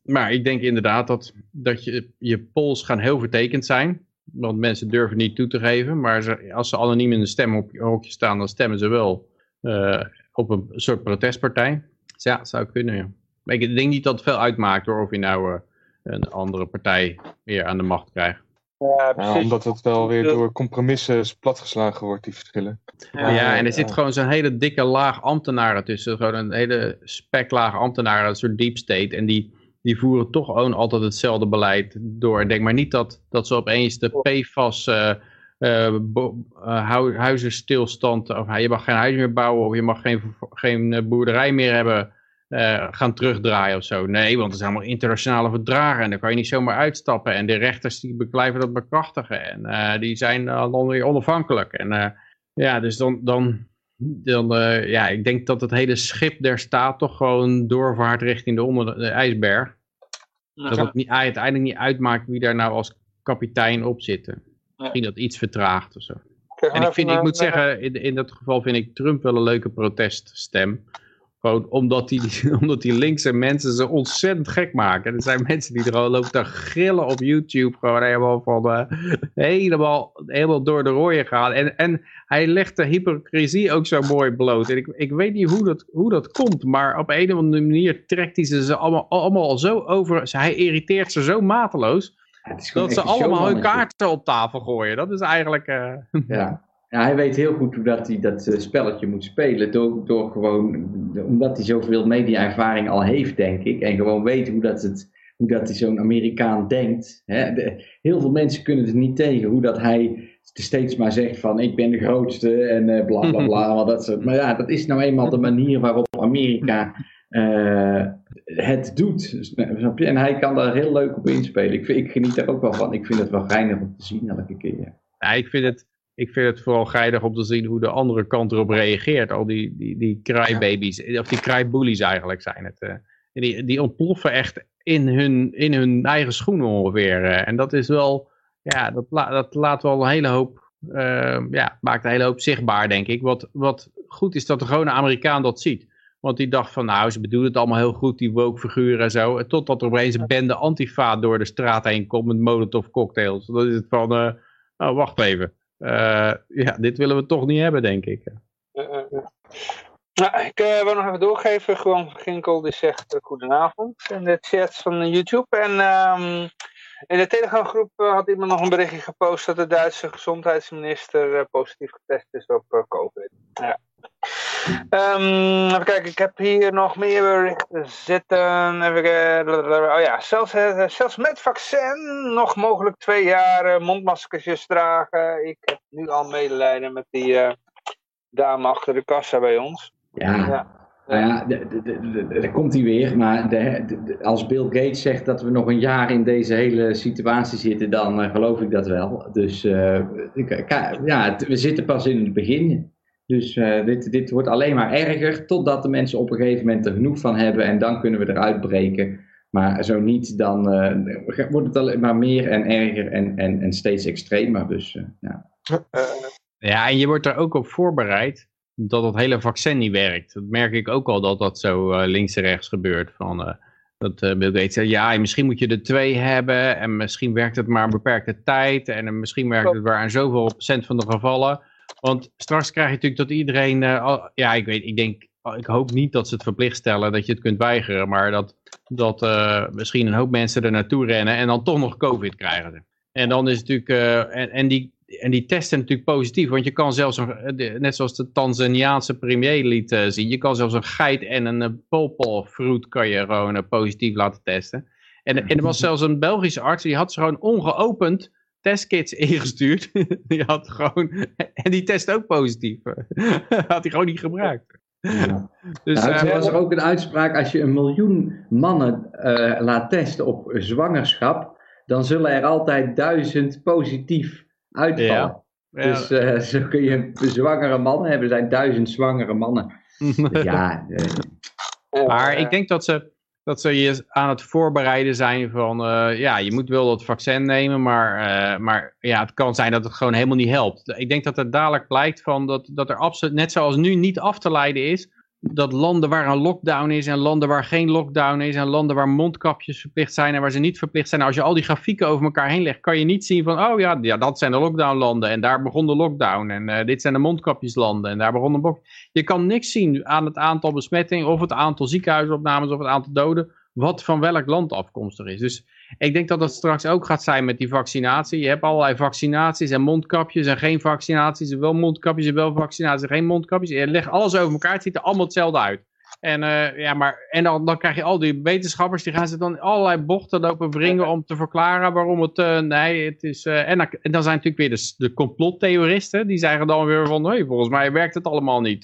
Maar ik denk inderdaad dat, dat je, je polls gaan heel vertekend zijn. Want mensen durven niet toe te geven. Maar ze, als ze anoniem in een stemhokje staan, dan stemmen ze wel uh, op een soort protestpartij. Dus ja, zou kunnen. Ja. Maar ik denk niet dat het veel uitmaakt hoor, of je nou een andere partij weer aan de macht krijgt. Ja, ja, omdat het wel weer door compromissen platgeslagen wordt, die verschillen. Ja, ja en er zit gewoon zo'n hele dikke laag ambtenaren tussen. Gewoon een hele speklaag ambtenaren, een soort deep state. En die, die voeren toch gewoon altijd hetzelfde beleid door. Denk maar niet dat, dat ze opeens de PFAS... Uh, uh, uh, huizenstilstand, of je mag geen huis meer bouwen, of je mag geen, geen boerderij meer hebben, uh, gaan terugdraaien of zo. Nee, want het zijn allemaal internationale verdragen en daar kan je niet zomaar uitstappen. En de rechters die blijven dat bekrachtigen en uh, die zijn dan weer onafhankelijk. En ja, dus dan, dan, dan ja, ik denk dat het hele schip der staat toch gewoon doorvaart richting de, onder, de ijsberg. Ja. Dat het niet, uiteindelijk niet uitmaakt wie daar nou als kapitein op zit. Misschien dat iets vertraagt of zo. En ik, vind, ik moet zeggen, in, in dat geval vind ik Trump wel een leuke proteststem. Gewoon omdat die, omdat die linkse mensen ze ontzettend gek maken. Er zijn mensen die er al lopen te grillen op YouTube. Gewoon helemaal van uh, helemaal, helemaal door de rooien gaan. En, en hij legt de hypocrisie ook zo mooi bloot. En ik, ik weet niet hoe dat, hoe dat komt. Maar op een of andere manier trekt hij ze, ze allemaal, allemaal zo over. Hij irriteert ze zo mateloos. dat ze allemaal hun kaarten op tafel gooien. Dat is eigenlijk... Uh, ja. Ja, hij weet heel goed hoe dat hij dat uh, spelletje moet spelen. Door, door gewoon, omdat hij zoveel media-ervaring al heeft, denk ik. En gewoon weet hoe dat, het, hoe dat hij zo'n Amerikaan denkt. Hè. De, heel veel mensen kunnen het niet tegen. Hoe dat hij steeds maar zegt van ik ben de grootste en uh, bla bla bla. maar, dat soort, maar ja, dat is nou eenmaal de manier waarop Amerika uh, het doet. En hij kan daar heel leuk op inspelen. Ik, ik geniet daar ook wel van. Ik vind het wel geinig om te zien elke keer. Ja, ik vind het ik vind het vooral geinig om te zien hoe de andere kant erop reageert. Al die, die, die crybabies, of die crybullies eigenlijk zijn het. Uh, die, die ontploffen echt, in hun, in hun eigen schoenen ongeveer. eh. En dat is wel, ja, dat, la- dat laat wel een hele hoop, eh, ja, maakt een hele hoop zichtbaar, denk ik. Wat, wat goed is dat de gewone Amerikaan dat ziet. Want die dacht van, nou, ze bedoelen het allemaal heel goed, die woke figuren en zo. En totdat er opeens een bende antifa door de straat heen komt met molotov cocktails. Dan is het van, eh, oh, wacht even. Eh, ja, dit willen we toch niet hebben, denk ik. Eh, eh. Nou, ik wil nog even doorgeven. Gewoon Ginkel die zegt goedenavond in de chat van YouTube. En ehm, in de Telegram groep had iemand nog een berichtje gepost dat de Duitse gezondheidsminister positief getest is op COVID. Ja. Ehm, even kijken, ik heb hier nog meer berichten zitten. Even kijken. Oh ja, zelfs, eh, zelfs met vaccin nog mogelijk twee jaar eh, mondmaskertjes dragen. Ik heb nu al medelijden met die eh, dame achter de kassa bij ons. Ja, Ja. nou ja, daar komt hij weer. Maar de, als Bill Gates zegt dat we nog een jaar in deze hele situatie zitten, dan eh, geloof ik dat wel. Dus eh, ja, we zitten pas in het begin. Dus eh, dit, dit wordt alleen maar erger, totdat de mensen op een gegeven moment er genoeg van hebben en dan kunnen we eruit breken. Maar zo niet, dan eh, wordt het alleen maar meer en erger en, en, en steeds extremer. Dus eh, ja. Ja, en je wordt er ook op voorbereid dat het hele vaccin niet werkt. Dat merk ik ook al dat dat zo eh, links en rechts gebeurt. Van, eh, dat eh, Bill Gates zegt, ja, misschien moet je er twee hebben en misschien werkt het maar een beperkte tijd en misschien werkt het maar aan zoveel procent van de gevallen. Want straks krijg je natuurlijk dat iedereen, eh, ja, ik weet, ik denk, ik hoop niet dat ze het verplicht stellen dat je het kunt weigeren, maar dat, dat eh, misschien een hoop mensen er naartoe rennen en dan toch nog COVID krijgen. En dan is het natuurlijk, eh, en, en, die, en die testen natuurlijk positief, want je kan zelfs, net zoals de Tanzaniaanse premier liet zien, je kan zelfs een geit en een popolvruit kan je gewoon positief laten testen. En, en er was zelfs een Belgische arts, die had ze gewoon ongeopend testkits ingestuurd. die had gewoon, en die test ook positief. had hij gewoon niet gebruikt. Ja. Dus, Nou, eh, toen was er ook een uitspraak, als je een miljoen mannen eh, laat testen op zwangerschap, dan zullen er altijd duizend positief uitvallen. Ja. Dus eh, zo kun je zwangere mannen hebben, er zijn duizend zwangere mannen. Dus ja, Maar ik denk dat ze, dat ze je aan het voorbereiden zijn van, eh, ja, je moet wel dat vaccin nemen, maar, eh, maar ja, het kan zijn dat het gewoon helemaal niet helpt. Ik denk dat het dadelijk blijkt van dat, dat er absoluut, net zoals nu niet af te leiden is, dat landen waar een lockdown is en landen waar geen lockdown is en landen waar mondkapjes verplicht zijn en waar ze niet verplicht zijn. Als je al die grafieken over elkaar heen legt, kan je niet zien van, oh ja, ja dat zijn de lockdownlanden en daar begon de lockdown en eh, dit zijn de mondkapjeslanden en daar begon de lockdown. Je kan niks zien aan het aantal besmettingen of het aantal ziekenhuisopnames of het aantal doden, wat van welk land afkomstig is. Dus ik denk dat dat straks ook gaat zijn met die vaccinatie. Je hebt allerlei vaccinaties en mondkapjes en geen vaccinaties en wel mondkapjes en wel vaccinaties en geen mondkapjes. Je legt alles over elkaar, het ziet er allemaal hetzelfde uit. En, eh, ja, maar, en dan, dan krijg je al die wetenschappers, die gaan ze dan allerlei bochten lopen wringen om te verklaren waarom het, eh, nee, het is, eh, en, dan, en dan zijn natuurlijk weer de, de complottheoristen, die zeggen dan weer van, hey, volgens mij werkt het allemaal niet.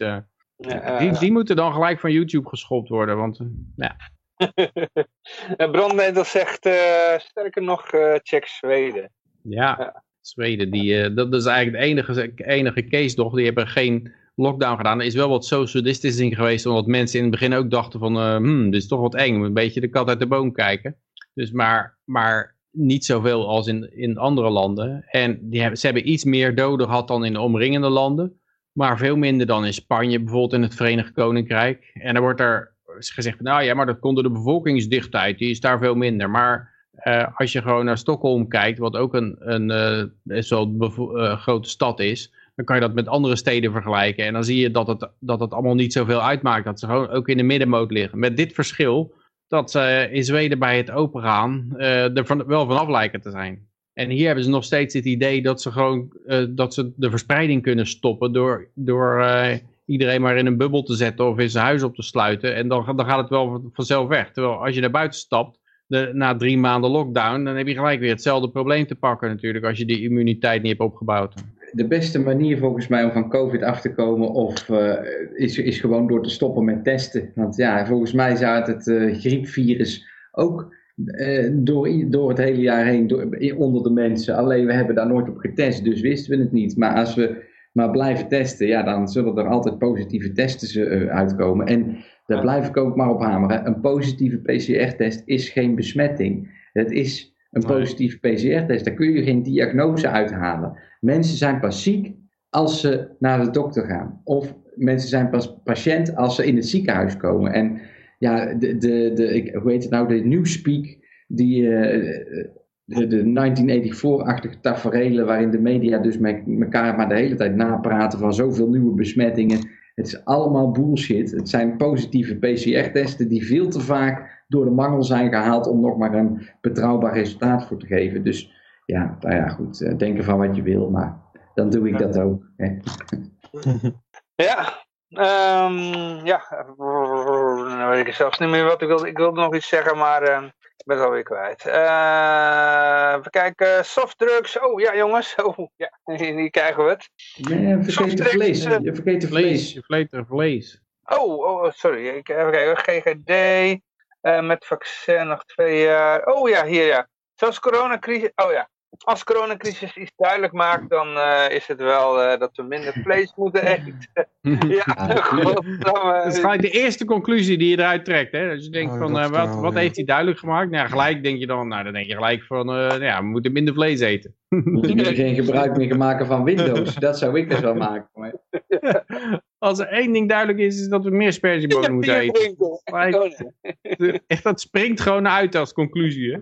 die, die moeten dan gelijk van YouTube geschopt worden, want ja. Brandnedel zegt, eh, sterker nog, eh, check Zweden. Ja, Ja. Zweden, die, eh, dat is eigenlijk de enige, enige case nog. Die hebben geen lockdown gedaan. Er is wel wat social distancing geweest, omdat mensen in het begin ook dachten van, hmm, dit is toch wat eng. Een beetje de kat uit de boom kijken. Dus maar, maar niet zoveel als in, in andere landen. En die hebben, ze hebben iets meer doden gehad dan in de omringende landen. Maar veel minder dan in Spanje, bijvoorbeeld in het Verenigd Koninkrijk. En dan wordt er gezegd, nou ja, maar dat komt door de bevolkingsdichtheid. Die is daar veel minder. Maar eh, als je gewoon naar Stockholm kijkt, wat ook een, een eh, best wel bevo- eh, grote stad is, dan kan je dat met andere steden vergelijken. En dan zie je dat het, dat het allemaal niet zoveel uitmaakt. Dat ze gewoon ook in de middenmoot liggen. Met dit verschil dat ze in Zweden bij het opengaan eh er van, wel vanaf lijken te zijn. En hier hebben ze nog steeds het idee dat ze gewoon eh, dat ze de verspreiding kunnen stoppen door, door eh, iedereen maar in een bubbel te zetten of in zijn huis op te sluiten. En dan, dan gaat het wel vanzelf weg. Terwijl als je naar buiten stapt, na drie maanden lockdown, dan heb je gelijk weer hetzelfde probleem te pakken natuurlijk als je die immuniteit niet hebt opgebouwd. de beste manier volgens mij om van COVID af te komen of, eh, is, is gewoon door te stoppen met testen. Want ja, volgens mij zou het, het eh, griepvirus ook eh, door, door het hele jaar heen door, onder de mensen. Alleen we hebben daar nooit op getest, dus wisten we het niet. Maar als we maar blijven testen, ja, dan zullen er altijd positieve testen eh, uitkomen. En daar blijf ik ook maar op hameren. Een positieve PCR-test is geen besmetting. Het is een positieve PCR-test. Daar kun je geen diagnose uithalen. Mensen zijn pas ziek als ze naar de dokter gaan. Of mensen zijn pas patiënt als ze in het ziekenhuis komen. En ja, de, de, de, ik, hoe heet het nou, de Newspeak, die, eh, de, de 1984-achtige taferelen waarin de media dus met elkaar maar de hele tijd napraten van zoveel nieuwe besmettingen. Het is allemaal bullshit. Het zijn positieve PCR-testen die veel te vaak door de mangel zijn gehaald om nog maar een betrouwbaar resultaat voor te geven. Dus ja, nou ja, goed, eh, denk ervan wat je wil, maar dan doe ik dat ook. Hè. Ja, ehm, ja, nou weet ik zelfs niet meer wat ik wilde. Ik wilde nog iets zeggen, maar ehm, ik ben het alweer kwijt. Eh, even kijken, softdrugs. Oh ja, jongens. Oh ja, hier krijgen we het. Nee, vergeet vlees. eh, Je vergeet de Vlees, vlees. je er vlees. Oh, oh sorry. Ik, even kijken. GGD eh, met vaccin nog twee jaar. Oh ja, hier ja. Zoals coronacrisis. Oh ja. Als coronacrisis iets duidelijk maakt, dan eh, is het wel eh, dat we minder vlees moeten eten. ja, godverdomme. Dat is gelijk de eerste conclusie die je eruit trekt. Hè? Als je denkt Oh, van, eh, wat, wel, wat ja. heeft hij duidelijk gemaakt? Nou, gelijk denk je dan, nou, dan denk je gelijk van, eh, nou ja, we moeten minder vlees eten. Moet je geen gebruik meer maken van Windows. Dat zou ik dus wel maken. Maar Als er één ding duidelijk is, is dat we meer sperziebonen moeten eten. ik- Echt, dat springt gewoon uit als conclusie. Hè?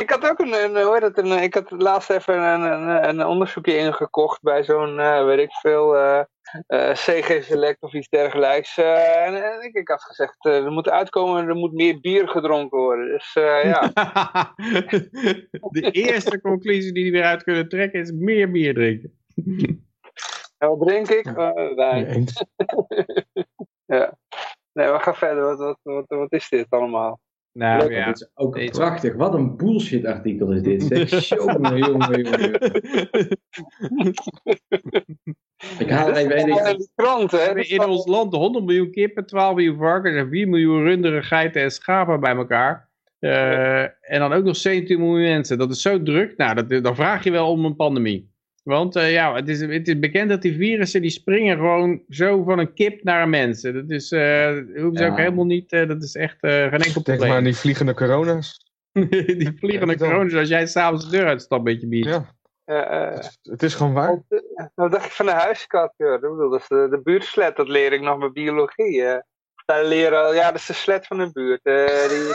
Ik had ook een, een, heet het, een, ik had laatst even een, een, een onderzoekje ingekocht bij zo'n, eh, weet ik veel, eh, eh, CG Select of iets dergelijks. En, en ik, ik had gezegd, er moet uitkomen, er moet meer bier gedronken worden. Dus ja, De eerste conclusie die we weer uit kunnen trekken is meer bier drinken. En wat drink ik? Eh, wijn. Eens. Ja. Nee, we gaan verder. Wat, wat, wat, wat is dit allemaal? Nou Leuk, ja. is ook Deze- prachtig. Wat een bullshit artikel is dit. Zeg. Jongen, jongen, jongen. Ik haal er even krant, hè? hebben in ons land 100 miljoen kippen, 12 miljoen varkens en 4 miljoen runderen, geiten en schapen bij elkaar. Eh, en dan ook nog 17 miljoen mensen. Dat is zo druk. Nou, dat, dan vraag je wel om een pandemie. Want eh, ja, het is, het is bekend dat die virussen die springen gewoon zo van een kip naar een mens. Dat is, eh hoeven ze Ja. ook helemaal niet, eh, dat is echt eh, geen enkel Denk probleem. maar aan die vliegende corona's. die vliegende Ja, corona's als jij s'avonds de deur uitstapt met je biertje. Ja, Eh, eh, het, het is gewoon waar. Wat, eh, wat dacht je van de huiskat? Ja, ik bedoel, dat is de, de buurtslet, dat leer ik nog bij biologie. eh. Daar leren, ja, dat is de slet van de buurt. eh, die...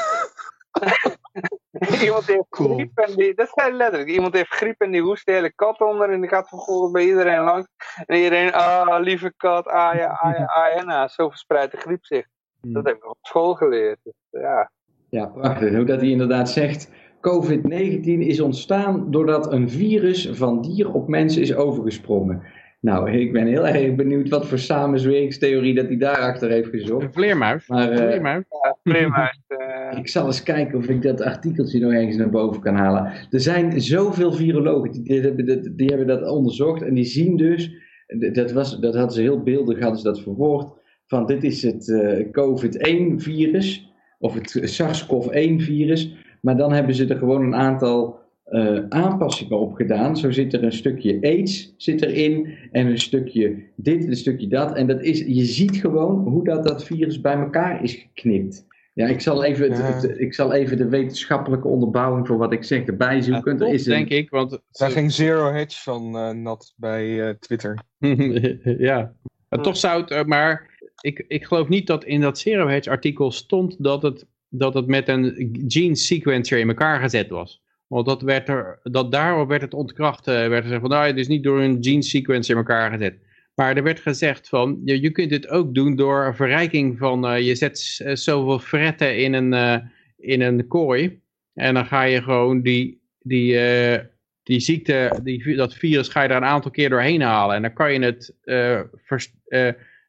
iemand heeft Cool. griep en die, dat is letterlijk, iemand heeft griep en die hoest de hele kat onder en die gaat vervolgens bij iedereen langs. En iedereen, ah, lieve kat, ah ja, ah ja, ah ja, nou, zo verspreidt de griep zich. Hmm. Dat heb ik op school geleerd. Dus, ja. Ja, prachtig. Hoe dat hij inderdaad zegt. COVID-19 is ontstaan doordat een virus van dier op mens is overgesprongen. Nou, ik ben heel erg benieuwd wat voor samenzweringstheorie dat hij daarachter heeft gezocht. Een vleermuis. Maar Een eh, vleermuis. Prima. Eh, ik zal eens kijken of ik dat artikeltje nog ergens naar boven kan halen. Er zijn zoveel virologen die, dit hebben, dat- die hebben dat onderzocht en die zien dus, dat, was, dat hadden ze heel beeldig hadden ze dat verwoord, van dit is het eh, COVID-1-virus of het SARS-CoV-1-virus. Maar dan hebben ze er gewoon een aantal eh, aanpassingen op gedaan. Zo zit er een stukje AIDS zit erin en een stukje dit en een stukje dat. En dat is, je ziet gewoon hoe dat, dat virus bij elkaar is geknipt. Ja, ik zal, even, het- Ja. het- ik zal even de wetenschappelijke onderbouwing voor wat ik zeg erbij Ja, zoeken. er top, is een, denk ik, want Daar ging Zero Hedge van eh, nat bij eh, Twitter. ja. Maar toch zou het, eh, maar ik, ik geloof niet dat in dat Zero Hedge artikel stond dat het, dat het met een gene sequencer in elkaar gezet was. Want dat werd er, dat daarop werd het ontkracht, eh, werd er gezegd van nou, het is niet door een gene sequencer in elkaar gezet. Maar er werd gezegd van, je, je kunt dit ook doen door een verrijking van, eh, je zet eh, zoveel fretten in een, eh, in een kooi. En dan ga je gewoon die, die, die ziekte, die, dat virus ga je er een aantal keer doorheen halen. En dan kan je het, vers-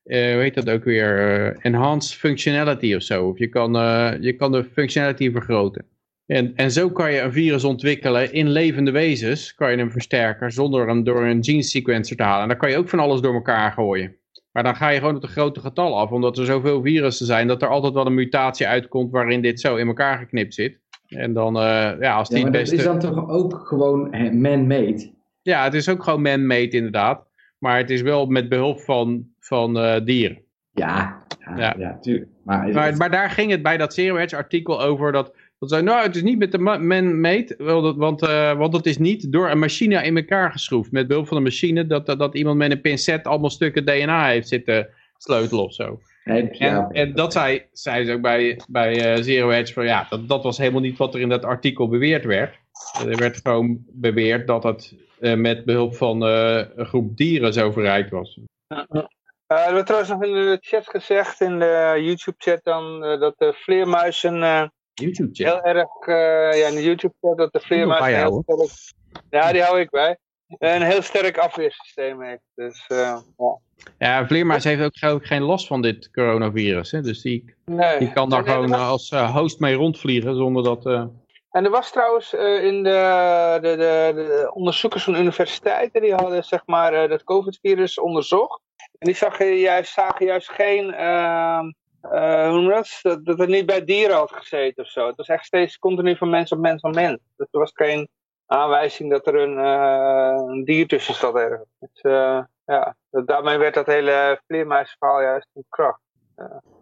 hoe heet dat ook weer, enhanced functionality of zo. Of je kan, je kan de functionality vergroten. En, en zo kan je een virus ontwikkelen in levende wezens, kan je hem versterken zonder hem door een gene sequencer te halen. En dan kan je ook van alles door elkaar gooien. Maar dan ga je gewoon op de grote getal af, omdat er zoveel virussen zijn, dat er altijd wel een mutatie uitkomt waarin dit zo in elkaar geknipt zit. En dan, eh, ja, als die ja, maar het dat beste... is dan toch ook gewoon man-made? Ja, het is ook gewoon man-made inderdaad. Maar het is wel met behulp van, van eh, dieren. Ja, ja, Ja. ja. tuurlijk. Maar, Maar, maar daar ging het bij dat Zero Hedge artikel over dat, dat zei, nou het is niet met de ma- man-made, wel dat- want, eh, want het is niet door een machine in elkaar geschroefd. Met behulp van een machine dat, dat, dat iemand met een pincet allemaal stukken DNA heeft zitten sleutelen of zo. nee, En, ja, en dat zei, zei ze ook bij, bij eh, Zero Hedge, van ja, dat, dat was helemaal niet wat er in dat artikel beweerd werd. Er werd gewoon beweerd dat het eh, met behulp van eh, een groep dieren zo verrijkt was. Eh, er werd trouwens nog in de chat gezegd, in de YouTube-chat dan, eh, dat de vleermuizen eh, YouTube chat. heel erg, eh, ja in de YouTube-chat, dat de vleermuizen heel sterk, ja die hou ik bij, een heel sterk afweersysteem heeft. Dus eh, ja. Ja, Vleermuis heeft ook, geloof ik geen last van dit coronavirus. Hè? Dus die, Nee. die kan daar gewoon was- eh, als host mee rondvliegen zonder dat... En er was trouwens in de, de, de, de onderzoekers van universiteiten, die hadden zeg maar dat COVID-virus onderzocht. En die zagen juist, zagen juist geen, eh, hoe noem dat? het niet bij dieren had gezeten of zo. Het was echt steeds continu van mens op mens op mens. Dus er was geen aanwijzing dat er een, eh, een dier tussen zat ergens. Dus, eh, ja, daarmee werd dat hele vleermuisverhaal juist in kracht.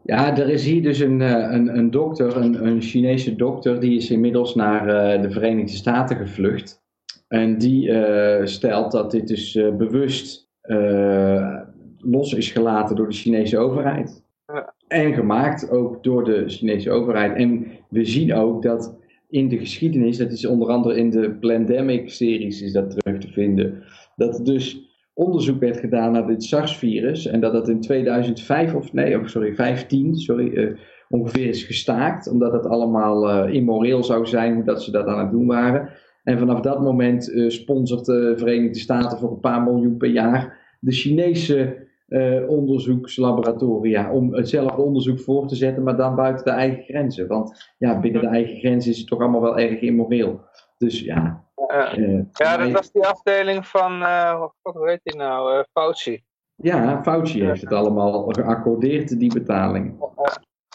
Ja, er is hier dus een, een, een dokter, een, een Chinese dokter, die is inmiddels naar de Verenigde Staten gevlucht. En die stelt dat dit dus bewust los is gelaten door de Chinese overheid. En gemaakt ook door de Chinese overheid. En we zien ook dat in de geschiedenis, dat is onder andere in de Plandemic-series is dat terug te vinden, dat dus onderzoek werd gedaan naar dit SARS-virus en dat dat in 2005 of nee, of sorry, 15, sorry, eh, ongeveer is gestaakt, omdat het allemaal eh, immoreel zou zijn dat ze dat aan het doen waren. En vanaf dat moment eh, sponsort de Verenigde Staten voor een paar miljoen per jaar de Chinese eh, onderzoekslaboratoria om hetzelfde onderzoek voor te zetten, maar dan buiten de eigen grenzen. Want ja, binnen de eigen grenzen is het toch allemaal wel erg immoreel. Dus ja. Eh, eh, ja, dat was die afdeling van, eh, wat hoe heet die nou, eh Fauci. Ja, Fauci heeft het allemaal geaccordeerd, die betaling.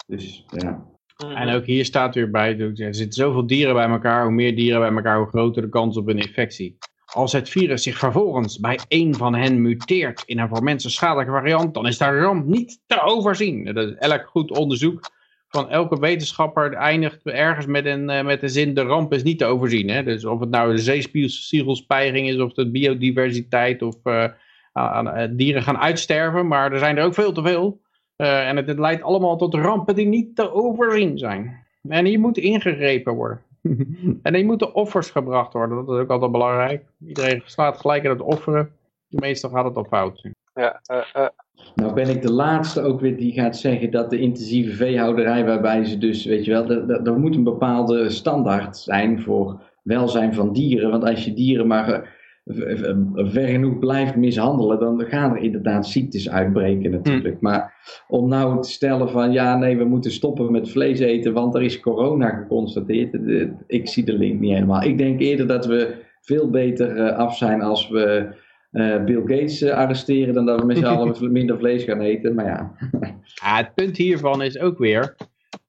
Dus ja. En ook hier staat weer bij, er zitten zoveel dieren bij elkaar, hoe meer dieren bij elkaar, hoe groter de kans op een infectie. Als het virus zich vervolgens bij één van hen muteert in een voor mensen schadelijke variant, dan is de ramp niet te overzien. Dat elk goed onderzoek van elke wetenschapper eindigt ergens met een, eh, met de zin, de ramp is niet te overzien. Hè? Dus of het nou de zeespiegelspijging is, of de biodiversiteit, of eh, eh, dieren gaan uitsterven, maar er zijn er ook veel te veel. En het, het leidt allemaal tot rampen die niet te overzien zijn. En hier moet ingegrepen worden. en hier moeten offers gebracht worden. Dat is ook altijd belangrijk. Iedereen slaat gelijk in het offeren. Meestal gaat het al fout. Ja, eh, eh, Nou ben ik de laatste ook weer die gaat zeggen dat de intensieve veehouderij, waarbij ze dus, weet je wel, er, er- er moet een bepaalde standaard zijn voor welzijn van dieren. Want als je dieren maar eh, ver genoeg blijft mishandelen, dan gaan er inderdaad ziektes uitbreken natuurlijk. Maar om nou te stellen van, ja nee, we moeten stoppen met vlees eten, want er is corona geconstateerd. eh, Ik zie de link niet helemaal. Ik denk eerder dat we veel beter eh, af zijn als we eh, Bill Gates eh, arresteren dan dat we met z'n allen minder vlees gaan eten. Maar ja, Ja, het punt hiervan is ook weer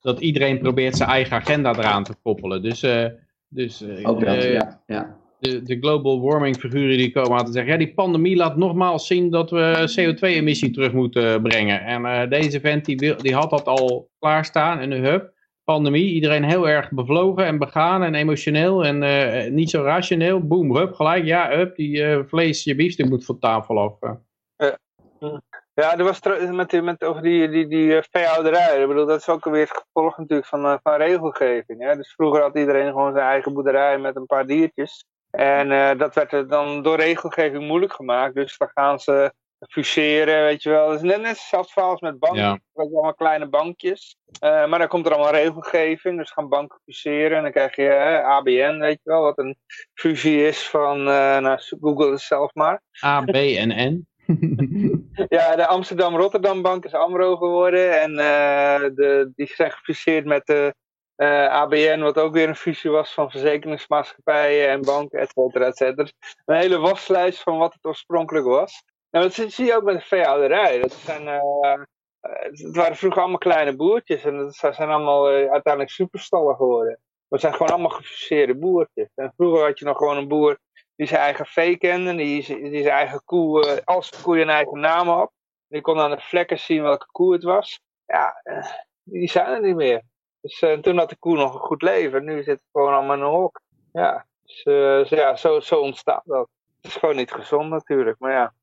dat iedereen probeert zijn eigen agenda eraan te koppelen. Dus, eh, dus eh, ook dat, eh, ja. ja. De, de global warming figuren die komen aan te zeggen, ja die pandemie laat nogmaals zien dat we CO2-emissie terug moeten brengen. En eh, deze vent die, wil, die had dat al klaarstaan in een hub. Pandemie, iedereen heel erg bevlogen en begaan en emotioneel en eh, niet zo rationeel. Boom, hup, gelijk, ja, hup, die eh, vlees, je biefstuk moet van tafel af. eh. Ja, er was met, met over die, die, die eh, veehouderij. Ik bedoel, dat is ook weer het gevolg natuurlijk van, eh, van regelgeving. Hè? Dus vroeger had iedereen gewoon zijn eigen boerderij met een paar diertjes. En eh, dat werd er dan door regelgeving moeilijk gemaakt. Dus dan gaan ze fuseren, weet je wel. Dat is net, net hetzelfde verhaal als met banken. Ja. Dat zijn allemaal kleine bankjes. Eh, maar dan komt er allemaal regelgeving. Dus gaan banken fuseren. En dan krijg je eh, ABN, weet je wel. Wat een fusie is van, eh nou, Google het zelf maar. A, B en N. Ja, de Amsterdam-Rotterdam Bank is AMRO geworden. En de, die zijn gefuseerd met de eh, ABN, wat ook weer een fusie was van verzekeringsmaatschappijen en banken, et cetera, et cetera. Een hele waslijst van wat het oorspronkelijk was. Nou, dat zie je ook met de veehouderij. Dat zijn, eh, eh, het waren vroeger allemaal kleine boertjes en dat zijn allemaal uiteindelijk superstallen geworden. Dat zijn gewoon allemaal gefuseerde boertjes. En vroeger had je nog gewoon een boer die zijn eigen vee kende, die, die zijn eigen koe, als de koe een eigen naam had. Die kon aan de vlekken zien welke koe het was. Ja, die zijn er niet meer. Dus uh, toen had de koe nog een goed leven. Nu zit het gewoon allemaal in een hok. Ja, dus, dus ja zo, zo ontstaat dat. Het is gewoon niet gezond natuurlijk, maar ja.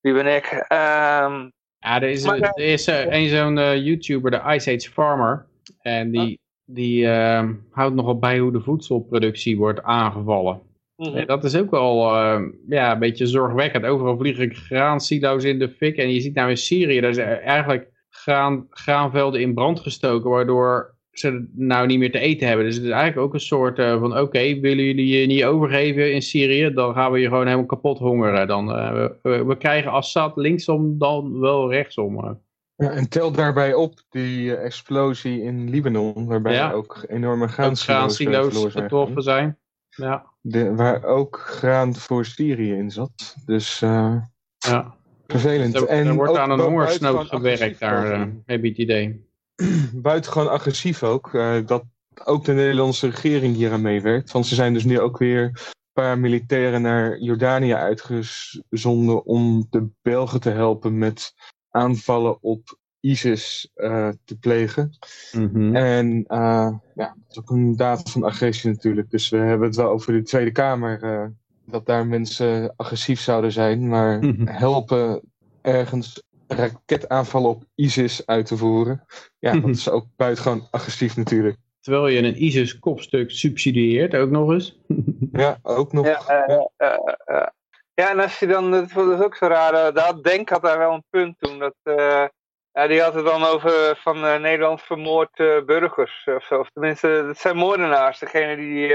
Wie ben ik? Um, ja, er is, maar, er is een zo'n YouTuber, de Ice Age Farmer. En die, die uh, houdt nogal bij hoe de voedselproductie wordt aangevallen. Mm -hmm. Dat is ook wel uh, ja, een beetje zorgwekkend. Overal vliegen graansilo's in de fik. En je ziet nou in Syrië, daar is eigenlijk graan, graanvelden in brand gestoken. Waardoor ze nou niet meer te eten hebben. Dus het is eigenlijk ook een soort uh, van... Oké, willen jullie je niet overgeven in Syrië? Dan gaan we je gewoon helemaal kapot hongeren. Dan, uh, we, we, krijgen Assad linksom dan wel rechtsom. Ja, en tel daarbij op die explosie in Libanon, waarbij ja. ook enorme graansilo's getroffen zijn. Ja. De, waar ook graan voor Syrië in zat. Dus uh, ja. Vervelend. Er, en er wordt aan een hongersnood gewerkt daar, uh, heb je het idee. Buitengewoon agressief ook, dat ook de Nederlandse regering hier aan meewerkt. Want ze zijn dus nu ook weer een paar militairen naar Jordanië uitgezonden om de Belgen te helpen met aanvallen op ISIS uh, te plegen. Mm -hmm. En uh, ja, dat is ook een daad van agressie natuurlijk. Dus we hebben het wel over de Tweede Kamer, dat daar mensen agressief zouden zijn. Maar Mhm. helpen ergens raketaanvallen op ISIS uit te voeren. Ja, dat is ook buitengewoon agressief natuurlijk. Terwijl je een ISIS-kopstuk subsidieert ook nog eens. Ja, ook nog. Ja, uh, uh, uh, ja, en als je dan, dat is ook zo raar, dat Denk had daar wel een punt toen, dat, ja, die had het dan over van Nederland vermoord burgers, of zo, of tenminste, dat zijn moordenaars, degene die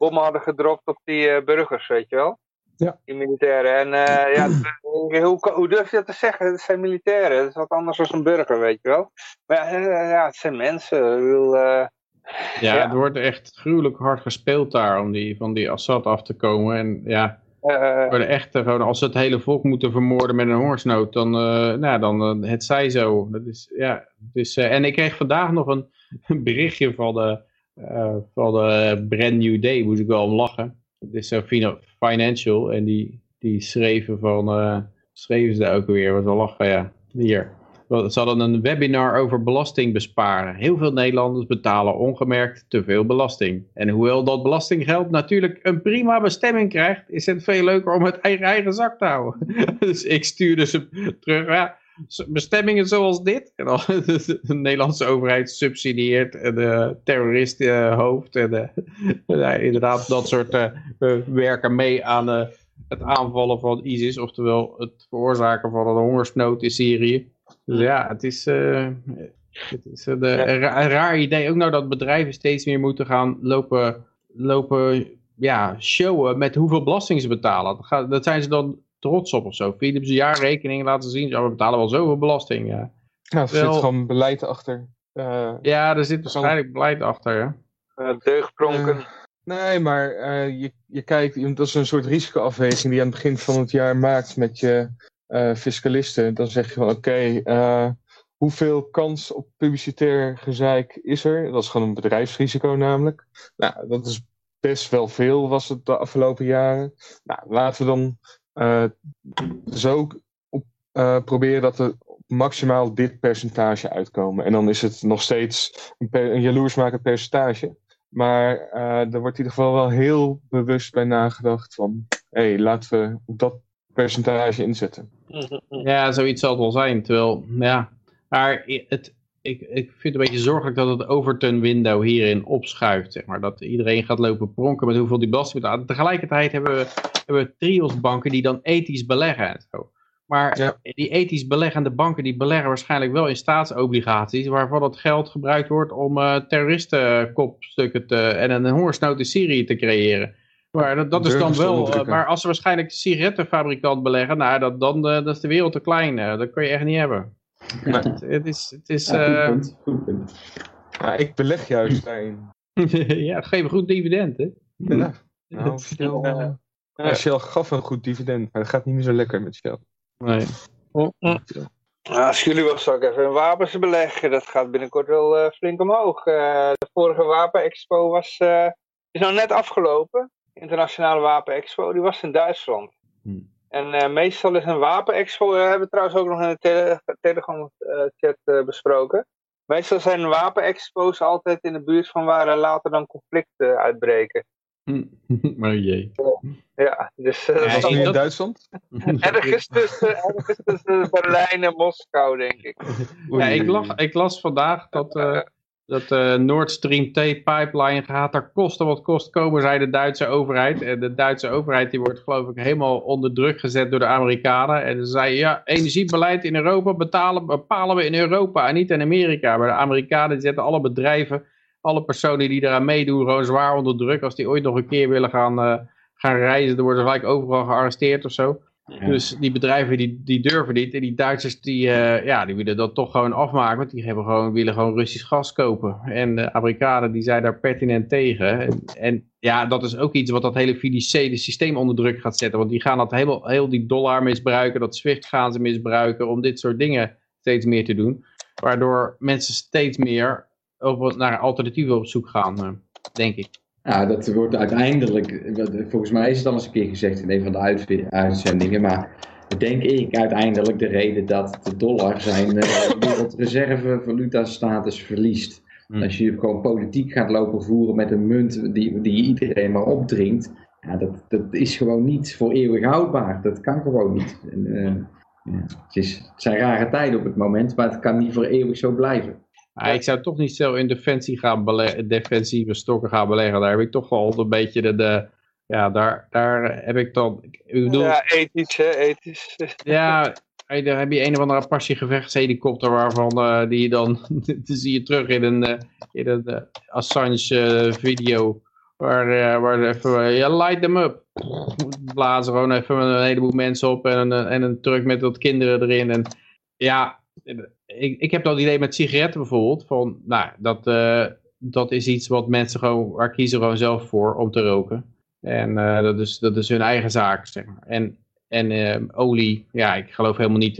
bommen hadden gedropt op die burgers, weet je wel? Ja. Die militairen, en ja, hoe, hoe durf je dat te zeggen? Het zijn militairen, dat is wat anders dan een burger, weet je wel? Maar ja, ja het zijn mensen, ik bedoel... Ja, Ja. het wordt echt gruwelijk hard gespeeld daar om die, van die Assad af te komen. En ja, eh, worden echt eh, gewoon, als ze het hele volk moeten vermoorden met een hongersnood, dan, eh, nou, dan eh, het zij zo. Dat is, ja, dus, eh, en ik kreeg vandaag nog een, een berichtje van de, eh, van de Brand New Day, moest ik wel om lachen. Het is Fina- Financial en die, die schreven van, eh, schreven ze daar ook weer, wat wel lachen, ja, hier. Ze hadden een webinar over belasting besparen. Heel veel Nederlanders betalen ongemerkt te veel belasting. En hoewel dat belastinggeld natuurlijk een prima bestemming krijgt, is het veel leuker om het eigen, eigen zak te houden. dus ik stuurde ze terug. Ja, bestemmingen zoals dit. En dan de Nederlandse overheid subsidieert de terroristenhoofd. En de, ja, inderdaad, dat soort eh, eh, werken mee aan eh, het aanvallen van ISIS. Oftewel het veroorzaken van een hongersnood in Syrië. Dus ja, het is, eh, het is een, eh, een ra- een raar idee. Ook nou dat bedrijven steeds meer moeten gaan lopen, lopen ja, showen met hoeveel belasting ze betalen. Dat zijn ze dan trots op of zo. Philips jaarrekening laten zien. Ja, we betalen wel zoveel belasting. Ja, Nou, er Wel- zit gewoon beleid achter. Eh, ja er zit waarschijnlijk beleid achter. Ja. eh, deugdpronken. Nee, maar eh, je, je kijkt, dat is een soort risicoafweging die je aan het begin van het jaar maakt met je eh, fiscalisten. Dan zeg je van oké, eh, hoeveel kans op publicitair gezeik is er? Dat is gewoon een bedrijfsrisico namelijk. Nou, dat is best wel veel was het de afgelopen jaren. Nou, laten we dan eh, zo op, eh, proberen dat er maximaal dit percentage uitkomen. En dan is het nog steeds een, per, jaloersmakend percentage. Maar eh, er wordt in ieder geval wel heel bewust bij nagedacht van... hé, hey, laten we dat percentage inzetten. Ja, zoiets zal het wel zijn. Terwijl, ja, maar het, ik, ik vind het een beetje zorgelijk dat het Overton window hierin opschuift. Zeg maar. Dat iedereen gaat lopen pronken met hoeveel die belasting betaalt. Tegelijkertijd hebben we, hebben we triosbanken die dan ethisch beleggen. En zo. Maar Ja. die ethisch beleggende banken die beleggen waarschijnlijk wel in staatsobligaties. Waarvan het geld gebruikt wordt om eh terroristenkopstukken te, en een hongersnood in Syrië te creëren. Maar dat, dat is dan wel. eh, maar als ze waarschijnlijk de sigarettenfabrikant beleggen, nou, dat, dan eh, dat is de wereld te klein. dat kun je echt niet hebben. Het, het is. Het is Ja, goed eh, punt, goed punt. Ja, ik beleg juist daarin. ja, het geeft een goed dividend, hè? Ja. Nou, Shell, eh, ja, Shell gaf een goed dividend, maar het gaat niet meer zo lekker met Shell. Nee. Nou, als jullie wel zou ik even in wapens beleggen. Dat gaat binnenkort wel eh, flink omhoog. Eh, de vorige wapenexpo was, eh, is nou net afgelopen. internationale wapenexpo, die was in Duitsland. Hm. En eh, meestal is een wapenexpo, we hebben het trouwens ook nog in de tele Telegram eh, chat eh, besproken. Meestal zijn wapenexpo's altijd in de buurt van waar eh, later dan conflicten uitbreken. Hm. maar jee. Ja, dus eh, Ja, dat dat in dat- Duitsland? ergens tussen, ergens tussen Berlijn en Moskou, denk ik. Ja, ik, lag, ik las vandaag dat, eh dat de Nord Stream 2 pipeline gaat er kosten wat kost komen, zei de Duitse overheid. En de Duitse overheid die wordt geloof ik helemaal onder druk gezet door de Amerikanen. En ze zeiden, ja, energiebeleid in Europa betalen, bepalen we in Europa en niet in Amerika. Maar de Amerikanen zetten alle bedrijven, alle personen die eraan meedoen, gewoon zwaar onder druk. Als die ooit nog een keer willen gaan, eh, gaan reizen, dan worden ze gelijk overal gearresteerd of zo. Dus die bedrijven die, die durven niet. En die Duitsers die, eh, ja, die willen dat toch gewoon afmaken. Want die hebben gewoon, willen gewoon Russisch gas kopen. En de Amerikanen die zijn daar pertinent tegen. En, ja, dat is ook iets wat dat hele financiële systeem onder druk gaat zetten. Want die gaan dat heel, heel die dollar misbruiken. Dat SWIFT gaan ze misbruiken om dit soort dingen steeds meer te doen. Waardoor mensen steeds meer over, naar alternatieven op zoek gaan, eh, denk ik. Ja, dat wordt uiteindelijk, volgens mij is het al eens een keer gezegd in een van de uitzendingen, maar denk ik uiteindelijk de reden dat de dollar zijn eh, wereldreserve valutastatus verliest. Hmm. Als je gewoon politiek gaat lopen voeren met een munt die, die iedereen maar opdringt, ja, dat, dat is gewoon niet voor eeuwig houdbaar. Dat kan gewoon niet. En, eh, ja, het, is, het zijn rare tijden op het moment, maar het kan niet voor eeuwig zo blijven. Ja, ik zou toch niet zo in defensie gaan defensieve stokken gaan beleggen. Daar heb ik toch wel een beetje de, de ja, daar, daar heb ik dan, ik bedoel, ja, Ja, ethisch, hè, ethisch. hey, daar heb je een of andere Apache gevechtshelikopter waarvan, eh, die je dan, die zie je terug in een, eh, in een eh, Assange video, waar, waar even, ja, light them up. Blazen gewoon even een heleboel mensen op en een, en een truck met wat kinderen erin. En ja, ik, ik heb dat idee met sigaretten bijvoorbeeld. Van, nou, dat, eh, dat is iets wat mensen gewoon, waar kiezen gewoon zelf voor om te roken. En eh, dat, is, dat is hun eigen zaak, zeg maar. En, en eh, olie, ja, ik geloof helemaal niet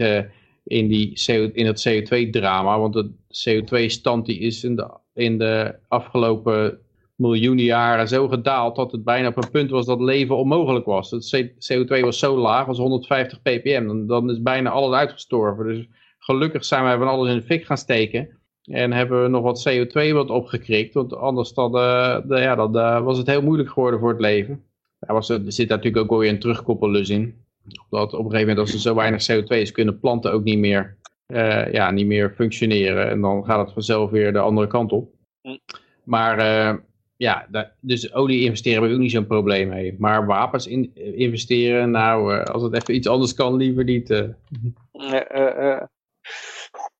in, die CO, in dat CO2-drama. Want de CO2-stand die is in de, in de afgelopen miljoenen jaren zo gedaald dat het bijna op een punt was dat leven onmogelijk was. Het CO2 was zo laag, was 150 ppm. Dan, dan is bijna alles uitgestorven. Dus gelukkig zijn wij van alles in de fik gaan steken. En hebben we nog wat CO2 wat opgekrikt. Want anders dan, eh, de, ja, dan eh, was het heel moeilijk geworden voor het leven. Ja, was, er zit natuurlijk ook weer een terugkoppellus in. Dat op een gegeven moment als er zo weinig CO2 is, kunnen planten ook niet meer, eh, ja, niet meer functioneren. En dan gaat het vanzelf weer de andere kant op. Hm. Maar ja, dus olie investeren heb ik ook niet zo'n probleem mee. Maar wapens in, investeren, nou, als het even iets anders kan, liever niet.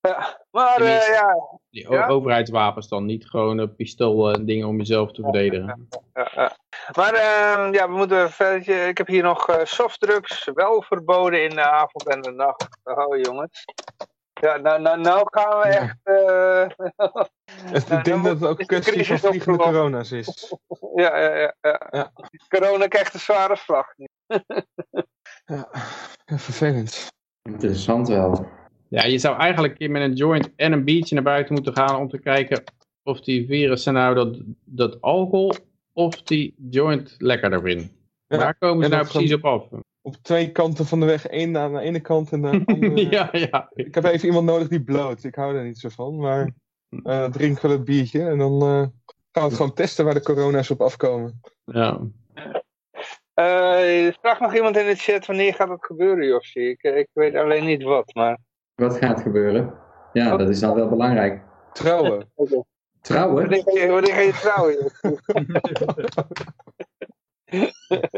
Eh. Ja, eh, eh. Ja, maar eh, ja, die Ja? overheidswapens dan, niet gewoon een pistool en dingen om jezelf te verdedigen. ja, ja. Maar ehm, ja, we moeten verder. Ik heb hier nog eh, softdrugs wel verboden in de avond en de nacht. Oh jongens. Ja, nou, nou, nou gaan we echt. eh, Ik nou, denk nou dat het ook kwestie van vliegende corona's is. ja, ja, ja, ja. Ja. Corona krijgt een zware slag. ja, vervelend. Interessant wel. Ja, je zou eigenlijk met een joint en een biertje naar buiten moeten gaan om te kijken of die virussen nou dat, dat alcohol of die joint lekkerder vinden. Ja, Waar komen ze nou precies op af? Op twee kanten van de weg, één aan de ene kant en de andere. ja, ja. Ik heb even iemand nodig die bloot. Ik hou daar niet zo van, maar eh drink wel het biertje en dan eh, gaan we het gewoon testen waar de corona's op afkomen. ja. Eh, er vraagt nog iemand in de chat wanneer gaat dat gebeuren, Josje? Ik, ik weet alleen niet wat, maar... Wat gaat gebeuren? Ja, dat is dan wel belangrijk. Trouwen. Trouwen? Wanneer ga je, trouwen?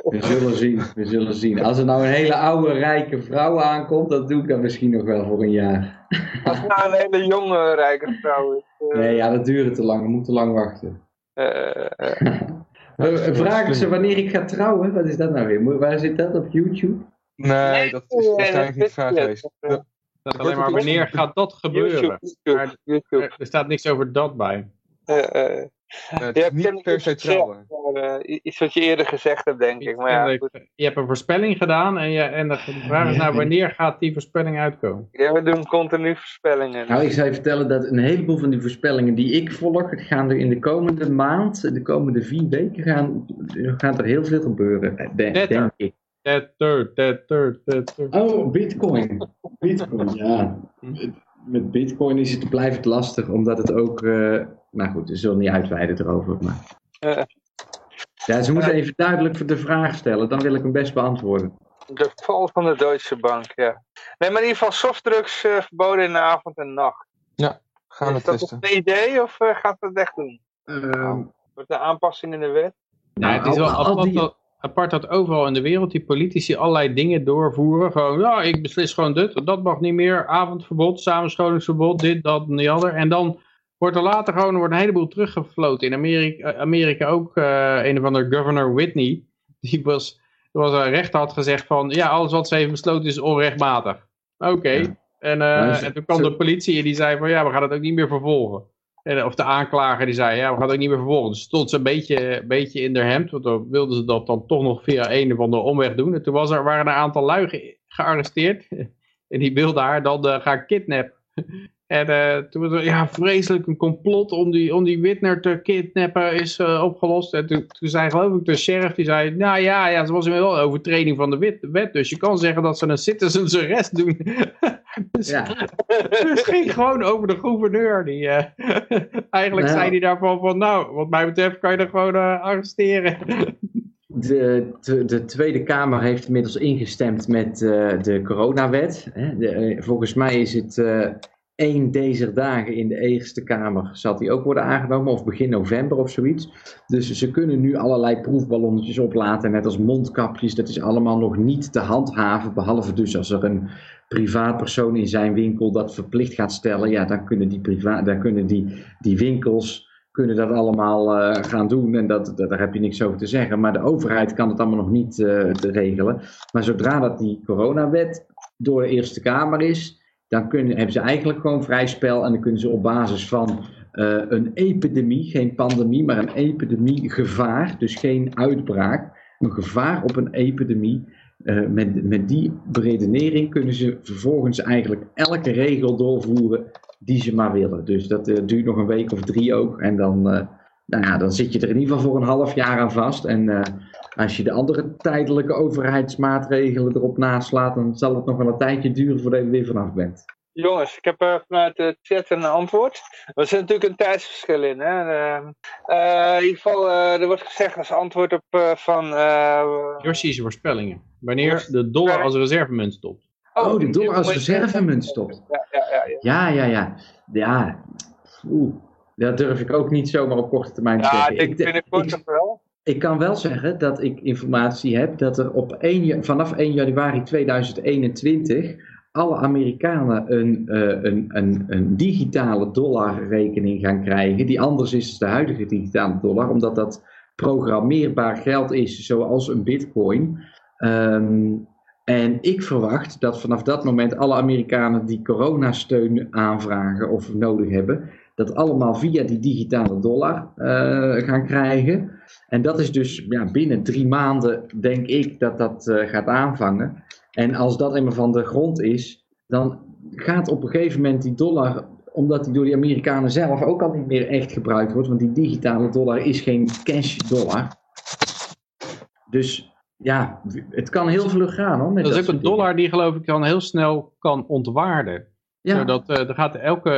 We zullen zien, we zullen zien. Als er nou een hele oude, rijke vrouw aankomt, dat doe ik dan misschien nog wel voor een jaar. Als het nou een hele jonge, rijke vrouw is. eh, Nee, ja, dat duurt te lang. We moeten lang wachten. eh, eh, Uh, vragen ze wanneer ik ga trouwen? Wat is dat nou weer? Waar zit dat? Op YouTube? Nee, dat is waarschijnlijk niet dat vraag geweest. Dat- alleen maar wanneer gaat dat gebeuren? YouTube, YouTube, Maar- YouTube. Er, er staat niks over dat bij. Eh, eh, Het Ja, is ik ken niet per se trouwen. eh, iets wat je eerder gezegd hebt, denk ik. Maar ja, goed. je hebt een voorspelling gedaan en, je, en de vraag is nou wanneer gaat die voorspelling uitkomen? ja, we doen continu voorspellingen. Nou, ik zou je vertellen dat een heleboel van die voorspellingen die ik volg, gaan er in de komende maand, de komende vier weken, gaan, gaat er heel veel gebeuren, de- Netter. denk ik. Tetter, tetter, tetter. Oh, bitcoin. Bitcoin, ja. Met bitcoin is het blijft lastig, omdat het ook, eh, nou goed, we zullen niet uitweiden erover, maar... Eh. Ja, ze moeten even duidelijk de vraag stellen, dan wil ik hem best beantwoorden. De val van de Deutsche Bank, ja. Nee, maar in ieder geval softdrugs eh, verboden in de avond en nacht. Gaan we is dat testen. een idee of eh, gaat het echt doen? Ehm, Wordt er aanpassing in de wet? Ja, het is wel al- al apart, die- dat, apart dat overal in de wereld die politici allerlei dingen doorvoeren. Gewoon, ja, ik beslis gewoon dit, dat mag niet meer, avondverbod, samenscholingsverbod, dit, dat en die ander. En dan wordt er later gewoon wordt een heleboel teruggefloten. In Amerika, Amerika ook eh, een of ander governor Whitney, die was, was een rechter had gezegd van, ja, alles wat ze heeft besloten is onrechtmatig. Oké. Ja. En, eh, en toen kwam de politie en die zei van, ja, we gaan het ook niet meer vervolgen. En, of de aanklager die zei, ja, we gaan het ook niet meer vervolgen. Dus stond ze een beetje, beetje in haar hemd, want dan wilden ze dat dan toch nog via een of andere omweg doen. En toen was er, waren er een aantal lui ge- gearresteerd. En die wilden haar dan eh, gaan kidnappen. En eh, toen was er, ja, vreselijk een complot om die, om die Whitner te kidnappen is eh, opgelost. En toen, toen zei geloof ik de sheriff, die zei, nou ja, ja, ze was wel een overtreding van de wet, wet. Dus je kan zeggen dat ze een citizens arrest doen. dus, Ja. het ging gewoon over de gouverneur. Die, eh, eigenlijk Nou. zei hij daarvan van, nou, wat mij betreft kan je er gewoon arresteren. De, de, de Tweede Kamer heeft inmiddels ingestemd met de coronawet. Hè. De, volgens mij is het één deze dagen in de Eerste Kamer zal die ook worden aangenomen, of begin november of zoiets. Dus ze kunnen nu allerlei proefballonnetjes oplaten, net als mondkapjes. Dat is allemaal nog niet te handhaven, behalve dus als er een privaatpersoon in zijn winkel dat verplicht gaat stellen. Ja, dan kunnen die, priva dan kunnen die, die winkels kunnen dat allemaal eh, gaan doen en dat, daar heb je niks over te zeggen. Maar de overheid kan het allemaal nog niet eh, regelen. Maar zodra dat die coronawet door de Eerste Kamer is, dan kunnen, hebben ze eigenlijk gewoon vrij spel en dan kunnen ze op basis van eh, een epidemie, geen pandemie, maar een epidemie gevaar, dus geen uitbraak, een gevaar op een epidemie. eh, met, met die beredenering kunnen ze vervolgens eigenlijk elke regel doorvoeren die ze maar willen. Dus dat eh, duurt nog een week of drie ook. En dan, nou ja, dan zit je er in ieder geval voor een half jaar aan vast. En als je de andere tijdelijke overheidsmaatregelen erop naslaat, dan zal het nog wel een tijdje duren voordat je er weer vanaf bent. Jongens, ik heb vanuit de chat een antwoord. Er zit natuurlijk een tijdsverschil in. Hè? Eh, eh, in ieder geval, eh, er wordt gezegd als antwoord op eh, van... eh, Joshi's voorspellingen. Wanneer de dollar als reservemunt stopt. Oh, de dollar als reservemunt stopt. Ja, ja, ja. ja. Ja, ja, ja. Ja, oeh. Dat durf ik ook niet zomaar op korte termijn te Ja, zeggen. ik denk Ik- binnenkort ik- toch wel. Ik kan wel zeggen dat ik informatie heb dat er op 1, ja- vanaf 1 januari 2021 alle Amerikanen een, eh, een, een, een digitale dollarrekening gaan krijgen, die anders is dan de huidige digitale dollar, omdat dat programmeerbaar geld is, zoals een bitcoin. Ehm, en ik verwacht dat vanaf dat moment alle Amerikanen die coronasteun aanvragen of nodig hebben, dat allemaal via die digitale dollar eh, gaan krijgen. En dat is dus ja, binnen drie maanden, denk ik, dat dat eh, gaat aanvangen. En als dat eenmaal van de grond is, dan gaat op een gegeven moment die dollar, omdat die door die Amerikanen zelf ook al niet meer echt gebruikt wordt, want die digitale dollar is geen cash dollar. Dus ja, het kan heel vlug gaan hoor. Met Dat is ook een dingen. dollar die geloof ik dan heel snel kan ontwaarden. Ja, Zodat eh, er gaat elke,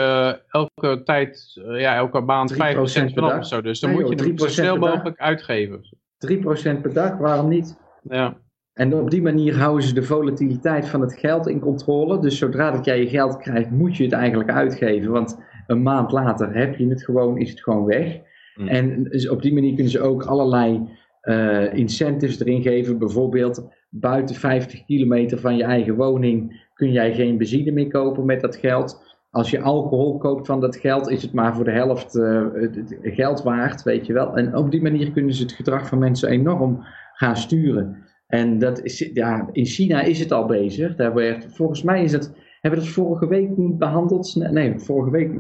elke tijd, eh, ja, elke maand 5% 3% per vanaf dag. of zo. Dus dan Nee, moet je hem zo 3% snel mogelijk uitgeven. 3% per dag, waarom niet? Ja. En op die manier houden ze de volatiliteit van het geld in controle. Dus zodra dat jij je geld krijgt, moet je het eigenlijk uitgeven. Want een maand later heb je het gewoon, is het gewoon weg. Hmm. En dus op die manier kunnen ze ook allerlei eh, incentives erin geven. Bijvoorbeeld buiten 50 kilometer van je eigen woning kun jij geen benzine meer kopen met dat geld. Als je alcohol koopt van dat geld, is het maar voor de helft het geld waard, weet je wel. En op die manier kunnen ze het gedrag van mensen enorm gaan sturen. En dat is, ja, in China is het al bezig. Daar werd, volgens mij is het, hebben we dat vorige week niet behandeld. Nee, vorige week.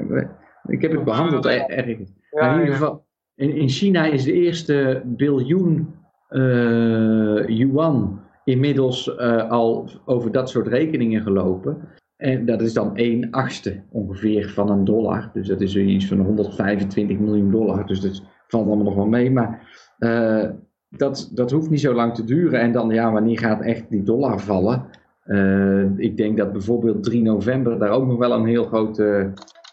Ik heb het behandeld er- ergens. Ja, in ieder geval, in, in China is de eerste biljoen eh, yuan inmiddels eh, al over dat soort rekeningen gelopen. En dat is dan 1 achtste ongeveer van een dollar. Dus dat is iets van 125 miljoen dollar. Dus dat valt allemaal nog wel mee. Maar eh, dat, dat hoeft niet zo lang te duren. En dan, ja, wanneer gaat echt die dollar vallen? Eh, ik denk dat bijvoorbeeld 3 november daar ook nog wel een heel groot,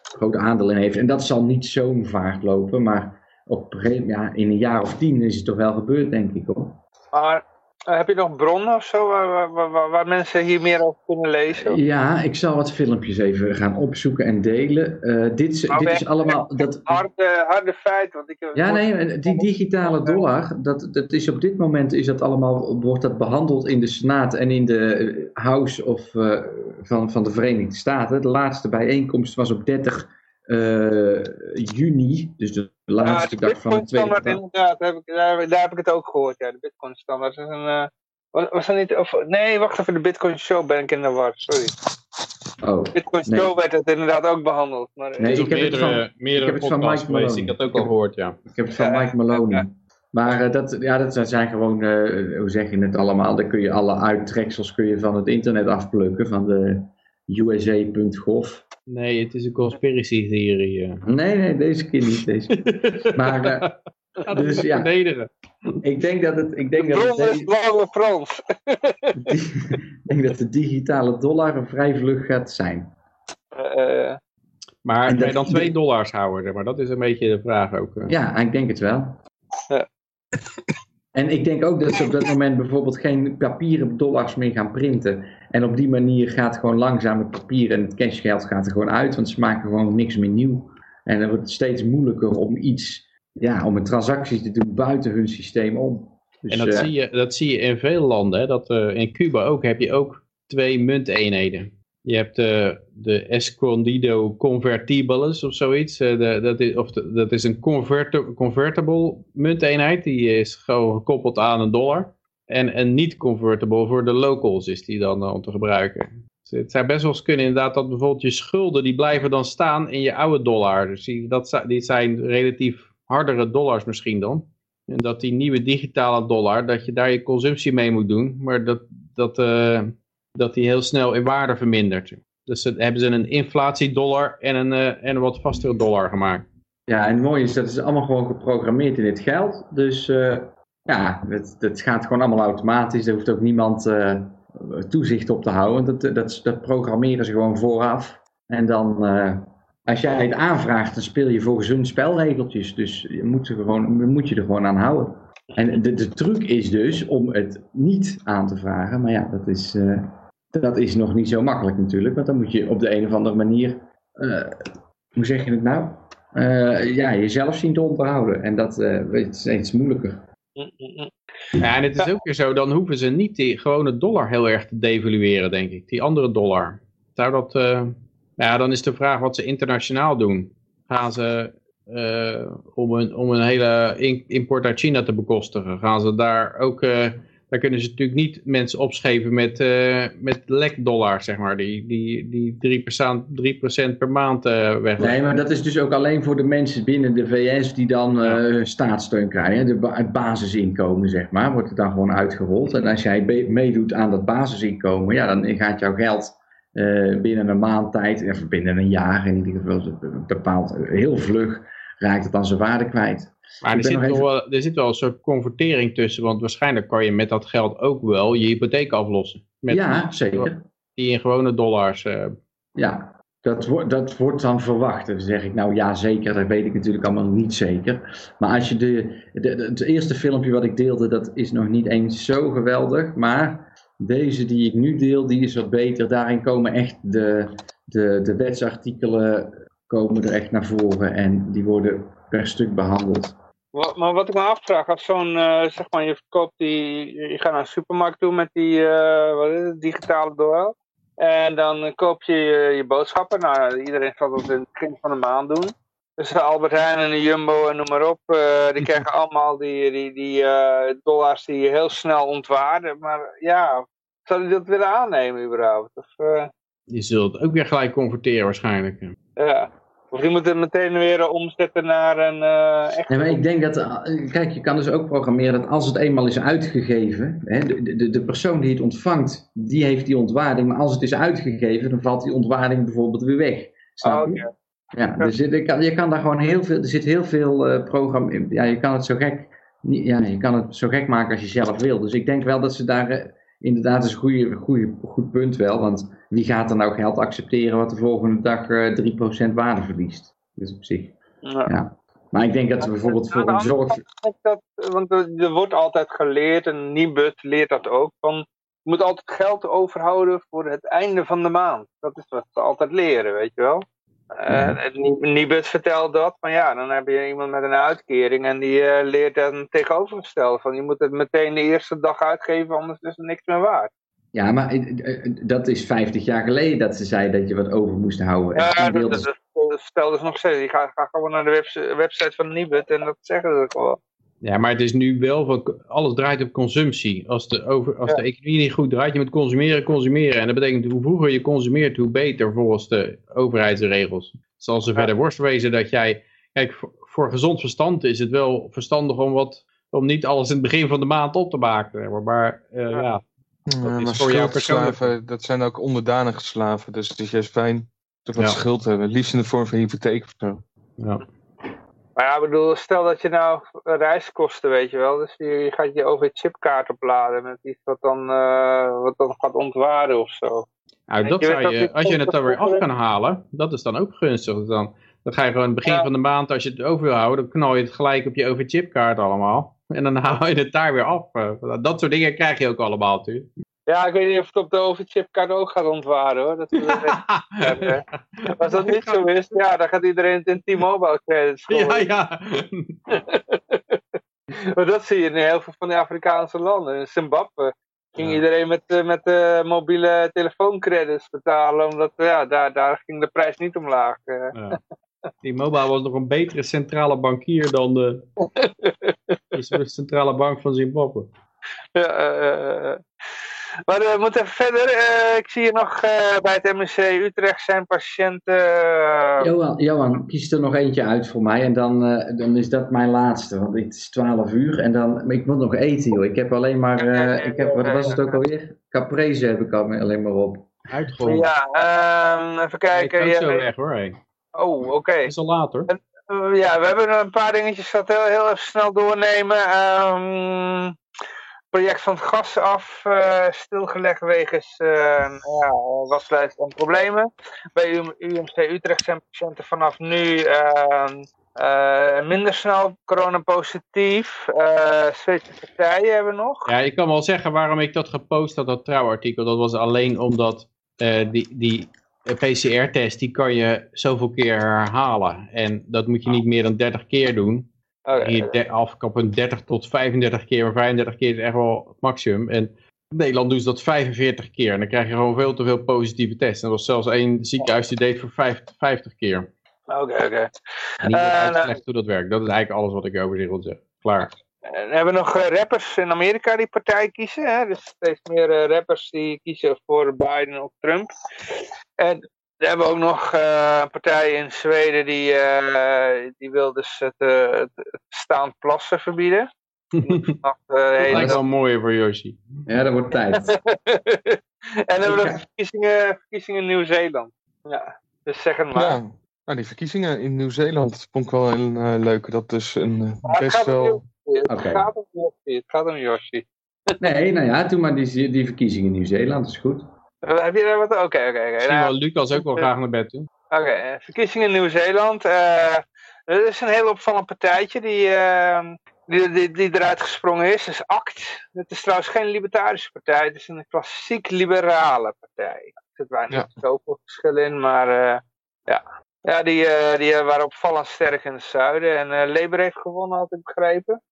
groot aandeel in heeft. En dat zal niet zo'n vaart lopen. Maar op ja, in een jaar of tien is het toch wel gebeurd, denk ik hoor. Maar eh, heb je nog bronnen of zo waar, waar, waar- mensen hier meer over kunnen lezen? Ja, ik zal wat filmpjes even gaan opzoeken en delen. Eh, dit, is- Maar dit is allemaal. Dat, Harde, harde feit, want ik heb... ja, nee, die digitale dollar, dat, dat is op dit moment is dat allemaal, wordt dat behandeld in de Senaat en in de eh, House of, eh, van, van de Verenigde Staten. De laatste bijeenkomst was op 30 eh, juni, dus de Ja, laatste de dag van de tweede Bitcoin-standaard kwartaal. inderdaad, daar heb, ik, daar, daar heb ik het ook gehoord. Ja, de Bitcoin-standaard is een... eh, was, was er niet... Of, nee, wacht even, de Bitcoin-show ben ik in de war, sorry. Oh, Bitcoin-show werd het inderdaad ook behandeld. Maar, Nee, ik heb het meerdere, van- meerdere ik heb het van Mike geweest. Ik het ook al gehoord, ja. Ik heb het van Ja, Mike Maloney. ja. Maar eh, dat, ja, dat zijn gewoon, eh, hoe zeg je het allemaal? Dan kun je alle uittreksels kun je van het internet afplukken, van de USA.gov. Nee, het is een conspiracy theorie. eh. Nee, nee, deze keer niet. Deze keer. Maar eh, Dus ja. verdedigen. ik denk dat het, ik denk de dat het, Frans. ik denk dat de digitale dollar een vrij vlug gaat zijn. Eh, Maar En kan je dat- dan 2 dollars houden? zeg Maar dat is een beetje de vraag ook. Ja, ik denk het wel. Ja. En ik denk ook dat ze op dat moment bijvoorbeeld geen papieren dollars meer gaan printen. En op die manier gaat gewoon langzaam het papier en het cashgeld gaat er gewoon uit, want ze maken gewoon niks meer nieuw. En dan wordt het steeds moeilijker om iets, ja, om een transactie te doen buiten hun systeem om. Dus, En dat, eh, zie je, dat zie je in veel landen. Hè? Dat, eh, in Cuba ook heb je ook twee munteenheden. Je hebt eh, de Escondido Convertibles of zoiets. eh, de, dat, is, of de- dat is een converti- convertible munteenheid. Die is gewoon gekoppeld aan een dollar. En een niet-convertible voor de locals is die dan eh, om te gebruiken. Dus het zou best wel eens kunnen inderdaad dat bijvoorbeeld je schulden die blijven dan staan in je oude dollar. Dus die zijn relatief hardere dollars misschien dan. En dat die nieuwe digitale dollar, dat je daar je consumptie mee moet doen, maar dat, dat, eh, dat die heel snel in waarde vermindert. Dus hebben ze een inflatiedollar en een, eh, en een wat vastere dollar gemaakt. Ja, en het mooie is dat is allemaal gewoon geprogrammeerd in het geld. Dus eh, ja, het, het gaat gewoon allemaal automatisch. Er hoeft ook niemand eh, toezicht op te houden. Dat, dat, dat programmeren ze gewoon vooraf. En dan, als jij het aanvraagt, dan speel je volgens hun spelregeltjes. Dus je moet, er gewoon, moet je er gewoon aan houden. En de, de truc is dus om het niet aan te vragen. Maar ja, dat is, dat is nog niet zo makkelijk natuurlijk. Want dan moet je op de een of andere manier, eh, hoe zeg je het nou? eh, ja, jezelf zien te onderhouden. En dat eh, is steeds moeilijker. mm, mm, mm. Ja, en het is ook weer zo, dan hoeven ze niet die gewone dollar heel erg te devalueren, denk ik. Die andere dollar. Zou dat, ja, dan is de vraag wat ze internationaal doen. Gaan ze, om, een, om een hele import uit China te bekostigen, gaan ze daar ook, daar kunnen ze natuurlijk niet mensen opschepen met, eh met lekdollar, zeg maar, die, die, die 3%, 3 per maand eh wegleggen. Nee, maar dat is dus ook alleen voor de mensen binnen de VS die dan eh, staatssteun krijgen. De, het basisinkomen, zeg maar, wordt het dan gewoon uitgerold. En als jij meedoet aan dat basisinkomen, ja, dan gaat jouw geld binnen een maand tijd, of binnen een jaar in ieder geval, bepaald heel vlug, raakt het dan zijn waarde kwijt. Maar er zit, nog nog even- wel, er zit wel een soort convertering tussen, want waarschijnlijk kan je met dat geld ook wel je hypotheek aflossen. Met ja, zeker. Die in gewone dollars. eh, Ja, dat, wordt dat wordt dan verwacht. Dan zeg ik nou ja, zeker. Dat weet ik natuurlijk allemaal niet zeker. Maar als je de, de, de- het eerste filmpje wat ik deelde, dat is nog niet eens zo geweldig. Maar deze die ik nu deel, die is wat beter. Daarin komen echt de, de, de wetsartikelen komen er echt naar voren. En die worden per stuk behandeld. Maar wat ik me afvraag, als zo'n, eh, zeg maar, je verkoopt die, je gaat naar een supermarkt toe met die, eh, wat is het, digitale dollar. En dan koop je je, je boodschappen. Nou, iedereen zal dat in het begin van de maand doen. Dus de Albert Heijn en de Jumbo en noem maar op, eh, die krijgen allemaal die, die, die dollars die heel snel ontwaarden. Maar ja, zou die dat willen aannemen überhaupt? Of, je zult ook weer gelijk converteren waarschijnlijk. ja. Of die moeten meteen weer omzetten naar een uh, echt... Nee, maar ik denk dat, eh, kijk, je kan dus ook programmeren dat als het eenmaal is uitgegeven, hè, de, de, de persoon die het ontvangt, die heeft die ontwaarding, maar als het is uitgegeven, dan valt die ontwaarding bijvoorbeeld weer weg. Snap je? Oh, Ja, dus je kan, je kan daar gewoon heel veel, er zit heel veel uh, programma in. Ja, je kan het zo gek, ja, je kan het zo gek maken als je zelf wil. Dus ik denk wel dat ze daar inderdaad is een goede, goede, goed punt wel, want wie gaat er nou geld accepteren wat de volgende dag uh, 3% waarde verliest? Dus op zich. Ja. Ja. Maar ik denk dat we bijvoorbeeld voor een zorg... Dat, want er wordt altijd geleerd, en Nibud leert dat ook, van je moet altijd geld overhouden voor het einde van de maand. Dat is wat ze altijd leren, weet je wel. Uh, Nibud vertelt dat, maar ja, dan heb je iemand met een uitkering en die uh, leert dan tegenovergesteld van je moet het meteen de eerste dag uitgeven, anders is het niks meer waard. Ja, maar uh, dat is 50 jaar geleden dat ze zei dat je wat over moest houden. Ja, dat, dat, dat, dat stelde ze nog steeds. Gaat ga gewoon naar de website, website van Nibud en dat zeggen ze gewoon. Ja, maar het is nu wel van alles draait op consumptie. Als de, over, als ja. de economie niet goed draait, je moet consumeren, consumeren. En dat betekent hoe vroeger je consumeert, hoe beter volgens de overheidsregels. Zal ze ja. verder worst wezen dat jij... Kijk, voor, voor, gezond verstand is het wel verstandig om, wat, om niet alles in het begin van de maand op te maken. Maar uh, ja. ja. Dat ja, maar schuldslaven, dat zijn ook onderdanige slaven. Dus het is juist fijn dat we wat schuld hebben. Liefst in de vorm van hypotheek of zo. Ja. Maar ja, ik bedoel, stel dat je nou reiskosten, weet je wel. Dus je, je gaat je over chipkaart opladen met iets wat dan, uh, wat dan gaat ontwaren of zo. Nou, dat zou je, als je het er weer af kan halen, dat is dan ook gunstig. Dan, dan ga je gewoon in het begin ja. van de maand, als je het over wil houden, dan knal je het gelijk op je overchipkaart allemaal. En dan haal je het daar weer af. Dat soort dingen krijg je ook allemaal natuurlijk. Ja, ik weet niet of het op de overchipkaart ook gaat ontwaren hoor. Dat ja. Als dat niet zo is, ja, dan gaat iedereen het in T-Mobile credits. Ja, ja. maar dat zie je in heel veel van de Afrikaanse landen. In Zimbabwe ging ja. iedereen met, uh, met uh, mobiele telefooncredits betalen, omdat ja, daar, daar ging de prijs niet omlaag. Uh. Ja. T-Mobile was nog een betere centrale bankier dan de, de centrale bank van Zimbabwe. Ja, maar we moeten even verder. Uh, ik zie hier nog uh, bij het MSC Utrecht zijn patiënten. Johan, Johan, kies er nog eentje uit voor mij en dan, dan is dat mijn laatste. Want het is 12 uur en dan. Ik moet nog eten, joh. Ik heb alleen maar. ik heb, wat was het ook alweer? Caprese heb ik alleen maar op. Uitgegooid. Ja, um, even kijken. Ik zo weg hoor. Hey. Oh, oké. Okay. is al later. ja, we hebben een paar dingetjes dat heel, heel even snel doornemen. Um, project van het gas af, uh, stilgelegd wegens uh, ja, waslijst en problemen. Bij UMC Utrecht zijn patiënten vanaf nu uh, minder snel coronapositief. Zweedse partijen hebben we nog. Ja, ik kan wel zeggen waarom ik dat gepost had, dat trouwartikel. Dat was alleen omdat die, die PCR-test, die kan je zoveel keer herhalen. En dat moet je niet meer dan 30 keer doen. Okay. Hier afkappen 30 tot 35 keer, maar 35 keer is echt wel het maximum. En in Nederland doen ze dat 45 keer. En dan krijg je gewoon veel te veel positieve tests. En er was zelfs één ziekenhuis die deed voor 50, 50 keer. Oké, oké. Niet uh, uitgelegd hoe dat werkt. Dat is eigenlijk alles wat ik over zich wil zeggen. Klaar. En we hebben nog rappers in Amerika die partij kiezen. Hè? Dus steeds meer uh, rappers die kiezen voor Biden of Trump. En we hebben ook nog uh, een partij in Zweden die, uh, die wil dus het, uh, het staand plassen verbieden. dat lijkt wel mooi voor Yoshi. Ja, dat wordt tijd. en dan hebben we nog verkiezingen, verkiezingen in Nieuw-Zeeland. Ja, dus zeg het maar. Ja, nou, die verkiezingen in Nieuw-Zeeland vond ik wel een leuk. Dat is een best het wel... Het, okay. gaat om Yoshi. Het gaat om Yoshi. nee, nou ja, doe maar die, die verkiezingen in Nieuw-Zeeland, is goed. Uh, heb je daar wat? Oké, okay, oké. Okay, okay. Nou, Lucas ook wel graag naar bed toe. Oké, okay, verkiezingen in Nieuw-Zeeland. Uh, er is een heel opvallend partijtje die, uh, die, die, die, eruit gesprongen is. Dat is ACT. Het is trouwens geen libertarische partij. Het is een klassiek liberale partij. Er zit weinig ja. zoveel verschil in, maar ja. Ja, die, die waren opvallend sterk in het zuiden. En Labour heeft gewonnen, had ik begrepen.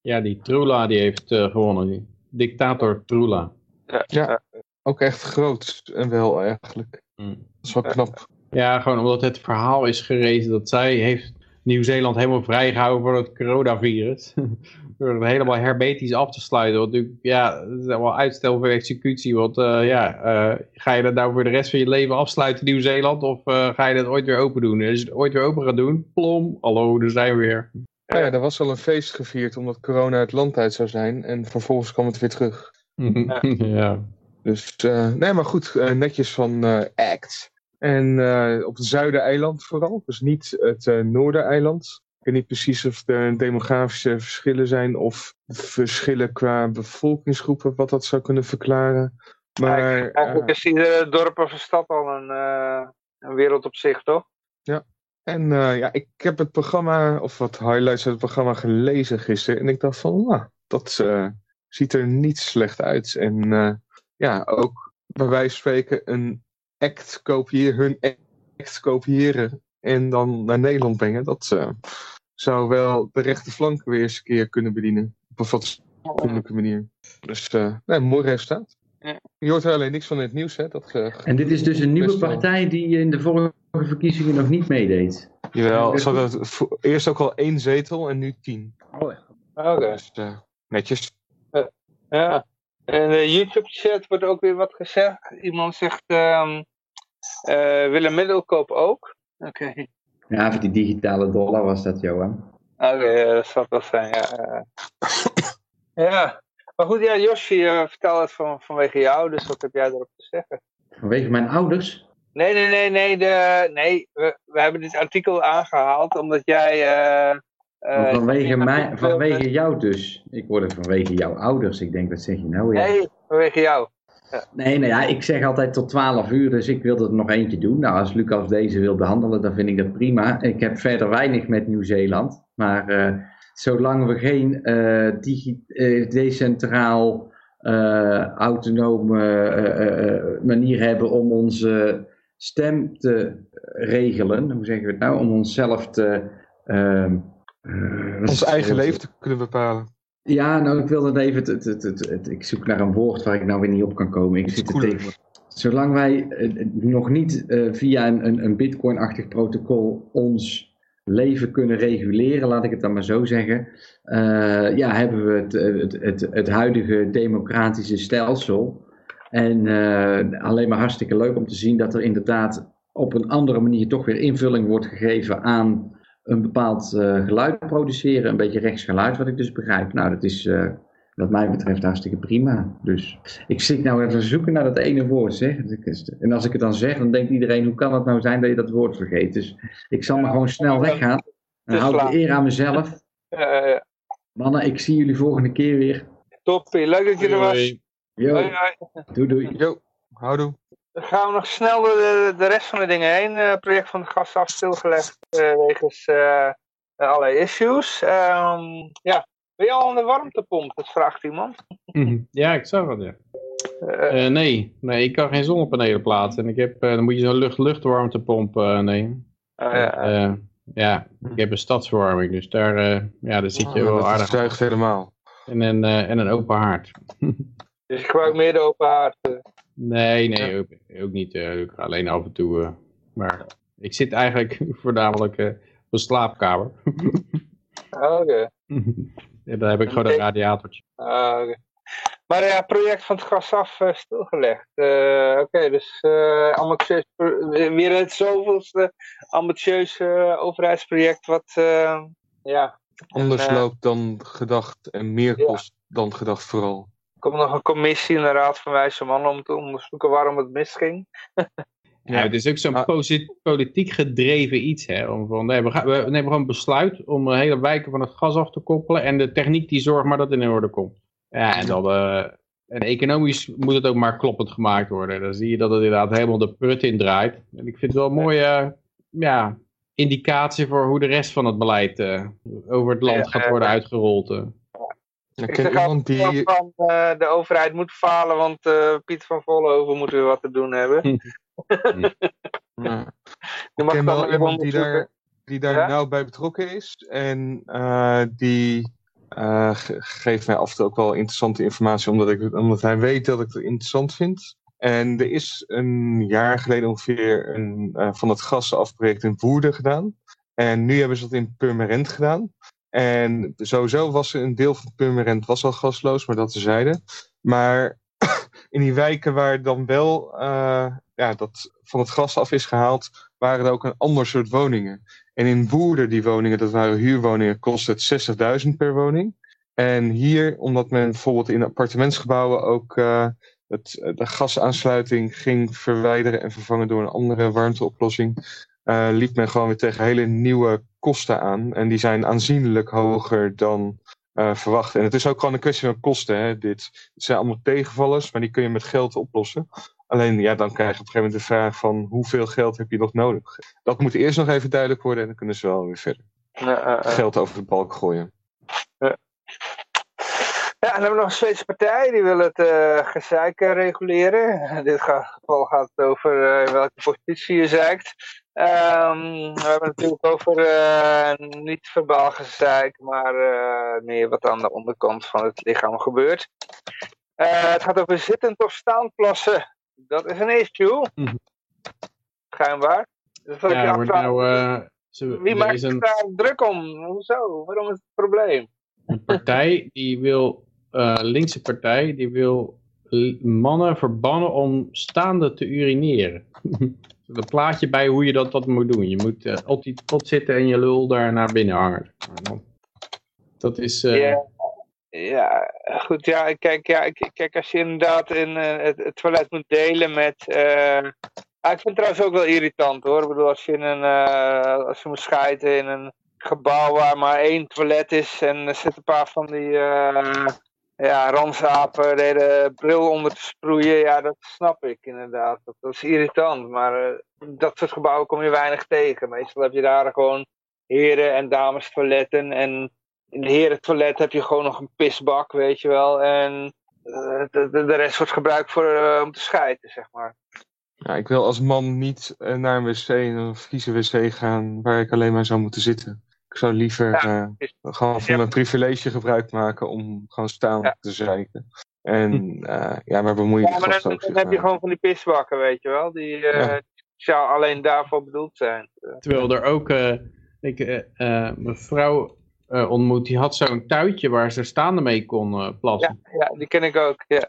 Ja, die Trula die heeft gewonnen. Die dictator Trula. Ja, ja ook echt groot en wel eigenlijk. Mm. Dat is wel knap. Ja, gewoon omdat het verhaal is gerezen dat zij heeft Nieuw-Zeeland helemaal vrijgehouden voor het coronavirus. Door het helemaal hermetisch af te sluiten. Want natuurlijk, ja, het is wel uitstel voor executie. Want uh, ja, uh, ga je dat nou voor de rest van je leven afsluiten Nieuw-Zeeland? Of uh, ga je dat ooit weer open doen? En als je het ooit weer open gaat doen, plom, hallo, daar zijn we weer. Ja, ja, er was al een feest gevierd omdat corona het land uit zou zijn. En vervolgens kwam het weer terug. ja. ja. Dus, nee, maar goed, netjes van ACT. En op het zuidereiland vooral, dus niet het noordereiland. Ik weet niet precies of er demografische verschillen zijn of verschillen qua bevolkingsgroepen, wat dat zou kunnen verklaren. Maar, eigenlijk, eigenlijk is iedere dorp of stad al een, een wereld op zich, toch? Ja. En ja, ik heb het programma, of wat highlights uit het programma gelezen gisteren. En ik dacht van, nou, dat ziet er niet slecht uit. En ja, ook bij wijze van spreken een act kopiëren, hun act kopiëren en dan naar Nederland brengen. Dat uh, zou wel de rechte flank weer eens een keer kunnen bedienen. Op een fatsoenlijke manier. Dus uh, nee, mooi resultaat. Ja. Je hoort er alleen niks van in het nieuws. Hè? Dat, uh, en dit is dus een nieuwe partij die in de vorige verkiezingen nog niet meedeed. Jawel, ze hadden eerst ook al één zetel en nu tien. Oh ja. Oké. Okay. Dus, netjes. ja. In de YouTube-chat wordt ook weer wat gezegd. Iemand zegt, um, Willem Middelkoop ook. Oké. Okay. Ja, voor die digitale dollar was dat, Johan. Oké, okay, dat zal wel zijn, ja. ja, maar goed, ja, Yoshi, uh, vertel het van, vanwege jou, dus wat heb jij erop te zeggen? Vanwege mijn ouders? Nee, nee, nee, nee, de, nee we, we hebben dit artikel aangehaald omdat jij... Uh, uh, vanwege, mij, vanwege jou dus. Ik word het vanwege jouw ouders. Ik denk, wat zeg je nou? Ja. Nee, vanwege jou. Ja. Nee, nou ja, ik zeg altijd tot 12 uur, dus ik wilde er nog eentje doen. Nou, als Lucas deze wil behandelen, dan vind ik dat prima. Ik heb verder weinig met Nieuw-Zeeland, maar uh, zolang we geen uh, decentraal, autonome manier hebben om onze stem te regelen, hoe zeggen we het nou, om onszelf te... Ons eigen leven te kunnen bepalen. Ja, nou, ik wilde even. Het, het, het, het, ik zoek naar een woord waar ik nou weer niet op kan komen. Ik zit er tegen. Zolang wij uh, nog niet uh, via een, een, een Bitcoin-achtig protocol ons leven kunnen reguleren, laat ik het dan maar zo zeggen. Uh, ja, hebben we het, het, het, het huidige democratische stelsel. En alleen maar hartstikke leuk om te zien dat er inderdaad op een andere manier toch weer invulling wordt gegeven aan een bepaald uh, geluid produceren, een beetje rechtsgeluid, wat ik dus begrijp. Nou, dat is uh, wat mij betreft hartstikke prima. Dus ik zit nou even zoeken naar dat ene woord, zeg. En als ik het dan zeg, dan denkt iedereen, hoe kan het nou zijn dat je dat woord vergeet? Dus ik zal maar gewoon snel weggaan. Dan houd ik de eer aan mezelf. Uh, Mannen, ik zie jullie volgende keer weer. Toppie, leuk dat je er was. Yo. Hoi, hoi. Doei, doei. Yo, houdoe. Dan gaan we nog snel door de, de rest van de dingen heen. Het uh, project van de gas af stilgelegd uh, wegens uh, allerlei issues. Um, ja, ben je al aan de warmtepomp? Dat vraagt iemand. Ja, ik zag het, ja. nee, nee, ik kan geen zonnepanelen plaatsen. En ik heb, dan moet je zo'n lucht-luchtwarmtepomp nemen. Oh, ja. ja, ik heb een stadsverwarming, dus daar, ja, daar zit je oh, wel aardig. Dat zuigt helemaal. En een, en een open haard. dus ik gebruik meer de open haard. Nee, nee, ook, ook niet. Uh, alleen af en toe. Uh, maar ik zit eigenlijk voornamelijk uh, op een slaapkamer. oh, Oké. Daar heb ik gewoon een radiatortje. Oh, okay. Maar ja, project van het gas af stilgelegd. Oké, okay, dus ambitieus, weer het zoveelste ambitieuze overheidsproject wat, ja. Anders en, loopt dan gedacht en meer kost ja. dan gedacht vooral. Er komt nog een commissie in de Raad van Wijze Mannen om te onderzoeken waarom het misging. Ja, het is ook zo'n politiek gedreven iets. Hè, om van, nee, we, gaan, we nemen gewoon besluit om hele wijken van het gas af te koppelen. En de techniek die zorgt maar dat het in orde komt. Ja, en, dan, uh, en economisch moet het ook maar kloppend gemaakt worden. Dan zie je dat het inderdaad helemaal de prut in draait. En ik vind het wel een mooie ja, indicatie voor hoe de rest van het beleid uh, over het land gaat worden uitgerold. Ik zeg altijd die... van uh, de overheid moet falen, want uh, Piet van Vollenhoven moet weer wat te doen hebben. ja. Je mag wel iemand die daar, die daar ja? nou bij betrokken is. En uh, die ge geeft mij af en toe ook wel interessante informatie, omdat, ik, omdat hij weet dat ik het interessant vind. En er is een jaar geleden ongeveer een, van het gasafproject in Woerden gedaan. En nu hebben ze dat in Purmerend gedaan. En sowieso was een deel van Purmerend was al gasloos, maar dat terzijde. Maar in die wijken waar dan wel uh, ja, dat van het gas af is gehaald, waren er ook een ander soort woningen. En in Woerden, die woningen, dat waren huurwoningen, kost het 60.000 per woning. En hier, omdat men bijvoorbeeld in appartementsgebouwen ook uh, het, de gasaansluiting ging verwijderen en vervangen door een andere warmteoplossing, uh, liep men gewoon weer tegen hele nieuwe kosten aan. En die zijn aanzienlijk hoger dan uh, verwacht. En het is ook gewoon een kwestie van kosten. Hè? Dit, het zijn allemaal tegenvallers, maar die kun je met geld oplossen. Alleen ja, dan krijg je op een gegeven moment de vraag van hoeveel geld heb je nog nodig? Dat moet eerst nog even duidelijk worden en dan kunnen ze wel weer verder. Uh, Geld over de balk gooien. Ja. Ja, en dan hebben we nog een Zweedse partij, die wil het uh, gezeik reguleren. In dit geval gaat het over uh, welke positie je zeikt. Um, we hebben het natuurlijk over uh, niet verbaal gezeik, maar meer wat aan de onderkant van het lichaam gebeurt. het gaat over zittend of staand plassen. Dat is een issue. Mhm. Schijnbaar. Dus Ja, wordt nou, eh, wie maakt een, daar druk om? Hoezo? Waarom is het een probleem? een partij die wil, eh linkse partij, die wil mannen verbannen om staande te urineren. Een plaatje bij hoe je dat, dat moet doen. Je moet eh, op die pot zitten en je lul daar naar binnen hangen. Dat is... eh, Ja, goed. Ja, kijk, ja, kijk, als je inderdaad in eh, het, toilet moet delen met. ah, ik vind het trouwens ook wel irritant hoor. Ik bedoel, als je, in een, als je moet scheiden in een gebouw waar maar één toilet is en er zitten een paar van die. Ja, ransapen de hele bril onder te sproeien, ja, dat snap ik inderdaad. Dat, is irritant, maar eh, dat soort gebouwen kom je weinig tegen. Meestal heb je daar gewoon heren- en dames toiletten en in de herentoilet heb je gewoon nog een pisbak, weet je wel. En eh, de, rest wordt gebruikt voor, eh, om te scheiden, zeg maar. Ja, ik wil als man niet naar een wc, een vieze wc gaan waar ik alleen maar zou moeten zitten. Ik zou liever Ja, eh, gewoon van Ja. mijn privilege gebruik maken om gewoon staan Ja. te zeiken. En eh, ja, maar bemoei je Ja, maar dan, dan heb je gewoon van die pisbakken, weet je wel. Die eh Ja. zou alleen daarvoor bedoeld zijn. Terwijl er ook, eh, ik, mijn vrouw eh, ontmoet, die had zo'n tuitje waar ze staande mee kon eh, plassen. Ja, die ken ik ook, ja.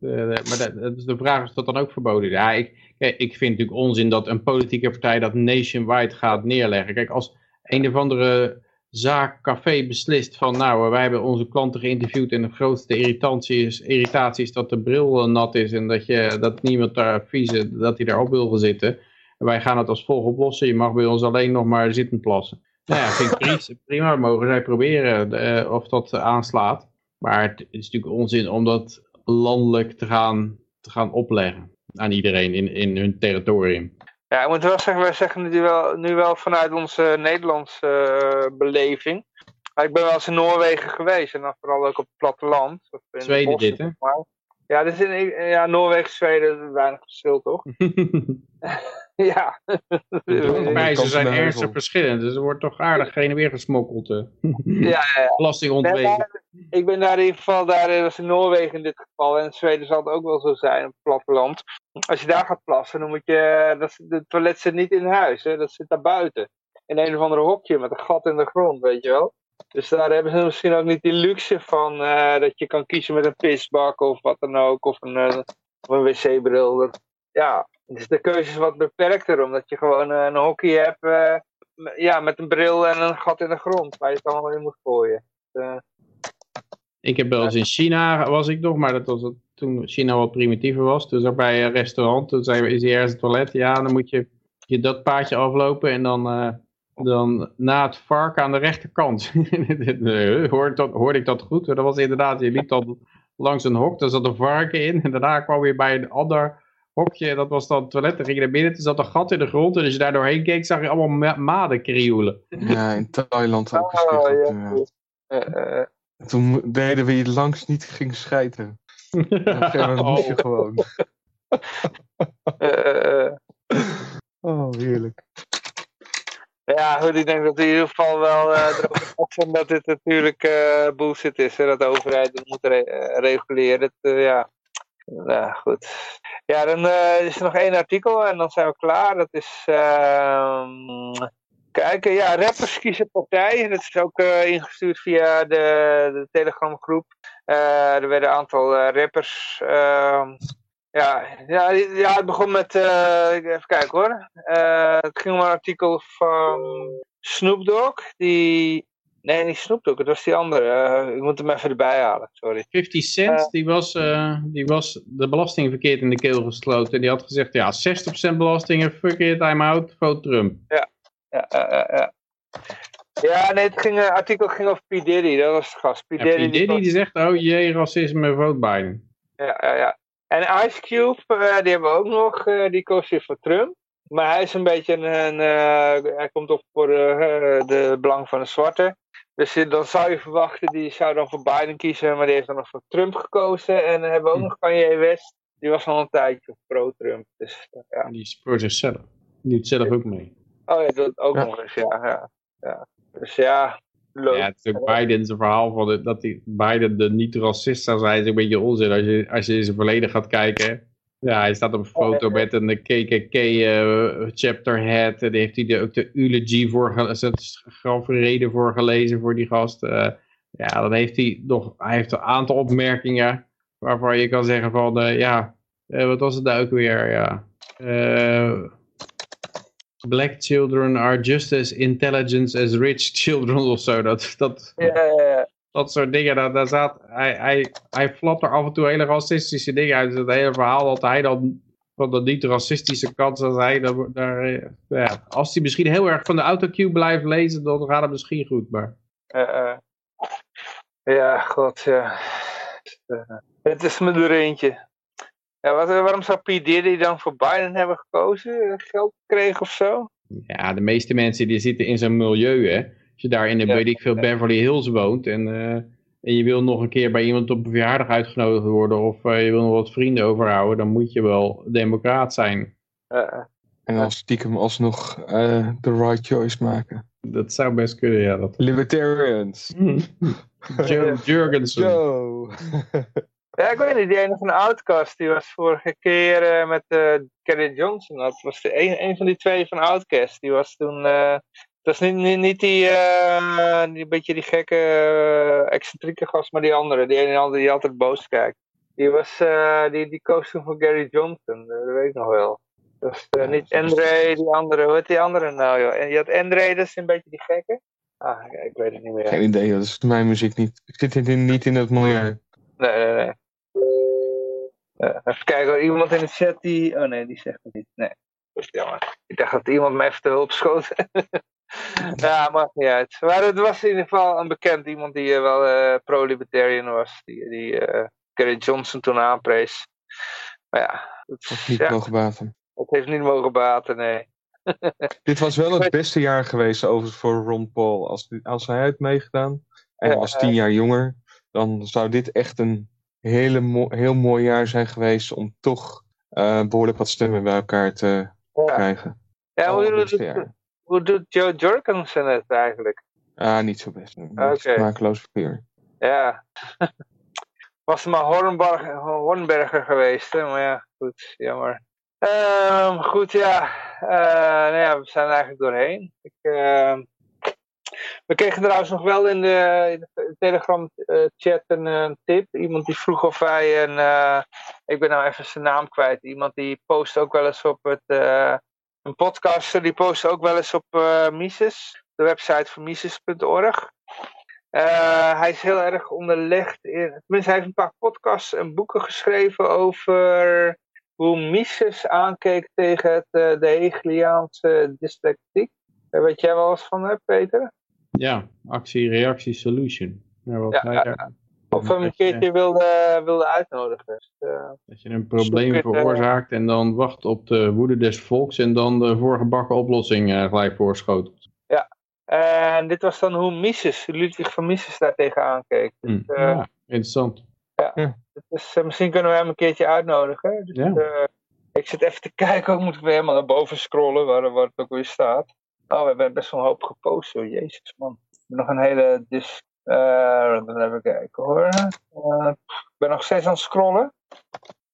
Eh, maar dat, dat is de vraag is dat dan ook verboden is. Ja, ik, ik vind natuurlijk onzin dat een politieke partij dat nationwide gaat neerleggen. Kijk, als een of andere zaak, café beslist van nou, wij hebben onze klanten geïnterviewd en de grootste irritatie is, irritatie is dat de bril eh, nat is en dat, je, dat niemand daar vieze, dat hij daarop wil gaan zitten. En wij gaan het als volgt oplossen. Je mag bij ons alleen nog maar zitten plassen. Nou ja, vind ik prima, prima. Mogen zij proberen eh, of dat aanslaat. Maar het is natuurlijk onzin om dat landelijk te gaan, te gaan opleggen aan iedereen in, in hun territorium. Ja, ik moet wel zeggen, wij zeggen nu wel, nu wel vanuit onze Nederlandse eh, beleving. Maar ik ben wel eens in Noorwegen geweest en dan vooral ook op het platteland. of in de Zweden dit, hè? maar. Ja, is in, ja, Noorwegen, Zweden, weinig verschil toch? ja. De prijzen zijn ernstig verschillend, dus er wordt toch aardig heen en weer gesmokkeld. eh. ja, ja, ja. Belasting Nee, ontweken. maar ik ben daar in ieder geval, daar dat was in Noorwegen in dit geval, en in Zweden zal het ook wel zo zijn, op het platteland. Als je daar gaat plassen, dan moet je, dat, de toilet zit niet in huis, hè, dat zit daar buiten. In een of ander hokje met een gat in de grond, weet je wel. Dus daar hebben ze misschien ook niet die luxe van eh, dat je kan kiezen met een pisbak of wat dan ook, of een, eh, of een wc-bril. Ja, dus de keuze is wat beperkter, omdat je gewoon eh, een hokje hebt eh, ja, met een bril en een gat in de grond waar je het allemaal in moet gooien. Eh, Ik heb wel eens in China, was ik nog, maar dat was het- toen China wat primitiever was. Dus ook bij een restaurant, toen zei is hier ergens een toilet? Ja, dan moet je, je dat paadje aflopen en dan, dan na het varken aan de rechterkant. Hoorde, dat, hoorde ik dat goed? Dat was inderdaad, je liep dan langs een hok, daar zat een varken in. En daarna kwam je bij een ander hokje, dat was dan het toilet. Dan ging je naar binnen, toen zat een gat in de grond. En als je daar doorheen keek, zag je allemaal ma maden krioelen. Ja, in Thailand ook Oh, ja. ja. eh, eh, Toen deden we hier langs niet ging schijten. Gegeven moment moest je Oh. gewoon. eh, eh. Oh, heerlijk. Ja, goed, ik denk dat we in ieder geval wel eh eens zijn dat dit natuurlijk eh bullshit is. Hè, dat de overheid het moet re- eh, reguleren. Het, eh, ja. Ja, goed. Ja, dan eh, is er nog één artikel en dan zijn we klaar. Dat is ehm, kijken. Ja, rappers kiezen partij. Dat is ook eh, ingestuurd via de, de Telegram groep. Eh, er werden een aantal rappers. ehm, ja, ja, ja, het begon met. even kijken hoor. Het ging om een artikel van Snoop Dogg. Die. Nee, niet Snoop Dogg, het was die andere. Eh, ik moet hem even erbij halen, sorry. 50 Cent, die, was, eh, die was de belasting verkeerd in de keel gesloten. Die had gezegd, ja, 60% belastingen, fuck it, I'm out, vote Trump. Ja, ja, ja, ja. Ja, nee, het ging, eh, artikel ging over P. Diddy, dat was het gast. P. En Diddy, die zegt, oh jee, racisme, vote Biden. Ja, ja, ja. En Ice Cube, eh, die hebben we ook nog, eh, die koos weer voor Trump. Maar hij is een beetje een, een, eh, hij komt op voor eh, de belang van de zwarte. Dus dan zou je verwachten, die zou dan voor Biden kiezen, maar die heeft dan nog voor Trump gekozen. En dan hebben we ook nog Kanye West, die was al een tijdje pro-Trump. Dus, ja. Die is voor zichzelf. Die doet zelf ook mee. Oh ja, dat ook Ja. nog eens, ja. ja, ja. Dus ja, leuk. Ja, het is ook Biden zijn verhaal van de- dat die Biden de niet-racist zou zijn, is een beetje onzin. Als je, als je in zijn verleden gaat kijken. Ja, hij staat op een foto met een KKK eh, chapter head. Die heeft hij de, ook de eulogy voor, grafreden voor gelezen voor die gast. Eh, ja, dan heeft hij nog, hij heeft een aantal opmerkingen waarvan je kan zeggen van, eh, ja, eh, wat was het nou ook weer? Ja. Eh, Black children are just as intelligent as rich children of zo. Dat, dat, Ja, ja, ja. Dat soort dingen. Daar, daar staat, hij, hij, hij flapt er af en toe hele racistische dingen uit. Het hele verhaal dat hij dan van de niet-racistische kant zou zijn. Dan, daar, ja, als hij misschien heel erg van de autocue blijft lezen, dan gaat het misschien goed. Maar Eh, eh. ja, god, ja. Eh, het is me er eentje. Ja, wat, waarom zou P. Diddy dan voor Biden hebben gekozen? Geld kregen of zo? ja, de meeste mensen die zitten in zo'n milieu. Hè. Als je daar in de, Ja. weet ik veel, Beverly Hills woont. En, eh, en je wil nog een keer bij iemand op een verjaardag uitgenodigd worden. Of eh, je wil nog wat vrienden overhouden. Dan moet je wel democraat zijn. Eh, eh. En dan stiekem alsnog eh the right choice maken. Dat zou best kunnen, ja. Dat... Libertarians. Joe Jurgensen. Joe. ja, ik weet niet, die ene van de Outcast, die was vorige keer eh, met eh Kerry Johnson. Dat was de een, een van die twee van Outcast. Die was toen, eh, dat was niet, niet, niet die, eh, die beetje die gekke, eh, excentrieke gast, maar die andere. Die ene andere die altijd boos kijkt. Die was, eh, die, die koos toen voor Gary Johnson, dat weet ik nog wel. Dat Ja, niet dat is- Andre, die andere, hoe heet die andere nou joh? En je had Andre, dat is een beetje die gekke. Ah, ik weet het niet meer. Geen idee, dat is mijn muziek niet. Ik zit hier niet in het milieu. Nee, nee, nee. Even kijken, iemand in de chat die... Oh nee, die zegt het niet. Nee, dat is jammer. Ik dacht dat iemand me even te hulp schoot. ja, maakt niet uit. Maar het was in ieder geval een bekend iemand die eh, wel eh, pro-libertarian was. Die, die eh Kerry Johnson toen aanprees. Maar ja, het, Dat is- niet ja, mogen baten. het heeft niet mogen baten, nee. Dit was wel het beste jaar geweest overigens voor Ron Paul. Als, als hij had meegedaan en Ja, was eh. tien jaar jonger, dan zou dit echt een hele mo- heel mooi jaar zijn geweest om toch eh, behoorlijk wat stemmen bij elkaar te Ja, krijgen. ja hoe. Hoe doet Joe Jorgensen het eigenlijk? Ah, niet zo best. Oké. Smakeloos verkeer. Ja. Was maar Hornberger, Hornberger geweest, hè? maar ja, goed, jammer. Ehm, goed, ja. Eh, nou ja, we zijn er eigenlijk doorheen. Ik, ehm, we kregen trouwens nog wel in de, in de Telegram-chat een eh, tip. Iemand die vroeg of wij een. eh, ik ben nou even zijn naam kwijt. Iemand die post ook wel eens op het. Eh, een podcaster die post ook wel eens op eh, Mises, de website van Mises.org. Eh, hij is heel erg onderlegd in. Tenminste, hij heeft een paar podcasts en boeken geschreven over hoe Mises aankeek tegen het, eh, de Hegeliaanse dyslectiek. Daar weet jij wel eens van, hè, Peter? Ja, actie, reactie, solution. Ja, wat Ja, hij ja, daar- Of hem een keertje wilde, wilde uitnodigen. Dus, eh, Dat je een probleem eh, veroorzaakt en dan wacht op de woede des volks en dan de voorgebakken oplossing eh, gelijk voorschotelt. en dit was dan hoe Mises, Ludwig van Mises, daartegen aankeek. Hm. eh, ja, interessant. Dus eh, misschien kunnen we hem een keertje uitnodigen. Dus, Ja. eh, ik zit even te kijken, ook moet ik weer helemaal naar boven scrollen, waar, waar het ook weer staat. Oh, we hebben best wel een hoop gepost, hoor. Jezus, man. Nog een hele dis... eh, dan even kijken, hoor. Eh, ik ben nog steeds aan het scrollen.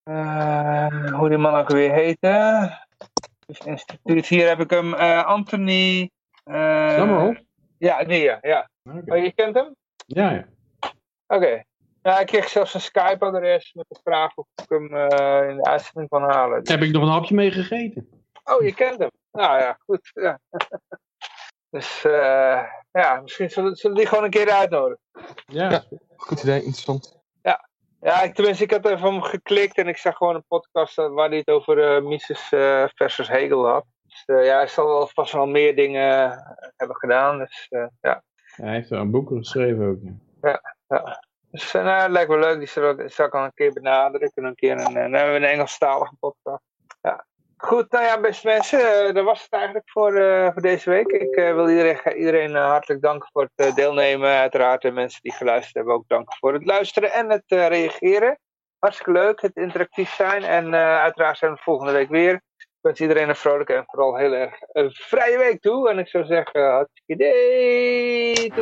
Eh, hoe die man ook weer heette. Dus instituut. Hier heb ik hem. Anthony Summerhoff? Ja, die ja. ja. Oh, je kent hem? Ja, ja. Oké. Ja, ik kreeg zelfs een Skype-adres met de vraag of ik hem in de uitzending kan halen. Daar heb ik nog een hapje mee gegeten. Oh, je kent hem. Nou ja, goed. Ja. dus eh, ja, misschien zullen, zullen die gewoon een keer uitnodigen. Ja, Ja. Goed idee, interessant. Ja, ik, tenminste, ik had even hem geklikt en ik zag gewoon een podcast eh, waar hij het over eh, Mises versus Hegel had. Dus eh, ja, hij zal wel vast wel meer dingen hebben gedaan. Dus eh, ja. hij heeft wel een boek geschreven ook. Ja. ja. Dus eh, nou, het lijkt me leuk, die zal, zal ik al een keer benaderen. Kunnen een keer een, dan hebben we een Engelstalige podcast. Ja. Goed, nou ja, beste mensen, eh, dat was het eigenlijk voor, eh, voor deze week. Ik eh, wil iedereen, iedereen hartelijk danken voor het deelnemen. Uiteraard de mensen die geluisterd hebben ook danken voor het luisteren en het reageren. Hartstikke leuk, het interactief zijn. En uiteraard zijn we volgende week weer. Ik wens iedereen een vrolijke en vooral heel erg vrije week toe. En ik zou zeggen, hartstikke idee.